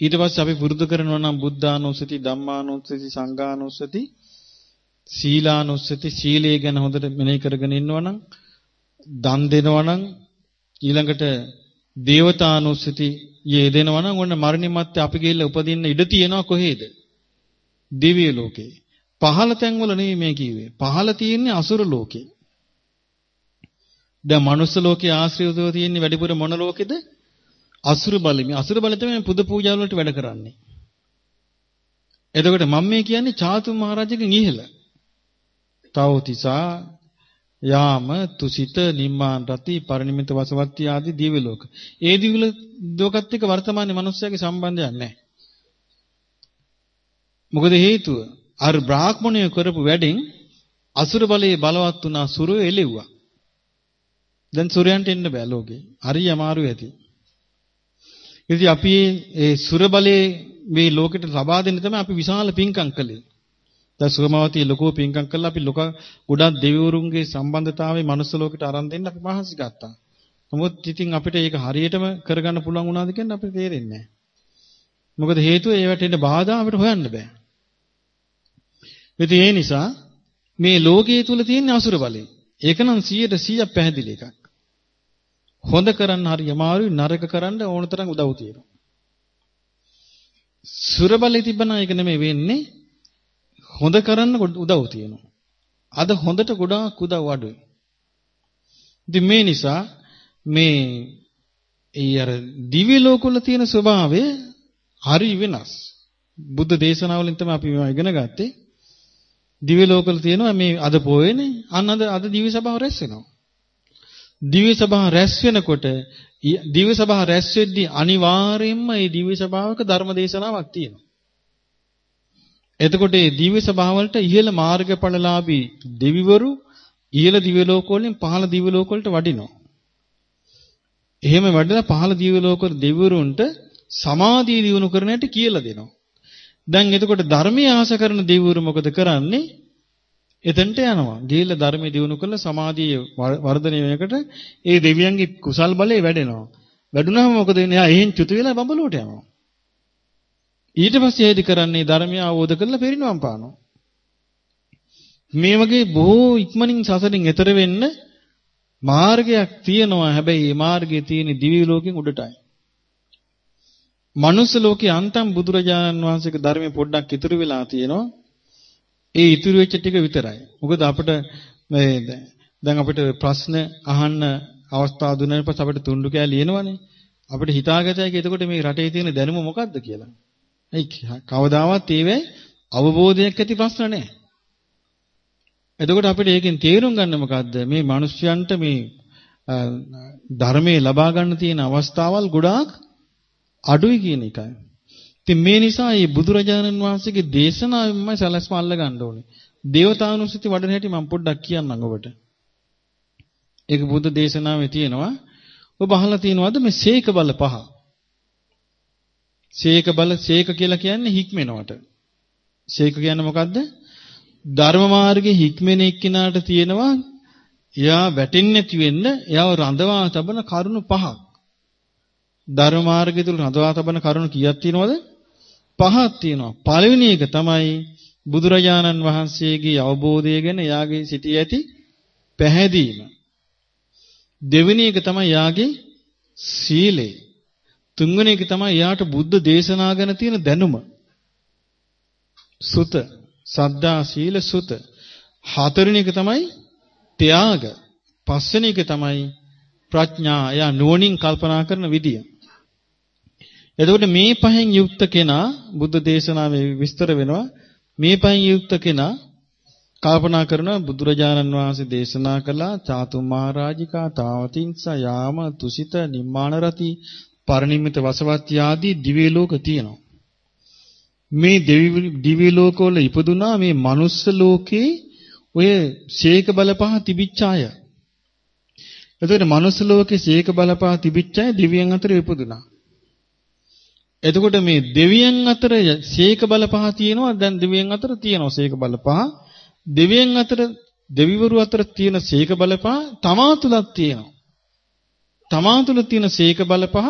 ඊට පස්සේ අපි පුරුදු කරනවා නම් බුද්ධානුස්සති, ධම්මානුස්සති, සංඝානුස්සති, සීලානුස්සති, සීලය ගැන හොඳට මෙනෙහි කරගෙන ඉන්නවා නම් දන් දෙනවා නම් ඊළඟට දේවතානුස්සති යෙදෙනවා නම් ඔන්න මරණින් මත්තේ අපි ගිහිල්ලා උපදින්න ඉඩ තියෙනවා කොහේද? දිව්‍ය ලෝකේ. පහළ තැන්වල නෙවෙයි මේ කිව්වේ. පහළ තියෙන්නේ අසුර ලෝකේ. දැන් මනුස්ස ලෝකයේ ආශ්‍රිතව තියෙන්නේ වැඩිපුර මොන ලෝකෙද? අසුර බලෙ. මේ අසුර බලෙ තමයි පුද පූජා වලට වැඩ කරන්නේ. එතකොට මම මේ කියන්නේ චාතු මහරජගෙන් ඉහළ. තවතිසා යාම තුසිත නිම්මාන රති පරිනිමිත වසවත්ති ආදී දිව්‍ය ලෝක. ඒ දිව්‍ය ලෝකත් එක්ක වර්තමානයේ මිනිස්සයාගේ සම්බන්ධයක් නැහැ. මොකද හේතුව? අර බ්‍රාහ්මණය කරපු වැඩෙන් අසුර බලයේ බලවත් වුණා සුරය එළෙව්වා. දැන් සුරයන්ට එන්න බෑ ලෝකේ. හරි අමාරු ඇති. ඉතින් අපි ඒ සුර බලයේ මේ ලෝකෙට ලබා දෙන්න තමයි අපි විශාල පින්කම් කළේ. දැන් සුරමාවතී ලොකෝ පින්කම් කළා අපි ලොක ගොඩක් දෙවිවරුන්ගේ සම්බන්ධතාවයේ මනුස්ස ලෝකෙට අරන් දෙන්න අපි මහන්සි ගත්තා. නමුත් ඉතින් අපිට ඒක හරියටම කරගන්න පුළුවන් වුණාද කියන්නේ අපිට තේරෙන්නේ නැහැ. මොකද හේතුව ඒවට එන්න බාධා අපිට හොයන්න බෑ. ඉතින් ඒ නිසා මේ ලෝකයේ තුල තියෙන අසුර බලය. ඒක නම් 100% පැහැදිලි එකක්. හොඳ කරන්න හරි අමාරුයි නරක කරන්න ඕන තරම් උදව් තියෙනවා. සුර බලය තිබ්බනම් ඒක නෙමෙයි වෙන්නේ හොඳ කරන්න උදව් තියෙනවා. අද හොඳට ගොඩාක් උදව් අඩුයි. ඉතින් මේ නිසා මේ ඒ අර දිව්‍ය ලෝකවල තියෙන ස්වභාවය හරි වෙනස්. බුද්ධ දේශනාවලින් තමයි අපි මේවා ඉගෙන ගත්තේ. දිව්‍ය ලෝකවල තියෙනවා මේ අද පොයේනේ අන්න අද අද දිව්‍ය සභාව රැස් වෙනවා. දිව්‍ය සභාව රැස් වෙනකොට දිව්‍ය සභාව රැස් වෙද්දී අනිවාර්යයෙන්ම මේ දිව්‍ය සභාවක ධර්ම දේශනාවක් තියෙනවා. එතකොට මේ දිව්‍ය සභාවලට ඉහළ මාර්ගඵලලාභී දෙවිවරු ඉහළ දිව්‍ය ලෝක වලින් පහළ දිව්‍ය ලෝක වලට වඩිනවා. එහෙම වඩලා පහළ දිව්‍ය ලෝක දෙවිවරුන්ට සමාධිය දිනු කරන හැටි කියලා දෙනවා. දැන් එතකොට ධර්මයේ ආශ කරන දෙවිවරු මොකද කරන්නේ? එතනට යනවා. ගිහිල්ලා ධර්මයේ දිනු කරලා සමාධිය වර්ධනය වෙනකොට ඒ දෙවියන්ගේ කුසල් බලය වැඩෙනවා. වැඩුණාම මොකද වෙන්නේ? එයා එහෙන් චුතු වෙලා බඹලෝට යනවා. ඊට පස්සේ ඒදි කරන්නේ ධර්මය අවබෝධ කරලා පරිණවම් පානවා. මේ වගේ බොහෝ ඉක්මනින් සසරින් එතර වෙන්න මාර්ගයක් තියෙනවා. හැබැයි මේ මාර්ගයේ තියෙන දිව්‍ය ලෝකෙන් උඩටයි. මනුස්ස ලෝකේ අන්තම් බුදුරජාණන් වහන්සේගේ ධර්මයේ පොඩ්ඩක් ඉතුරු වෙලා තියෙනවා. ඒ ඉතුරු වෙච්ච ටික විතරයි. මොකද අපිට මේ දැන් අපිට ප්‍රශ්න අහන්න අවස්ථාව දුන්නාට පස්සේ අපිට තුන්ඩු කෑ ලියනවනේ. අපිට හිතාගතයි එතකොට මේ රටේ තියෙන දැනුම මොකද්ද කියලා. ඒ කවදාවත් ඒවේ අවබෝධයක් ඇති ප්‍රශ්න නැහැ. එතකොට අපිට ඒකෙන් තේරුම් ගන්න මොකද්ද මේ මිනිස්යන්ට මේ ධර්මයේ ලබා ගන්න තියෙන අවස්ථාවල් ගොඩාක් අඩුයි කියන එකයි. ඉතින් මේ නිසා මේ බුදුරජාණන් වහන්සේගේ දේශනාවෙන්මයි සලස්ම අල්ල ගන්න ඕනේ. දේවතානුස්සති වඩන හැටි මම පොඩ්ඩක් කියන්නම් ඔබට. ඒක බුද්ධ දේශනාවේ තියෙනවා. ඔබ අහලා තියෙනවද මේ සීක බල පහ? සීක බල සීක කියලා කියන්නේ හික්මෙනවට. සීක කියන්නේ මොකද්ද? ධර්ම මාර්ගයේ හික්මෙන එක්කිනාට තියෙනවා එයා වැටෙන්නේ නැති වෙන්න එයාව රඳවා තබන කරුණු පහක්. ධර්ම මාර්ගය තුල රඳවා තබන කරුණු කීයක් තියෙනවද? පහක් තියෙනවා. පළවෙනි එක තමයි බුදුරජාණන් වහන්සේගේ අවබෝධය ගැන යාගේ සිටී ඇති පැහැදීම. දෙවෙනි එක තමයි යාගේ සීලය. තුන්වෙනි එක තමයි යාට බුද්ධ දේශනා ගැන තියෙන දැනුම. සුත, සද්ධා, සීල, සුත. හතරවෙනි එක තමයි ත්‍යාග. පස්වෙනි එක තමයි ප්‍රඥා. යා නුවණින් කල්පනා කරන විදිය. එතකොට මේ පහෙන් යුක්ත කෙනා බුද්ධ දේශනාවේ විස්තර වෙනවා මේ පහෙන් යුක්ත කෙනා කල්පනා කරනවා බුදුරජාණන් වහන්සේ දේශනා කළා චාතු මහරජිකා තාවතින්ස යාම තුසිත නිම්මාන රති පරිනිම්මිත වසවත්ති ආදී දිව්‍ය ලෝක තියෙනවා. මේ දිව්‍ය ලෝකවල ඉපදුනා මේ මනුස්ස ලෝකේ ඔය ශේක බලපහ තිබිච්ච අය. එතකොට මනුස්ස ලෝකේ ශේක බලපහ තිබිච්ච අය දිව්‍යයන් අතර ඉපදුනා. එතකොට මේ දෙවියන් අතර ශේක බලපහ තියෙනවා දැන් දෙවියන් අතර තියෙනවා ශේක බලපහ. දෙවියන් අතර දෙවිවරු අතර තියෙන ශේක බලපහ තමා තුලක් තියෙනවා. තමා තුල තියෙන ශේක බලපහ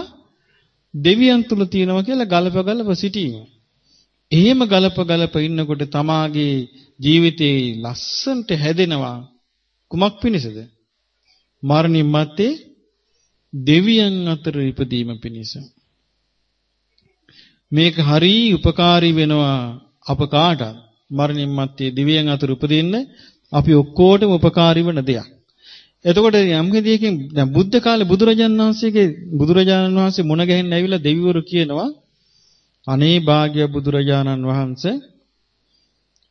දෙවියන් තුල තියෙනවා කියලා ගලප ගලප සිටීම. එහෙම ගලප ගලප ඉන්නකොට තමාගේ ජීවිතේ ලස්සන්ට හැදෙනවා කුමක් පිණිසද? මරණින් මත්තේ දෙවියන් අතර ඉපදීම පිණිස. මේක හරි උපකාරී වෙනවා අප කාටත් මරණින් මත්තේ දෙවියන් අතර උපදින්න අපි ඔක්කොටම උපකාරී වෙන දෙයක්. එතකොට යම් කෙනෙක්ගෙන් දැන් බුද්ධ කාලේ බුදුරජාණන් වහන්සේගේ බුදුරජාණන් වහන්සේ මුණ ගැහෙන්න ඇවිල්ලා දෙවිවරු කියනවා අනේ භාග්‍ය බුදුරජාණන් වහන්සේ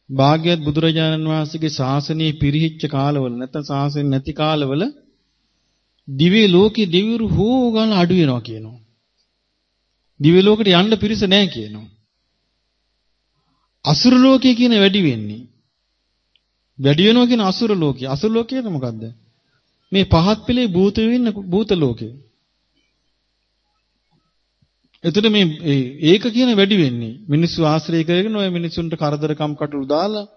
භාග්‍යවත් බුදුරජාණන් වහන්සේගේ ශාසනය පිරිහිච්ච කාලවල නැත්නම් ශාසනය නැති කාලවල දිව්‍ය ලෝකේ දෙවිවරු හොගාන අඩු වෙනවා කියනවා. දිව්‍ය ලෝකෙට යන්න පිරිස නැහැ කියනවා. අසුර ලෝකයේ කියන වැඩි වෙන්නේ. වැඩි වෙනවා කියන අසුර ලෝකය. අසුර ලෝකය මොකද්ද? මේ පහත් පෙළේ භූත වෙන්න භූත ලෝකේ. එතකොට මේ ඒක කියන වැඩි වෙන්නේ මිනිස්සු ආශ්‍රය කරගෙන ඔය මිනිස්සුන්ට කරදරකම් කටළු දාලා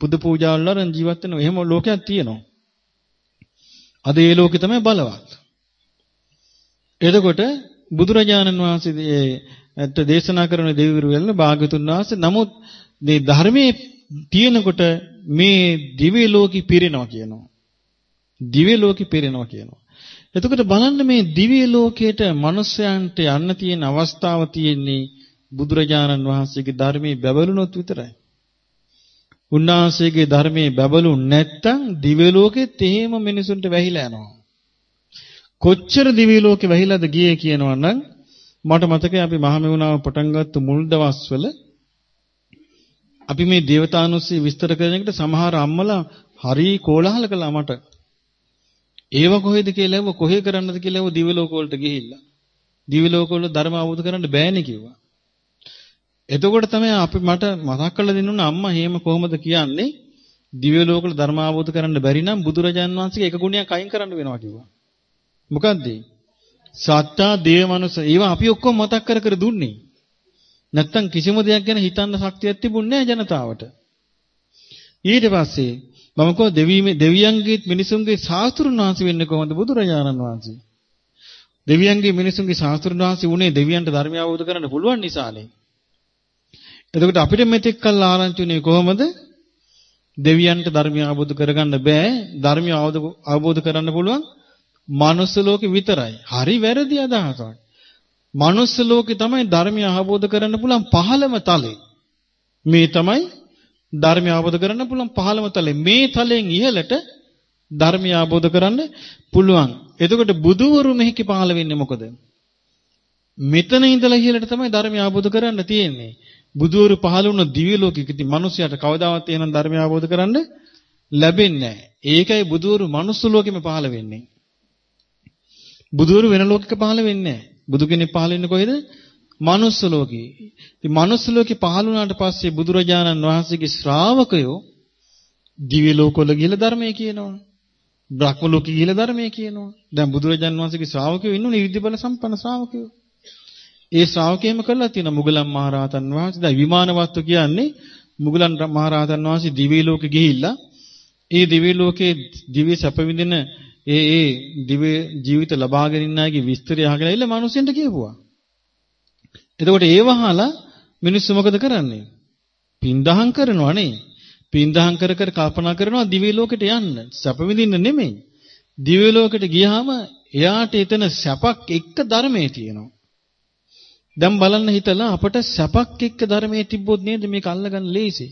පුද පූජා වල ජීවත් වෙන එහෙම ලෝකයක් තියෙනවා. අද ඒ ලෝකේ තමයි බලවත්. එතකොට බුදුරජාණන් වහන්සේ ඇත්ත දේශනා කරන දෙවිවරු වෙන භාගතුන් වහන්සේ නමුත් මේ ධර්මයේ තියෙනකොට මේ දිව්‍ය ලෝකෙ පිරෙනවා කියනවා. දිව්‍ය ලෝකෙ පිරෙනවා කියනවා. එතකොට බලන්න මේ දිව්‍ය ලෝකයට මිනිස්යන්ට යන්න තියෙන අවස්ථාව තියෙන්නේ බුදුරජාණන් වහන්සේගේ ධර්මයේ බැබළුනොත් විතරයි. උන්වහන්සේගේ ධර්මයේ බැබළුන් නැත්තම් දිව්‍ය ලෝකෙත් එහෙම මිනිසුන්ට වැහිලා යනවා. කොච්චර දිව්‍ය ලෝකෙ වැහිලාද ගියේ කියනවා නම් මට මතකයි අපි මහමෙවුනාව පටන් ගත්ත මුල් දවස්වල අපි මේ දේවතානුස්සී විස්තර කරන එකට සමහර අම්මලා හරි කෝලහල කළා මට. ඒව කොහෙද කියලා ඇහුව කොහේ කරන්නද කියලා ඇහුව දිව්‍ය ලෝක වලට ගිහිල්ලා. දිව්‍ය ලෝක වල ධර්ම අවබෝධ කරන්න බෑනේ කිව්වා. එතකොට තමයි අපි මට මතක් කරලා දෙන්න අම්මා හේම කොහොමද කියන්නේ දිව්‍ය ලෝක වල ධර්ම අවබෝධ කරන්න බැරි නම් බුදුරජාන් වහන්සේගේ එක ගුණයක් අයින් කරන්න වෙනවා කිව්වා. මොකද්ද? සත්තා දේව මනුස්ස ඒවා අපි ඔක්කොම මතක් කර කර දුන්නේ. නැත්තම් කිසිම දෙයක් ගැන හිතන්න ශක්තියක් තිබුණේ නැහැ ජනතාවට. ඊට පස්සේ මම කෝ දෙවියන්ගේ මිනිසුන්ගේ ශාස්ත්‍රුන් වහන්සේ වෙන්නේ කොහොමද බුදුරජාණන් වහන්සේ? දෙවියන්ගේ මිනිසුන්ගේ ශාස්ත්‍රුන් වහන්සේ උනේ දෙවියන්ට ධර්මය අවබෝධ කරගන්න පුළුවන් නිසානේ. එතකොට අපිට මෙතෙක් කල් ආරංචි උනේ කොහොමද? දෙවියන්ට ධර්මය අවබෝධ කරගන්න බෑ. ධර්මය අවබෝධ කරගන්න පුළුවන් මනුස්ස ලෝකෙ විතරයි. හරි වැරදි අදහසක්. මනුස්ස ලෝකෙ තමයි ධර්මය අවබෝධ කරගන්න පුළුවන් පහළම තලෙ. මේ තමයි ධර්මය අවබෝධ කරගන්න පුළුවන් පහළම තලෙ. මේ තලෙන් ඉහළට ධර්මය අවබෝධ කරන්න පුළුවන්. එතකොට බුදුවරු මෙහික පහළ වෙන්නේ මොකද? මෙතන ඉඳලා ඉහළට තමයි ධර්මය අවබෝධ කරන්න තියෙන්නේ. බුදුවරු පහළ වුණ දිව්‍ය ලෝකෙකදී මිනිසයාට කවදාවත් එහෙනම් ධර්මය අවබෝධ කරන්න ලැබෙන්නේ නැහැ. ඒකයි බුදුවරු මනුස්ස ලෝකෙම පහළ වෙන්නේ. බුදුවරු වෙන ලෝකෙක පහළ වෙන්නේ නැහැ. බුදු කෙනෙක් පහළ වෙන්නේ කොහෙද? මනුස්ස ලෝකේ. ඉතින් මනුස්ස ලෝකේ පහළ වුණාට පස්සේ බුදුරජාණන් වහන්සේගේ ශ්‍රාවකයෝ දිව්‍ය ලෝකවල ගිහිල්ලා ධර්මය කියනවා. බ්‍රහ්ම ලෝකෙ ගිහිල්ලා ධර්මය කියනවා. දැන් බුදුරජාණන් වහන්සේගේ ශ්‍රාවකයෝ ඉන්නුනේ විද්‍ය බල සම්පන්න ශ්‍රාවකයෝ. ඒ ශ්‍රාවකයෙම කරලා තියෙන මුගලන් මහරහතන් වහන්සේ දැන් විමානවත්තු කියන්නේ මුගලන් මහරහතන් වහන්සේ දිව්‍ය ලෝකෙ ගිහිල්ලා ඒ දිව්‍ය ලෝකේ දිව්‍ය සැප විඳින ඒ ඒ දිව්‍ය ජීවිත ලබාගෙන ඉන්න අයගේ විස්තරය අහගෙන ඉල්ල මිනිස්සුන්ට කියපුවා. එතකොට ඒව අහලා මිනිස්සු මොකද කරන්නේ? පින්දහම් කරනවා නේ. පින්දහම් කර කර කල්පනා කරනවා දිව්‍ය ලෝකෙට යන්න. සැප විඳින්න නෙමෙයි. දිව්‍ය ලෝකෙට ගියාම එයාට එතන සැපක් එක්ක ධර්මයේ තියෙනවා. දැන් බලන්න හිතලා අපට සැපක් එක්ක ධර්මයේ තිබ්බොත් නේද මේක අල්ලගන්න ලේසි.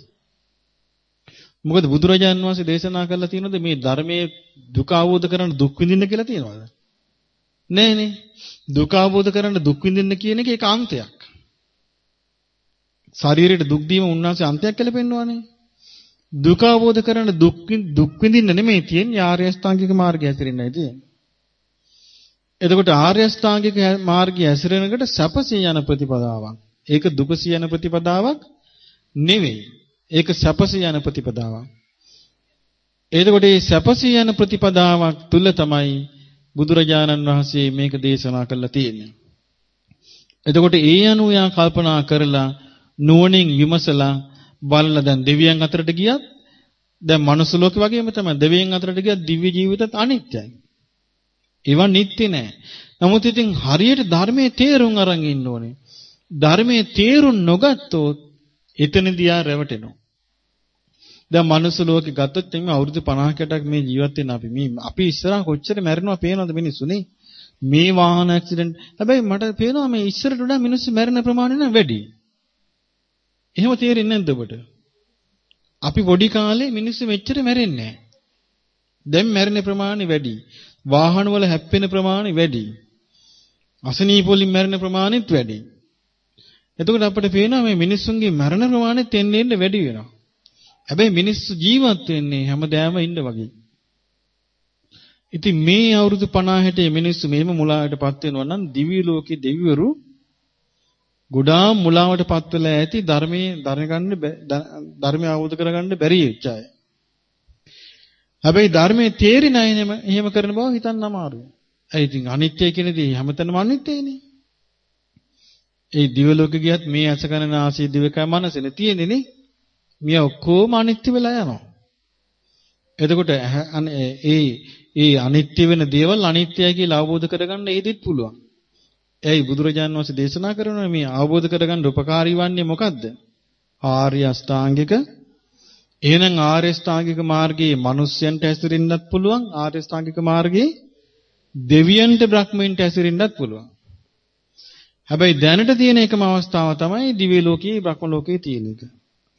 මොකද බුදුරජාන් වහන්සේ දේශනා කළා තියෙනවද මේ ධර්මයේ දුක අවබෝධ කරගන්න දුක් විඳින්න කියලා තියෙනවද? නෑනේ. දුක අවබෝධ කරගන්න දුක් විඳින්න කියන එක ඒක අන්තයක්. ශරීරයට දුක් දීම උන්වහන්සේ අන්තයක් කියලා පෙන්වන්නේ. දුක අවබෝධ කරගන්න දුක් දුක් විඳින්න නෙමෙයි තියෙන්නේ ආර්ය අෂ්ටාංගික මාර්ගය හැසිරෙන්නයි තියෙන්නේ. එතකොට ආර්ය අෂ්ටාංගික මාර්ගය ඇසිරෙනකොට සැපසී යන ප්‍රතිපදාවක්. ඒක දුකසී යන ප්‍රතිපදාවක් නෙවෙයි. ඒක සැපසී යන ප්‍රතිපදාවක්. එතකොට මේ සැපසී යන ප්‍රතිපදාවක් තුල තමයි බුදුරජාණන් වහන්සේ මේක දේශනා කළා තියෙන්නේ. එතකොට ඒ අනුව යා කල්පනා කරලා නුවණින් විමසලා බලලා දැන් දෙවියන් අතරට ගියත් දැන් මනුස්ස ලෝකෙ වගේම තමයි දෙවියන් අතරට ගියත් දිව්‍ය ජීවිතත් අනිත්‍යයි. ඒවා නිත්‍ය නෑ. නමුත් ඉතින් හරියට ධර්මයේ තේරුම් අරන් ඉන්න ඕනේ. ධර්මයේ තේරුම් නොගත්තොත් එතනදී ආ රැවටෙනවා. දැන් මනුස්ස ලෝකෙ ගත්තොත් එimhe අවුරුදු 50කටක් මේ ජීවත් වෙන අපි මේ අපි ඉස්සරහ කොච්චර මැරෙනවා පේනවද මිනිස්සුනේ? මේ වාහන ඇක්සිඩන්ට් හැබැයි මට පේනවා මේ ඉස්සරට වඩා මිනිස්සු මැරෙන ප්‍රමාණය නම් වැඩි. එහෙම තේරෙන්නේ නැද්ද ඔබට? අපි පොඩි කාලේ මිනිස්සු මෙච්චර මැරෙන්නේ නැහැ. දැන් මැරෙන ප්‍රමාණය වැඩි. වාහන වල හැප්පෙන ප්‍රමාණය වැඩි. අසනීප වලින් මැරෙන ප්‍රමාණයත් වැඩි. එතකොට අපිට පේනවා මේ මිනිස්සුන්ගේ මරණ ප්‍රමාණයත් එන්න එන්න වැඩි වෙනවා. හැබැයි මිනිස්සු ජීවත් වෙන්නේ හැමදාම ඉන්න වගේ. ඉතින් මේ අවුරුදු 50 60 මිනිස්සු මෙහෙම මුලාවටපත් වෙනවා නම් දිව්‍ය ලෝකේ දෙවිවරු ගොඩාක් මුලාවටපත් වෙලා ඇති ධර්මයේ දැනගන්න ධර්මය අවබෝධ කරගන්න බැරි වෙච්ච අය. හැබැයි ධර්මයේ තේරෙන අය එහෙම කරන බව හිතන්න අමාරුයි. ඒ ඉතින් අනිත්‍ය කියන දේ හැමතැනම අනිත්‍යනේ. ඒ දිව ලෝකෙ ගියත් මේ ඇස කන නාසය දිවකය මනසනේ තියෙන්නේ නේ. මිය ඔක්කොම අනිත්‍ය වෙලා යනවා. එතකොට ඒ ඒ අනිත්‍ය වෙන දේවල් අනිත්‍යයි කියලා අවබෝධ කරගන්න ඒදිත් පුළුවන්. එයි බුදුරජාණන් වහන්සේ දේශනා කරන මේ අවබෝධ කරගන්න උපකාරී වන්නේ මොකද්ද? ආර්ය අෂ්ටාංගික එහෙනම් ආර්ය අෂ්ටාංගික මාර්ගයේ මිනිස්යන්ට හැසිරෙන්නත් පුළුවන් ආර්ය අෂ්ටාංගික මාර්ගයේ දෙවියන්ට බ්‍රහ්මයන්ට හැසිරෙන්නත් පුළුවන්. හැබැයි දැනට තියෙන එකම අවස්ථාව තමයි දිව්‍ය ලෝකයේ බ්‍රහ්ම ලෝකයේ තියෙන එක.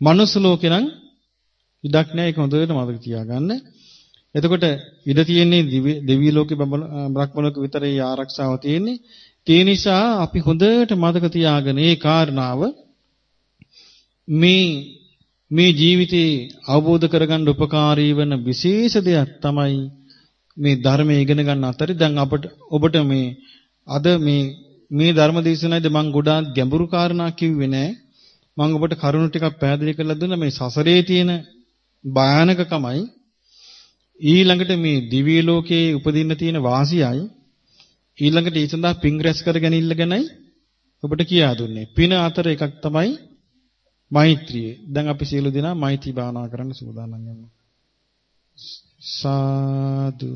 මනුස්ස ලෝකේ නම් ඉඩක් නැහැ ඒක හොඳට මතක තියාගන්න. එතකොට ඉඩ තියෙන්නේ දිව්‍ය ලෝකේ බ්‍රහ්ම ලෝකේ විතරයි ආරක්ෂාව තියෙන්නේ. ඒ නිසා අපි හොඳට මතක තියාගෙන ඒ කාරණාව මේ මේ ජීවිතේ අවබෝධ කරගන්න උපකාරී වෙන විශේෂ දෙයක් තමයි මේ ධර්මය ඉගෙන ගන්න අතරේ දැන් අපට ඔබට මේ අද මේ මේ ධර්ම දේශනාවේදී මම ගොඩාක් ගැඹුරු කාරණා කිව්වේ නෑ මම ඔබට කරුණු ටිකක් පැහැදිලි කරලා දුන්නා මේ සසරේ තියෙන භයානකකමයි ඊළඟට මේ දිව්‍ය ලෝකයේ උපදින්න තියෙන වාසියයි ඊළඟට ඒ සඳහා පින් රැස් කර ගැනීම ගැනයි ඔබට කියා දුන්නේ. පින අතර එකක් තමයි මෛත්‍රිය. දැන් අපි සියලු දෙනා මෛත්‍රී භාවනා කරන්න සූදානම් වෙනවා. සාදු